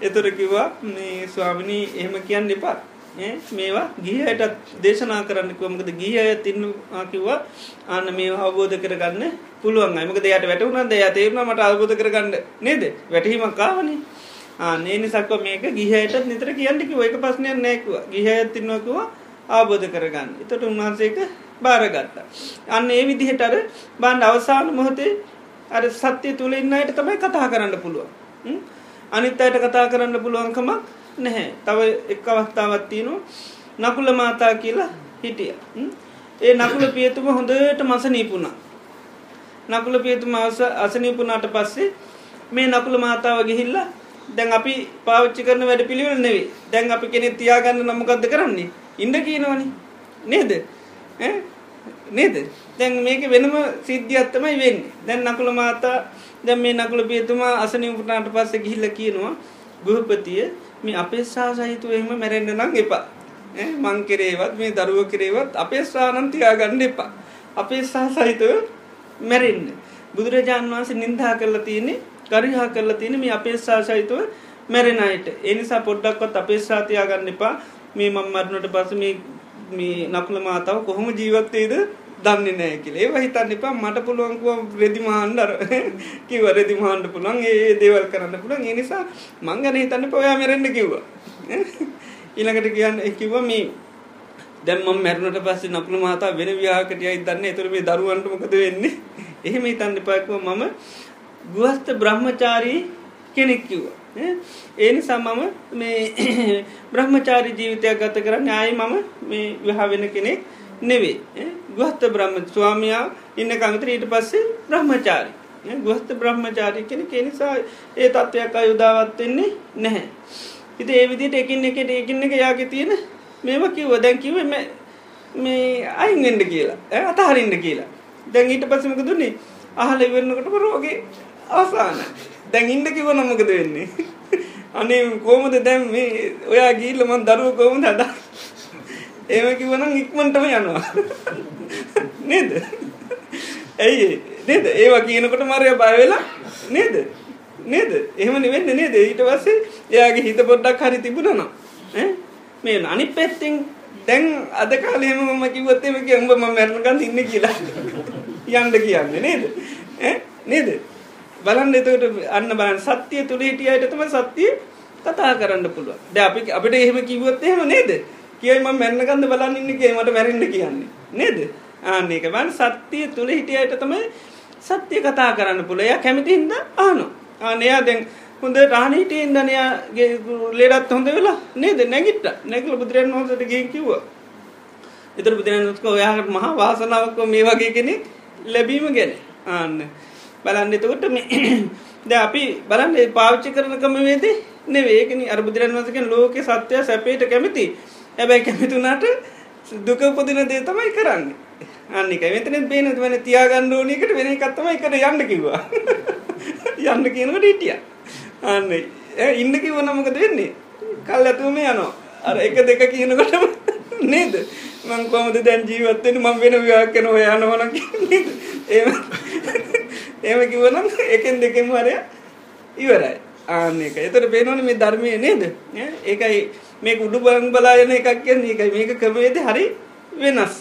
එතොට කිව්වා මේ ස්වාමිනී එහෙම කියන්න එපා. මේවා ගිහයටත් දේශනා කරන්න කොමකද ගිය අය තින්නවා කිව්වා අන්න මේ අවබෝධ කරගන්න පුළුවන් අමක දෙයට වැටුුණන්ද ය තේරුණ මට අවබෝධ කරගන්න. නේද? වැටහීමක් කාවනේ ආනේ නිසක්ව මේක ගිහයට නිතර කියන්නකි ඔයක පස්නයක් නෑකුව ගිහයත් තින්නවකවා අවබෝධ කරගන්න. එතට උන්වහන්සේක බාරගත්තා. අන්න ඒ විදිහට අර බන්ඩ අවසාන මොහොතේ අර සත්‍යය තුළ ඉන්නයට තමයි කතා කරන්න පුළුවන්. අනිත් අයට කතා කරන්න පුළුවන්කමක් නැහැ. තව එක් අවස්ථාවත් තියනු නකුල මාතා කියලා හිටිය. ඒ නකුල පියතුම හොඳට මස නීපුුණා. නකුල පියතුම අවස අසනීපුනාට පස්සේ මේ නකුල මාතාව ගිහිල්ල දැන් අපි පාවිච්චි කරන වැඩ පිළිවෙල නෙවේ දැන් අපි කෙනෙ තියාගන්න නමකක්ද කරන්නේ? ඉඩ කියනවනි. නේද? නේද? දැන් මේක වෙනම සිද්ධියත්තමයි වෙන් දැන් නකුල මාතා දැන් මේ නකුල පියතුමා අසනීපුටාට පස්ස ගිහිල්ල කියනවා ගෘහපතිය මේ අපේ සාසහිතුව එහෙම මැරෙන්න්න නං එපා. මං කෙරේවත් මේ දරුව කෙරේවත් අපේ ශ්‍රානන්තියා ගණ්ඩ එපා. අපේ සාසහිතව මැරෙන්න්න බුදුරජාණන් වහන්සේ නින්දා කරලා තියන්නේ කරිහා කරලා තියෙන මේ අපේ සාසහිතව මැරෙනයිට එනිසා පොඩ්ඩක්වත් අපේ සාතියා ගන්න එපා. මේ මං මරණට පස මේ නකුල මාතාව කොහොම ජීවත්තේද දන්නේ නෑ කියල. ඒ හිතන්න එපා. මට පුළුවන්කුව රෙදිමහන්ඩර [laughs] කිව රෙදිමහන්ඩ පුළන් ඒ දේවල් කරන්න පුළන් ඒ නිසා මංගන හිතන්න පොයා මැරෙන්ඩ කිව්වා. [laughs] ඊළඟට කියන්න කිව මේ දැම්ම මැරුණට පස්සේ නකුළු මහතා වෙන ව්‍යාකටයයි දන්න. එතුර මේ දරුවන්ට මොකද වෙන්නේ? [laughs] එහෙම හිතන්න එපාකුව මම ගුවස්ත බ්‍රහ්මචාරී කෙනෙක් කිව්වා. ඒ නිසා මම මේ [clears throat] බ්‍රහ්මචාරි ජීවිතයක් ගත කරන්න ආයි මම මේ විහා වෙන කෙනෙක්. නෙවේ ගුවස්ත බ්‍රහ්ම ස්වාමයා ඉන්න කමතර ඊට පස්සේ බ්‍රහ්මචාරි. ගුවස්ත බ්‍රහ්මචාරි කෙන කෙනිසා ඒ තත්ත්වයක් අයුදාවත්වෙන්නේ නැහැ. හිත ඒ විදිට එකින් එකට ඒකින්න එක යාගේ තියෙන මේම කිව්ව. දැන් කිව මේ අයින්ෙන්ඩ කියලා. අතහරින්ට කියලා. දැන් ඊට පසමක දුන්නේ අහල ඉවරන්නකටම රෝගේ අවසාන. දැන් ඉන්ඩ කිව නමකද වෙන්නේ? [laughs] අනේ කෝමද දැම් මේ ඔයා ගීල්ලමන් දරුව කෝමද හදා ඒම කිවනම් ඉක්මටම යනවා. නේද? ඇයි නේද? ඒවා කියනකොට මරය බයවෙලා නේද? නේද? එහෙම නිවෙන්න නේද? ඊට පස්සේ එයාගේ හිත පොඩ්ඩක් හරි තිබුණනවා මේ අනි පැත්තෙන් දැන් අද කාලෙම මම කිව්වොත් එමෙ කිය උඹ මම මැරෙනකන් ඉන්නේ කියලා යන්න කියන්නේ නේද? නේද? බලන්න එතකට අන්න බලන් සත්‍යය තුළ හිටියට තම සත්‍යය කතා කරන්න පුළුව ද අපි අපිට එහෙම කිවොත් එහෙම නේද? කියම මැන්නකන්ද බලන්න ඉන්න කියීමට මැරෙන්න්න කියන්නේ. නේද? ආන්නේක බන් සත්‍යය තුළ හිටියට තමයි සත්‍යය කතා කරන්න පුළය කැමතිහින්ද ආනු ආනයා දැන් හොඳ රාණීට ඉන්දනයාගේ ලේඩත් හොඳ වෙලා නේද? නැගිට නැකල බුදුරන් හොසට ගේ කිව්වා. එතර බුදුරන්ක ඔයාට මහා වාසනාවක්ක මේ වගේ කෙනෙක් ලැබීම ගැන. ආන්න බලන්න එතකොට [clears throat] ද අපි බලන්න පාවිච්චි කරනකම වේද නෙවේකන අරබුදුරන් වසකෙන් ලෝක සත්‍යය සැපේට කැමති. ඇබැයි කැමිතුනාට දුක උපදින දේ තමයි කරන්න. අනික මෙතන බේන වෙන තියාගන්න ඕනකට වෙන කත්තමයි කර යන්න කිව්වා. [laughs] යන්න කියනකට හිටිය. අන්න ඉන්න කිව නමකද වෙන්නේ? කල් ඇතුම යනවා. අර එක දෙක කියනකොටම [laughs] නේද? මං කොමද දැන් ජීවත්වෙන මං වෙන විවාක්කන යනවන ඒ ඒම කිවනම් එකෙන් දෙකෙන් වරය ඉවරයි. ආන්න එක එතට පේනවන මේ ධර්මය නේද? ඒකයි මේ උඩු බං බලායන එකක් කියන්නේ එකයි මේක කමේද හරි වෙනස්.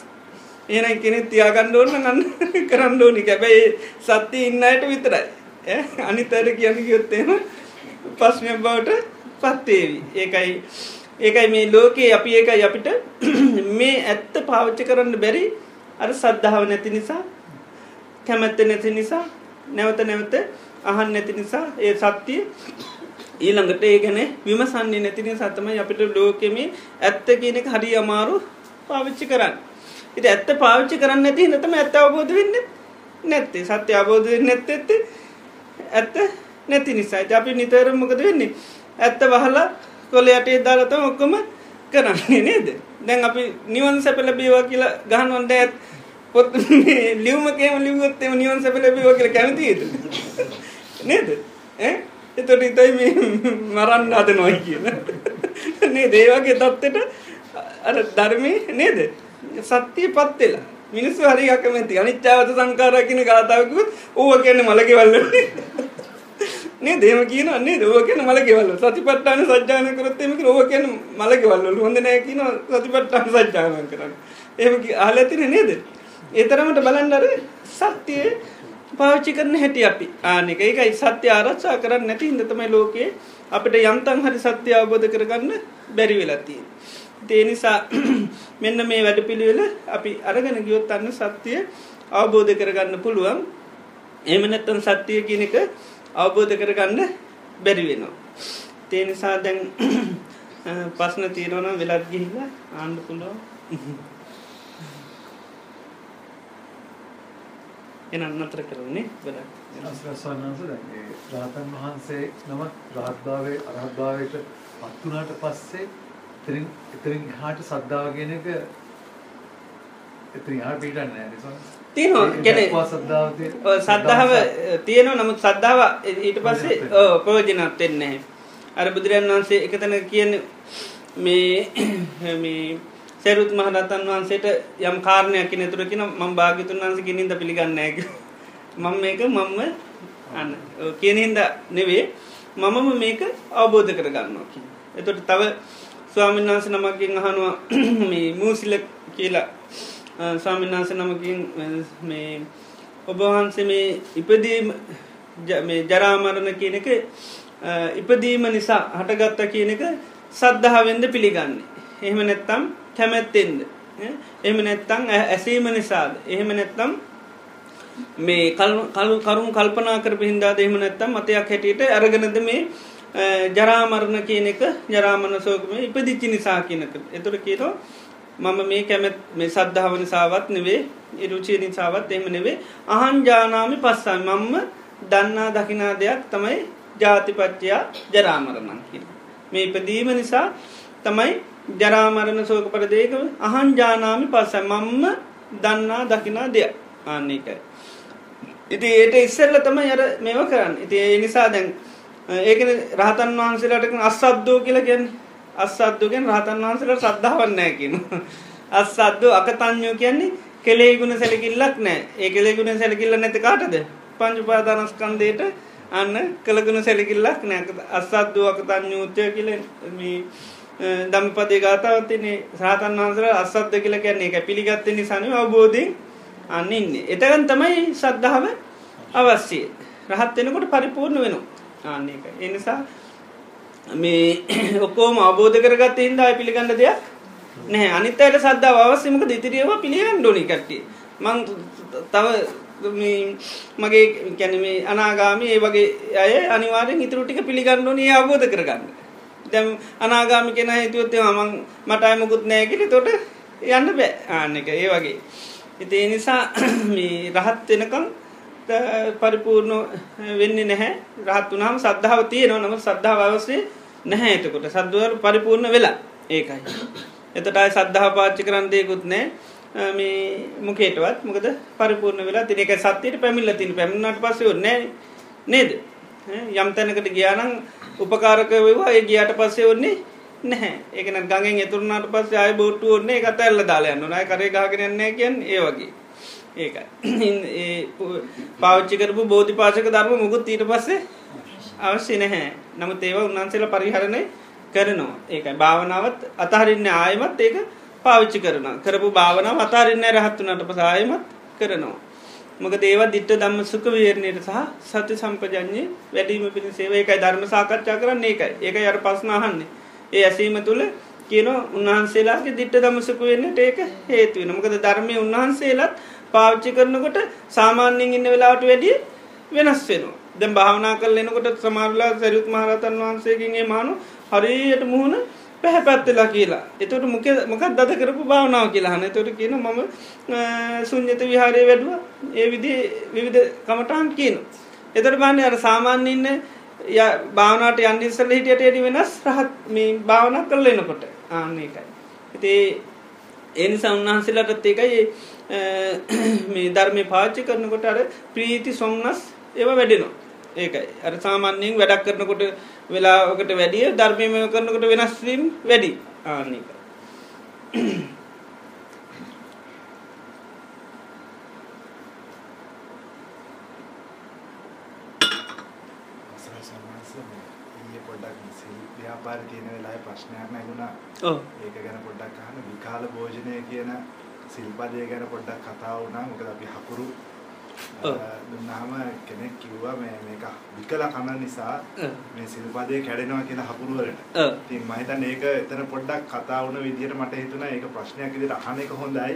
ඒන කෙනෙ තියාගන්න ඕන්න ගන්න [laughs] කරන්න ඕනි කැබැයි සත්‍ය ඉන්න අයට විතරයි. අනිතර කියන ගයොත්තේම පස්්නය බවට පත්තේවි ඒකයි. ඒකයි මේ ලෝකයේ අපි ඒකයි අපිට [clears throat] මේ ඇත්ත පාවිච්චි කරන්න බැරි අර සද්ධාව නැති නිසා කැමැත්ත නැති නිසා නැවත නැවත අහන් නැති නිසා ඒ සත්‍යය ඊළඟට ඒ ගැන විමසන්නේ නැතින සතමයි අපිට ලෝකෙමේ ඇත්ත කියන එක හරි අමාරු පාවිච්චි කරන්න. ඉති ඇත්ත පාවිච්චි කරන්න ඇති නතම ඇත්ත අවබෝධ වෙන්න නැත්තේ. සත්‍ය අවබෝධ නැත්ත ඇත්තේ ඇත්ත නැති නිසා. අපි නිතර මොකද වෙන්නේ? ඇත්ත වහලා කොල යටේ දාලතම ඔක්කොම කරන්නේ නේද? දැන් අපි නිවන් සැපල බේවා කියලා ගහනුවන්ට ඇත් පොත් ලියවමකේම ලිවොත්තේම නිවන් සැපල බේවා කියල කැමතිද? නේද? එතොට ඉතයි මේ මරන්න අද නොයි කියන නේ දේවගේ තත්වට අර ධර්මය නේද? සත්‍යය පත්වෙලා මිනිස්සු හරි අකමැති. අනිච්චාවත සංකාරකින ගාතාවකුත් ඕව කියන්න මලගෙවල්ලන්නේ නේ දේම කියන න්නේ දව කියන මලගෙවල්ල සතිපට්ටාන සජ්‍යාන කරත්තෙමක ඕව කියන මලගෙවල්ල හොඳ නෑ කියන සතිපට්ටාන සජ්‍යාන කරන්න. එම ආලඇතින නේද? ඒතරමට බලන්ඩර සත්‍යය පාවිච්චි කරන හැටි අපි ආනෙක ඒකයි සත්‍ය ආරක්ෂා කරන්න නැති හිද තමයි ලෝකයේ අපිට යම්තන් හරි සත්‍ය අවබෝධ කරගන්න බැරි වෙලතිය. ඒ නිසා [clears throat] මෙන්න මේ වැඩ පිළිවෙල අපි අරගෙන ගියොත් අන්න සත්‍යය අවබෝධ කරගන්න පුළුවන් එමනැත්තන් සත්‍යය කියන එක අවබෝධ කරගන්න බැරි වෙනවා. තේ නිසා දැන් පස්න තීරවන වෙලත් ගිහිල්ල ආණ්ඩ පුළුවන්. එන අන්නතර කරන්නේ බල ස්වන්නස රාතන් වහන්සේ නම රාත්භාවය අරහත්භාවයට පත්වනාට පස්සේ එතරින් එතරින් හාට සද්ධාවගෙන එක එතරින් හා පිටන්න තියනවා. ගැන සද්ධාව තියනවා. නමුත් සද්ධාව ඊට පස්සේ ප්‍රෝජනත් වෙන්නේ අර බුදුරන් වහන්සේ එකතන කියන්න මේ [clears throat] මේ සැරුත් මහරතන් වහන්සේට යම් කාරණයක් නතුරකින ම භාගිතුන් වන්ස කිනින්ද පිළිගන්නෑක මං මේක මම්ම අන්න කියනහින්ද නෙවේ මමම මේක අවබෝධ කරගන්නවා කිය. එතොට තව ස්වාමීන් වහන්ස නමකින් අහනවා [clears throat] මේ මූසිල කියලා ස්වාමීන් වහන්ස නමකින් මේ ඔබවහන්සේ මේ ඉපදීම ජරාමරණ කියන එක ඉපදීම නිසා හටගත්තා කියන එක සද්ධාවෙන්ද පිළිගන්නේ. එහෙම නැත්තම් කැමැත්තෙන්ද? එහම නැත්තං ඇසීම නිසාද? එහෙම නැත්තම් මේ කලු කරුම් කල්පනා කර පිහින්දා දෙහෙම නැත්තම් මතයක් හැටියට අරගෙනද මේ ජරාමරණ කියන එක ජරාමණ සෝකම ඉපදිච්චි නිසා කියනක එතුර කියරෝ මම මේ කැමැත් මේ සද්ධාව නිසාවත් නෙවේ ඉරුචිය නිසාවත් එම නෙවේ අහන් ජානාමි පස්සයි මම්ම දන්නා දකිනා දෙයක් තමයි ජාතිපච්චයා ජරාමරණන් කියන මේ ඉපදීම නිසා තමයි ජරාමරණ සෝක පරදේක අහන් ජානාමි පස්ස. මම්ම දන්නා දකිනා දෙයක් ආන්නේකයි. ඉති ඒට ඉස්සල්ල තම යර මෙව කරන්න. ඉති ඒ නිසා දැන් ඒකන රහතන් වහන්සේලට අස්සද්දෝ කියලගෙන් අස්සද්දුගෙන් රහතන් වහන්සලට සද්ධාවන්නෑ කියන. අස්සද්දෝ අකතංයෝ කියන්නේ කෙලේ ගුණ සැලකිල්ලක් නෑ ඒ කෙලේ ගුණ සැලකිල්ල නැති කාටද? පංචුපාදානස්කන්දයට අන්න කළගුණ සැලකිල්ලක් නෑ අස්සද්දුව අකතංයෝත්‍යය කියල දම්පදේ ගාතාවත්තිනේ සාතන් වහන්සර අස්සත්ද කියල කියන්නේ. එක පිළිගත්තනි සනි අවබෝධයෙන් අන්න ඉන්න. එතකන් තමයි සද්ධාව අවශ්‍යය රහත් වෙනකොට පරිපූර්ණ වෙනවා. ආන්න එක එනිසා මේ [coughs] ඔක්කෝම අවබෝධ කරගත්ත හින්දා පිළිගන්න දෙයක් නෑ අනිත්තයට සද්ධාව අවශ්‍යමක දිතිරියව පිළිගන්න ඩොනි කට්ටිය. මං තව මගේ කැනීමේ අනාගාමි ඒ වගේ අය අනිවාරෙන් ඉතුරු ටික පිළිගන්න ඕනේ. අවබෝධ කරගන්න. දැම් අනාගාමි කෙන හිතුවත්තේ මං මටයි මුකුත් නෑකිට තොට යන්න බෑ. ආන්න එක ඒ වගේ. ඉති නිසා [clears throat] රහත් වෙනකම් පරිපූර්ණ වෙන්නේ නැහැ. රහත් වනාම සද්ධාව තියනවා. නම සද්ධාව අවස්සේ නැහැ එතකොට. සද්දුවර පරිපූර්ණ වෙලා. ඒකයි. එතටයි සද්ධහා පාච්චි කරන්දයකුත් නෑ මේ මොකේටවත් මොකද පරිපූර්ණ වෙලා තින එක සත්‍යයට පැමිල්ල තින පැමිණට පස්සේ නෑ. නේද? යම් තැනකට ගියානං උපකාරක වවා. ඒ ගියට පස්සේ ඔන්නේ නැහැ. ඒකන ගඟෙන් එතුරනාට පස්සේ අය බෝට්ටු ඔන්නේ එක ඇල්ල දාලයන්න නයි කරේ ගාගෙනන්නේ කියන් ඒ වගේ. ඒකයි. පාච්චි කරපු බෝධි පාසක ධර්ම මුකුත් ඊට පස්සේ අවශ්‍ය නැහැ. නමුත් ඒවා උන්වන්සේල පරිහරණය කරනවා. ඒකයි. භාවනාවත් අතහරින්න ආයමත් ඒක පාවිච්චි කරන කරපු භාවනාව අතාරන්න රහත්තුනට පසායමත් කරනවා. මක දේව දිට්ට දම්ම සුක වේරණයට සහ සති සම්පජඥය වැඩීම පිණි සේවයකයි ධර්ම සාකච්ඡා කරන්න ඒකයි. ඒක අර පස්නාහන්නේ ඒ ඇසීම තුළ කියන උන්වහන්සේලාගේ දිට්ට දමසක වෙන්නට ඒක හේතුවෙන මොකද ධර්මය උන්වහන්සේලත් පාවිච්චි කරනකොට සාමාන්‍යෙන් ඉන්න වෙලාට වැඩිය වෙනස් වෙනවා. දැ භාවනා කල් එනකොට සමාරලා සැරුත් මහරතන් වහන්සේගේ මානු හරියට මුහුණ පැහැපැත්තලා කියලා. එතට මොක මොකක් දත කරපු භාවනාව කියලා හන තොට කියන මම සුං්ඥත විහාරය වැඩුව. ඒ විදි විවිධ කමටාන් කියන එතට බානය අර සාමාන්‍යඉන්න ය භාවනාට යන්ඩිස්සල හිටියට එඩි වෙනස් රහත් මේ භාවනක් කරල එනකොට. ආන්නේකයි ඉතේ එනිසා උන්වහන්සේලටත් ඒකයි මේ ධර්මය පාච්චි කරනකොට අර ප්‍රීති සොම්නස් ඒව වැඩෙනවා. ඒකයි. අර සාමාන්‍යයෙන් වැඩක් කරනකොට වෙලාකට වැඩිය ධර්මයම කරනකොට වෙනස්වීම් වැඩි ආනක ව්‍යාපාර තියෙන වෙලාවේ ප්‍රශ්නයක් නැගුණා. ඒක ගැන පොඩ්ඩක් අහන්න විකාල භෝජනය කියන සිල්පදය ගැන පොඩ්ඩක් කතා වුණා. මොකද අපි හකුරු දුන්නාම කෙනෙක් කිව්වා මේ මේක විකල කන නිසා මේ සිල්පදේ කැඩෙනවා කියලා හකුරු වලට. ඉතින් මම හිතන්නේ ඒක එතන පොඩ්ඩක් කතා වුණ විදිහට මට හිතුණා ඒක ප්‍රශ්නයක් විදිහට අහන එක හොඳයි.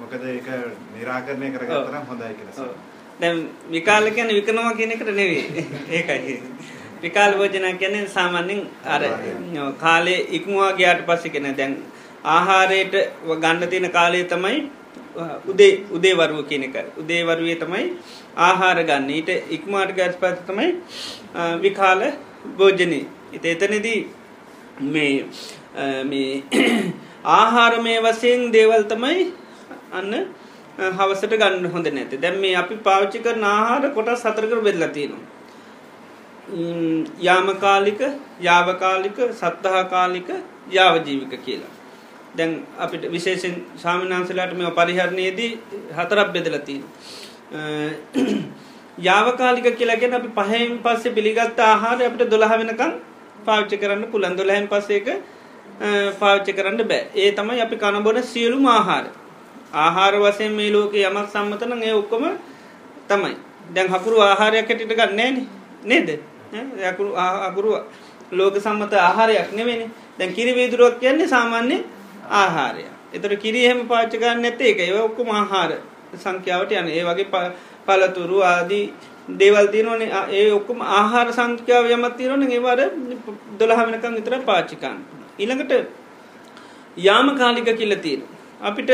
මොකද ඒක निराකරණය කරගත්තා නම් හොඳයි කියලා. දැන් විකාල කියන්නේ විකනවා කියන එකට නෙවෙයි. ඒකයි. විකාල භෝජන කියන්නේ සාමාන්‍යයෙන් අර කාලේ ඉක්මවා ගියාට පස්සේ කියන දැන් ආහාරයට ගන්න තියෙන කාලය තමයි උදේ උදේවරුව කියන එක. උදේවරුවේ තමයි ආහාර ගන්න. ඊට ඉක්මාට ගැස් පත් තමයි විකාල භෝජනී. ඉත එතනදී මේ මේ [clears throat] ආහාරමය වසයෙන් දේවල් තමයි අන්න හවසට ගන්න හොඳ නැති දැම් මේ අපි පාවිච්චි කර ආහාර කොට සතරකර වෙල්ලතිනවා යාමකාලික යාවකාලික සත්තහාකාලික යාවජීවික කියලා. දැන් අපිට විශේෂෙන් සාමිනාන්සලාට මේ පරිහරණයේදී හතරක් බෙදලතින. යාවකාලික කියලාගෙන අපි පහෙන් පස්සේ පිළිගත්ත ආහාර අපිට දොළහ වෙනකම් පාවිච්චි කරන්න පුළන් දොලහැන් පස්සේක පාවිච්චි කරන්න බෑ. ඒ තමයි අපි කණබොන සියලු ආහාර ආහාර වසයෙන් මේ ලෝක යමක් සම්මතන ඒ ඔක්කොම තමයි. දැන් හකුරු ආහාරයක් හැටිට ගන්නේන නේද? යකුරු අකුරුව ලෝක සම්මත ආහාරයක් නෙවෙන දැන් කිරිවීදුරුවක් කියන්නේ සාමාන්‍ය ආහාරය. එතට කිරිහෙම පාච්චගන්න ඇත්තේ එක ඒ ඔක්කුම ආහාර සංඛ්‍යාවට යන. ඒ වගේ පලතුරු ආදී දේවල් තියනවන. ඒ ඔක්කුම ආහාර සංඛ්‍යාව යමත් තියරන ඒවාර දොළහ වෙනකම් විතර පාචිකන් ඉළඟට යාම කාලික කිල්ල තියෙන අපිට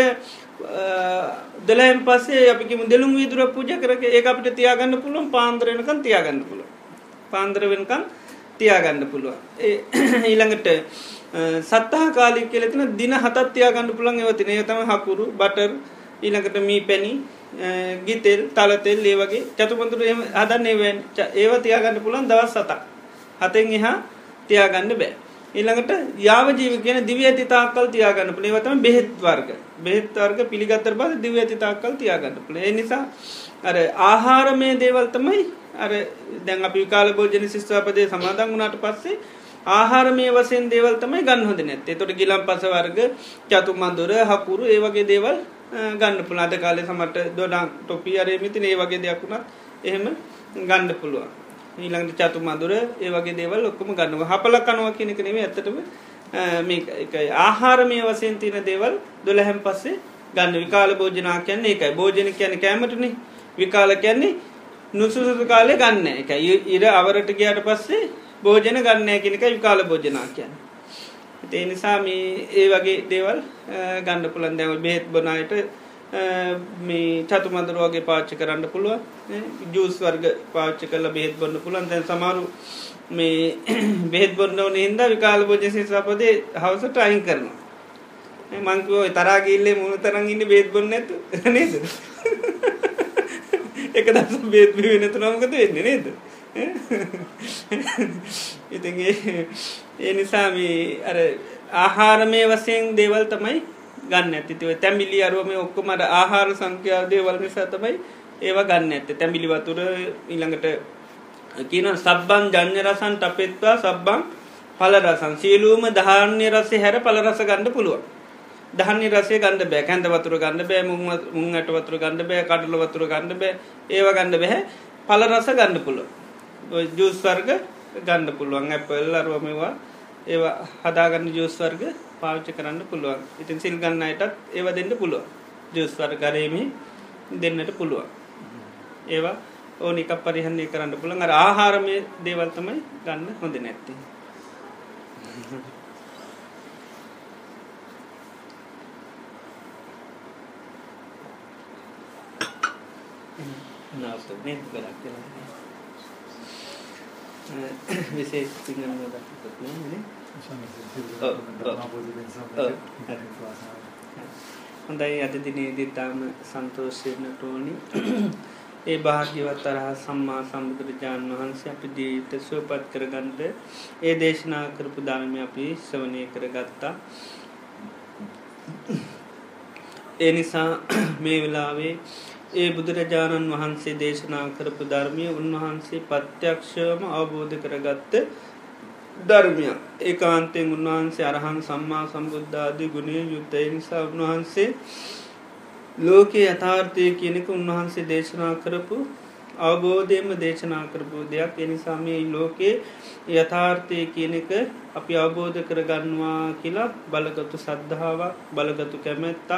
දලයම් පසේ අපි දෙලුම් විදුර පූජ කරක ඒ අපිට තියාගන්න පුළුවන්. පාන්දරනකන් තියාගන්න පුළුව පාන්දර වෙනකම් තියාගන්න පුළුව ඊළඟට සත්තහ කාලික කෙලෙතින දින හතත්තියා ගණඩ පුළන් ඒවතින ඒතම හකුරු බටර් ඊළඟට මී පැණි ගිතෙල් තලතෙල් ඒ වගේ චතුපන්තුර හදන්න ඒව තියාගන්න පුළන් දවස් සතක් හතෙන් එහා තියාගන්න බෑ. ඊළඟට යාව ජීව කියන දිව ඇති තාකල් තියාගන්න පුළේ වතම බෙහෙත් වර්ග. බෙහෙත් වර්ග පිළිගත්තර බද දිව ඇති තාකල් තියාගන්න පුළේ නිසා අර ආහාරමය දේවල් තමයි අර දැන් අපි කාල භෝජන ශිස්්වාපදය සමාදන් වුණට පස්සේ ආහාරමය වසයෙන් දේවල් තමයි ගන්න හොඳ නැත්තේ. තොට ගිලම් පස වර්ග චතු මන්දුර හකුරු ඒ වගේ දේවල් ගන්න පුලාට කාලෙ සමට දොඩන් ටොපි අරේමිති ඒ වගේ දෙයක් වුණත් එහෙම ගණ්ඩ පුළුවන්. ඊළඟට චතු මදුර ඒ වගේ දේවල් ඔක්කොම ගන්නව. හපල කනුව කෙනෙක නෙවේ ඇතටම ආහාරමය වසයෙන් තියන දේවල් දොළහැම් පස්සේ ගන්න. විකාල භෝජනා කියන්නේ එකයි භෝජන කියන කෑමටන විකාල කියන්නේ නුසුසුතු කාලය ගන්න. එක ඉර අවරට ගයාට පස්සේ භෝජන ගන්න කෙනෙක විකාල භෝජනා කියන්න. ඒ නිසා මේ ඒ වගේ දේවල් ගණ්ඩ පුළන් දැව බෙහෙත් බොනායට මේ චතු මදරුවගේ පාච්චි කරන්න පුළුව ජූස් වර්ග පාච්චි කල බෙහෙත් බොන්න පුළන් දැන් සමාරු මේ [clears throat] බෙහෙත් බොන්නවන හින්ද විකාල භෝජසි සපදේ හවසට අයින් කරනවා. මංකෝ තරාගිල්ලේ මුණ තරන් ඉන්න බේත් බොන්න ඇතු [laughs] නේද? [laughs] එක දස බේත් වෙනතු නමකද වෙන්න? නේද? [laughs] ඉතින් ඒ නිසා මේ අර ආහාරමය වසයෙන් දේවල් තමයි ගන්න ඇතිව තැමිලි අරුවම ඔක්කොමට ආහාර සංඛ්‍යා දේවල් නිසා තමයි ඒවා ගන්න ඇත තැමිලි වතුර ඊළඟට කියන සබ්බන් ජඥ රසන් ටපෙත්වා සබ්බං පල රසන් සියලූම ධාන්‍ය රසේ හැර පල රස ගණඩ පුළුවන්. දහනි රසේ ගණඩ බෑ. කැන්ද වතුර ගන්න බෑ. මුම මුංට වතුර ගන්න බෑ. කඩල වතුර ගන්න බෑ. ඒව ගන්න බැහැ පල රස ගන්න පුළුව ජූස් වර්ග ගන්න පුළුවන්. ඇපල් අරුවමවා ඒවා හදාගන්න ජූස් වර්ග පාවිච්ච කරන්න පුළුවන්. ඉතින් සිල් ගන්න අයටත් ඒව දෙන්න පුළුව ජූස් වර් කරේමි දෙන්නට පුළුවන්. ඒවා ඕනික පරිහන්නේ කරන්න පුළන් අර ආහාරමය දේවල්තමයි ගන්න හොඳ නැත්ති. නාස්තු නේ ගොඩක් කියලා. විශේෂ සිංහල ගොඩක් නේ හොඳයි අද දිනේදී තාම සන්තෝෂයනට ඕනි ඒ භාග්‍යවත් අරහ සම්මා සම්බුදුරජාණන් වහන්සේ අපි ජීවිත සුවපත් කරගන්ට ඒ දේශනා කරපු ධර්මය අපි ශ්‍රවනය කරගත්තා ඒ නිසා මේ වෙලාවේ ඒ බුදුරජාණන් වහන්සේ දේශනා කරපු ධර්මය උන්වහන්සේ පත්‍යක්ෂවම අවබෝධ කරගත්ත ධර්මය ඒ කාන්තයෙන් උන්වහන්සේ අරහන් සම්මා සම්බුද්ධාදී ගුණය යුත්තය නිසා උන්වහන්සේ ලෝකයේ යථාර්ථය කියනෙක උන්වහන්සේ දේශනා කරපු අවබෝධයම දේශනා කරපු දෙයක්. එනිසා මේ ලෝකයේ යථාර්ථය කියන එක අපි අවබෝධ කරගන්නවා කියලා බලගතු සද්ධාවක් බලගතු කැමැත්තක්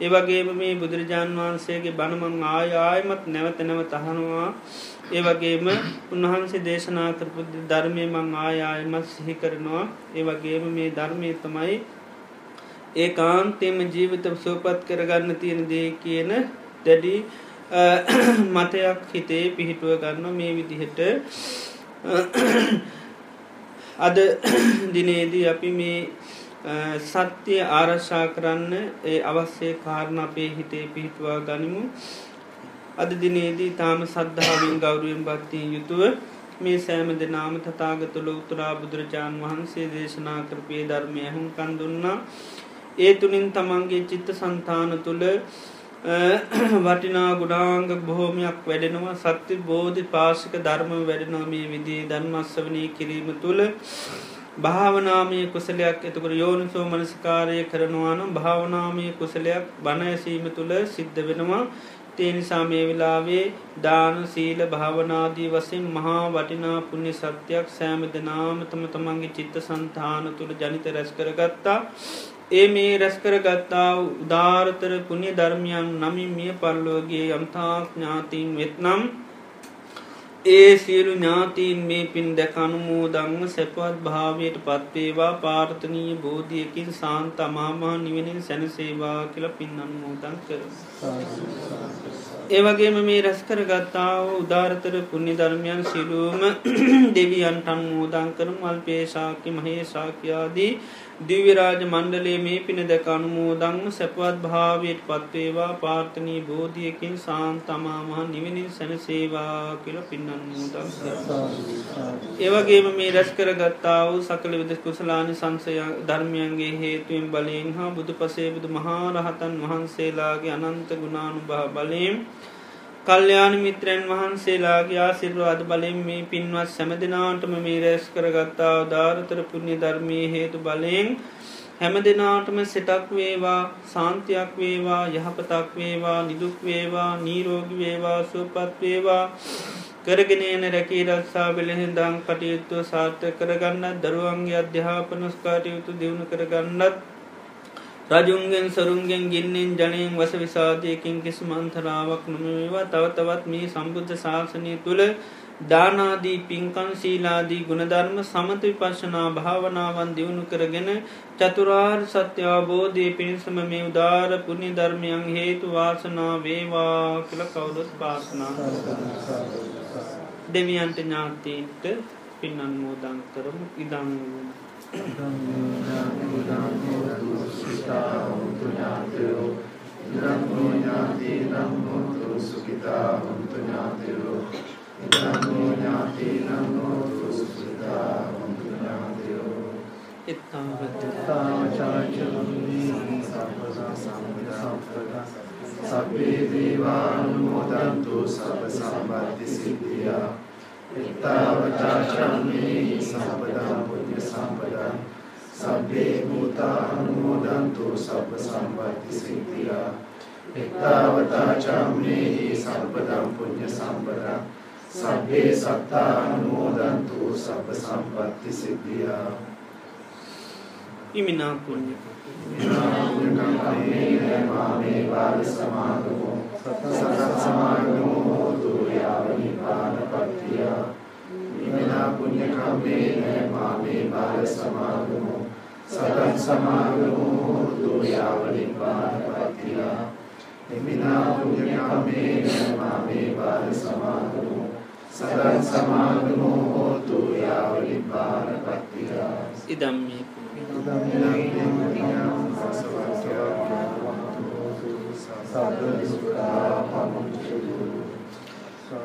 ඒවගේම මේ බුදුරජාණන් වහන්සේගේ බණමං ආය ආයමත් නැවත නැව තහනවා ඒවගේම උන්වහන්සේ දේශනා කරපු ධර්මය මං ආය ආයමත් සිහි කරනවා. ඒවගේම මේ ධර්මය තමයි ඒ කාන්තෙම ජීවිත සෝපත් කරගන්න තියෙන දේ කියන දැඩි මතයක් හිතේ පිහිටුව ගන්න මේ විදිහට. අද දිනේදී අපි මේ සත්‍යය ආරශ්ා කරන්න ඒ අවස්සේ කාරණ අපේ හිතේ පිහිටවා ගනිමු. අද දිනේදී තාම සද්ධාවෙන් ගෞරුවෙන් බත්තිය යුතුව මේ සෑම දෙනාම තතාගතුළ උතුරා බුදුරජාණන් වහන්සේ දේශනා කරපයේ ධර්මය ඇහුම් කන්දුන්නා ඒ තුළින් තමන්ගේ චිත්ත සන්තාන තුළ වටිනා ගුඩාංග බොහෝමයක් වැඩෙනවා. සත්‍ය බෝධි පාශික ධර්ම වැඩෙනමේ විදිී ධන්මස්සවනය කිරීම තුළ භාවනාමය කුසලයක් එතකට යෝනිසෝ මනස්කාරය කරනවානම් භාවනාමය කුසලයක් බණඇසීම තුළ සිද්ධ වෙනවා. තේනිසා මේ වෙලාවේ දාන සීල භාවනාදී වසින් මහා වටිනා පුුණ්‍ය සත්‍යයක් සෑම දෙනාම තම තමන්ගේ චිත්ත සන්තාන තුළ ජනිත රැස් කරගත්තා. ඒ මේ රැස්කරගත්තා උදාරතර පුුණ්‍ය ධර්මයන් නමින් මිය පල්ලෝගේ යම්තාක් ඥාතිීන් වෙත්නම් ඒ සියලු ඥාතීන් මේ පින් දැකනුමෝදංව සැපවත් භාවයට පත්වේවා පාර්ථනීය බෝධියකින් සාන්ත අමාමහා නිවෙනින් සැනසේවා කියල පින් අනුමෝදන් කර. ඒවගේම මේ රැස්කර ගත්තාව උදාරතර පුුණ්‍ය ධර්මයන් සිලුවම [clears throat] දෙවියන්ටන් මෝදං කරම් අල්පේශාකි මහේ ශාකයාදී දිවිරාජ මණ්ඩලේ මේ පින දැක අනුමෝදංම සැපවත් භාවයට පත්වේවා පාර්ථනී බෝධියකින් සාන්තමාමහ නිවෙනින් සැනසේවා කියල පින්නන් මෝදං ඒවගේම මේ රැස්කර ගත්තාව සකල විද කුසලානි සංසය ධර්මයන්ගේ හේතුවෙන් බලයෙන් හා බුදු පසේ බුදු මහාරහතන් වහන්සේලාගේ අනන්ත ගුණානු භා බලයෙන් කල්්‍යයාන මිත්‍රයන් වහන්සේලාගේ ආසිරවාද බලින් මේ පින්වත් සැමදිනාවටම මේ රැස් කරගත්තා ධාරතර පුුණ්‍ය ධර්මී හේතු බලයෙන් හැම දෙනාටම සිටක් වේවා සාන්තියක් වේවා යහපතක් වේවා නිදුක් වේවා නීරෝගි වේවා සුවපත් වේවා. කරගෙනන රැකී රත්සා වෙලෙහිදං කටයුත්තුව සාර්ථ කරගන්නත් දරුවන්ගේ අධ්‍යාපනස්කාටයුතු දියුණු කරගන්නත් රජුන්ගෙන් සරුන්ගෙන් ගින්නෙන් ජනයෙන් වස විසාධයකින් කිසි මන්තරාවක් නොමේවා තව තවත් මේ සම්බුද්ධ ශාසනය තුළ දානාදී පින්කන් සීලාදී ගුණධර්ම සමත විපශ්ශනා භාවනාවන් දියුණු කරගෙන චතුරාර් සත්‍යාබෝධය පිණිසම මේ උදාර පුුණි ධර්මයන් හේතු වාසනා වේවා කළ කවුරුත් පාසනා දෙවියන්ට ඥාතීන්ට පින්නන් මෝදං කරමු. ඉදං සුකිතා හොන්තු ඥාතියෝ ඉදං ඥාතිනම් හෝතු සුකිතා හොන්තු ඥාතියෝ සබ්බේ දේවානුමෝදන්තු සබ සම්පත්ති සිද්ධියා එත්තාවතාචම්මේ සම්පදා පුඤ්ඤ සම්පදා සබ්බේ භූතානුමෝදන්තු සබ්බ සම්පත්ති සිද්ධියා එත්තාවතාචම්මේ සම්පදා පුඤ්ඤ සම්පදා සබ්බේ සත්තානුමෝදන්තු සබ්බ සම්පත්ති සිද්ධියා ඉමිනා පුුණ්්‍ය මාමේ බාල සමාගමෝ සතත් සමාගමෝ හෝතු යාව නිපානපත්තියා ඉමිනා පුුණ්්‍ය කම්මේන මාමේ බාල සමාගමෝ සතත් සමාගමෝ හෝතු යාව නිපානපත්තියා ඉමිනා පුුණ්්‍ය කම්මේන මාමේ බාල සමාගමෝ සතත් සමාගමෝ හෝතු යාව නිපානපත්තියා ඉදම්මේ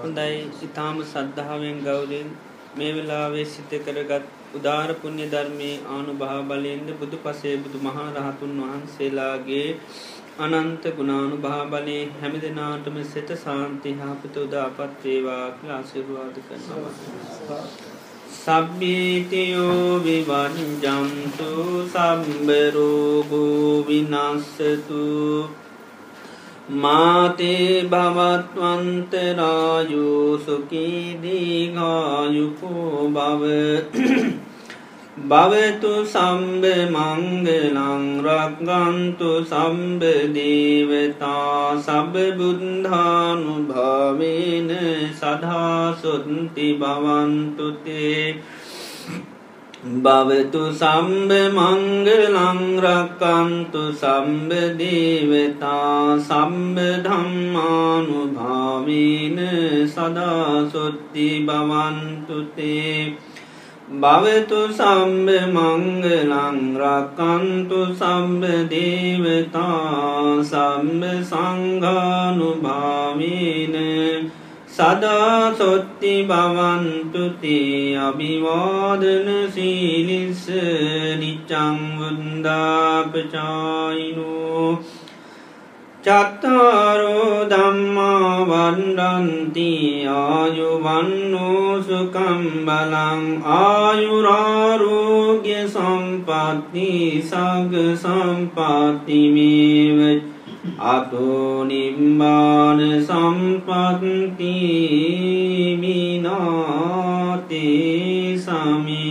හොඳයි. ඉතාම සද්ධාවෙන් ගෞරෙන් මේ වෙලාවේ සිත කරගත් උදාර පුුණ්‍ය ධර්මය ආනු භා බලයෙන්ද බුදු පසේ බුදු මහා රහතුන් වහන්සේලාගේ අනන්ත ගුණානු භාබලයේ හැම දෙනාටම සෙත සාන්ති හාපත උදාපත් වේවා කියලා ආශිර්වාද කරනවා. සබ්බීතියෝ විවන්ජන්තු සම්බරෝගෝ විනස්සතු මාතේ භවත්වන්තරායෝ සුකීදීගායුකෝ බව භවතු සම්බ මංගලං රක්ගන්තු සම්බ දේවතා සබ බුද්ධානු භාවේන සදහාසොත්ති බවන්තුතේ භවතු සම්බ මංගලං රක්කන්තු සම්බ දේවතා සම්බ ධම්මානු භාවීන සදාසොත්ති බවන්තුතේ භවතු සම්බ මංගලං රක්කන්තු සම්බ දේවතා සම්බ සංගානු භාවීන සදාසොත්ති බවන්තුති අභිවාදන සීලිස්ස නිචංවුන්දාපචායිනෝ චත්තාරෝ දම්මා වන්ඩන්ති ආයුවන්නෝ සුකම්බලං ආයුරාරෝග්‍ය සම්පත්ති සග සම්පත්තිමේව අතෝ නිම්මාන සම්පත්ති විනාති සමි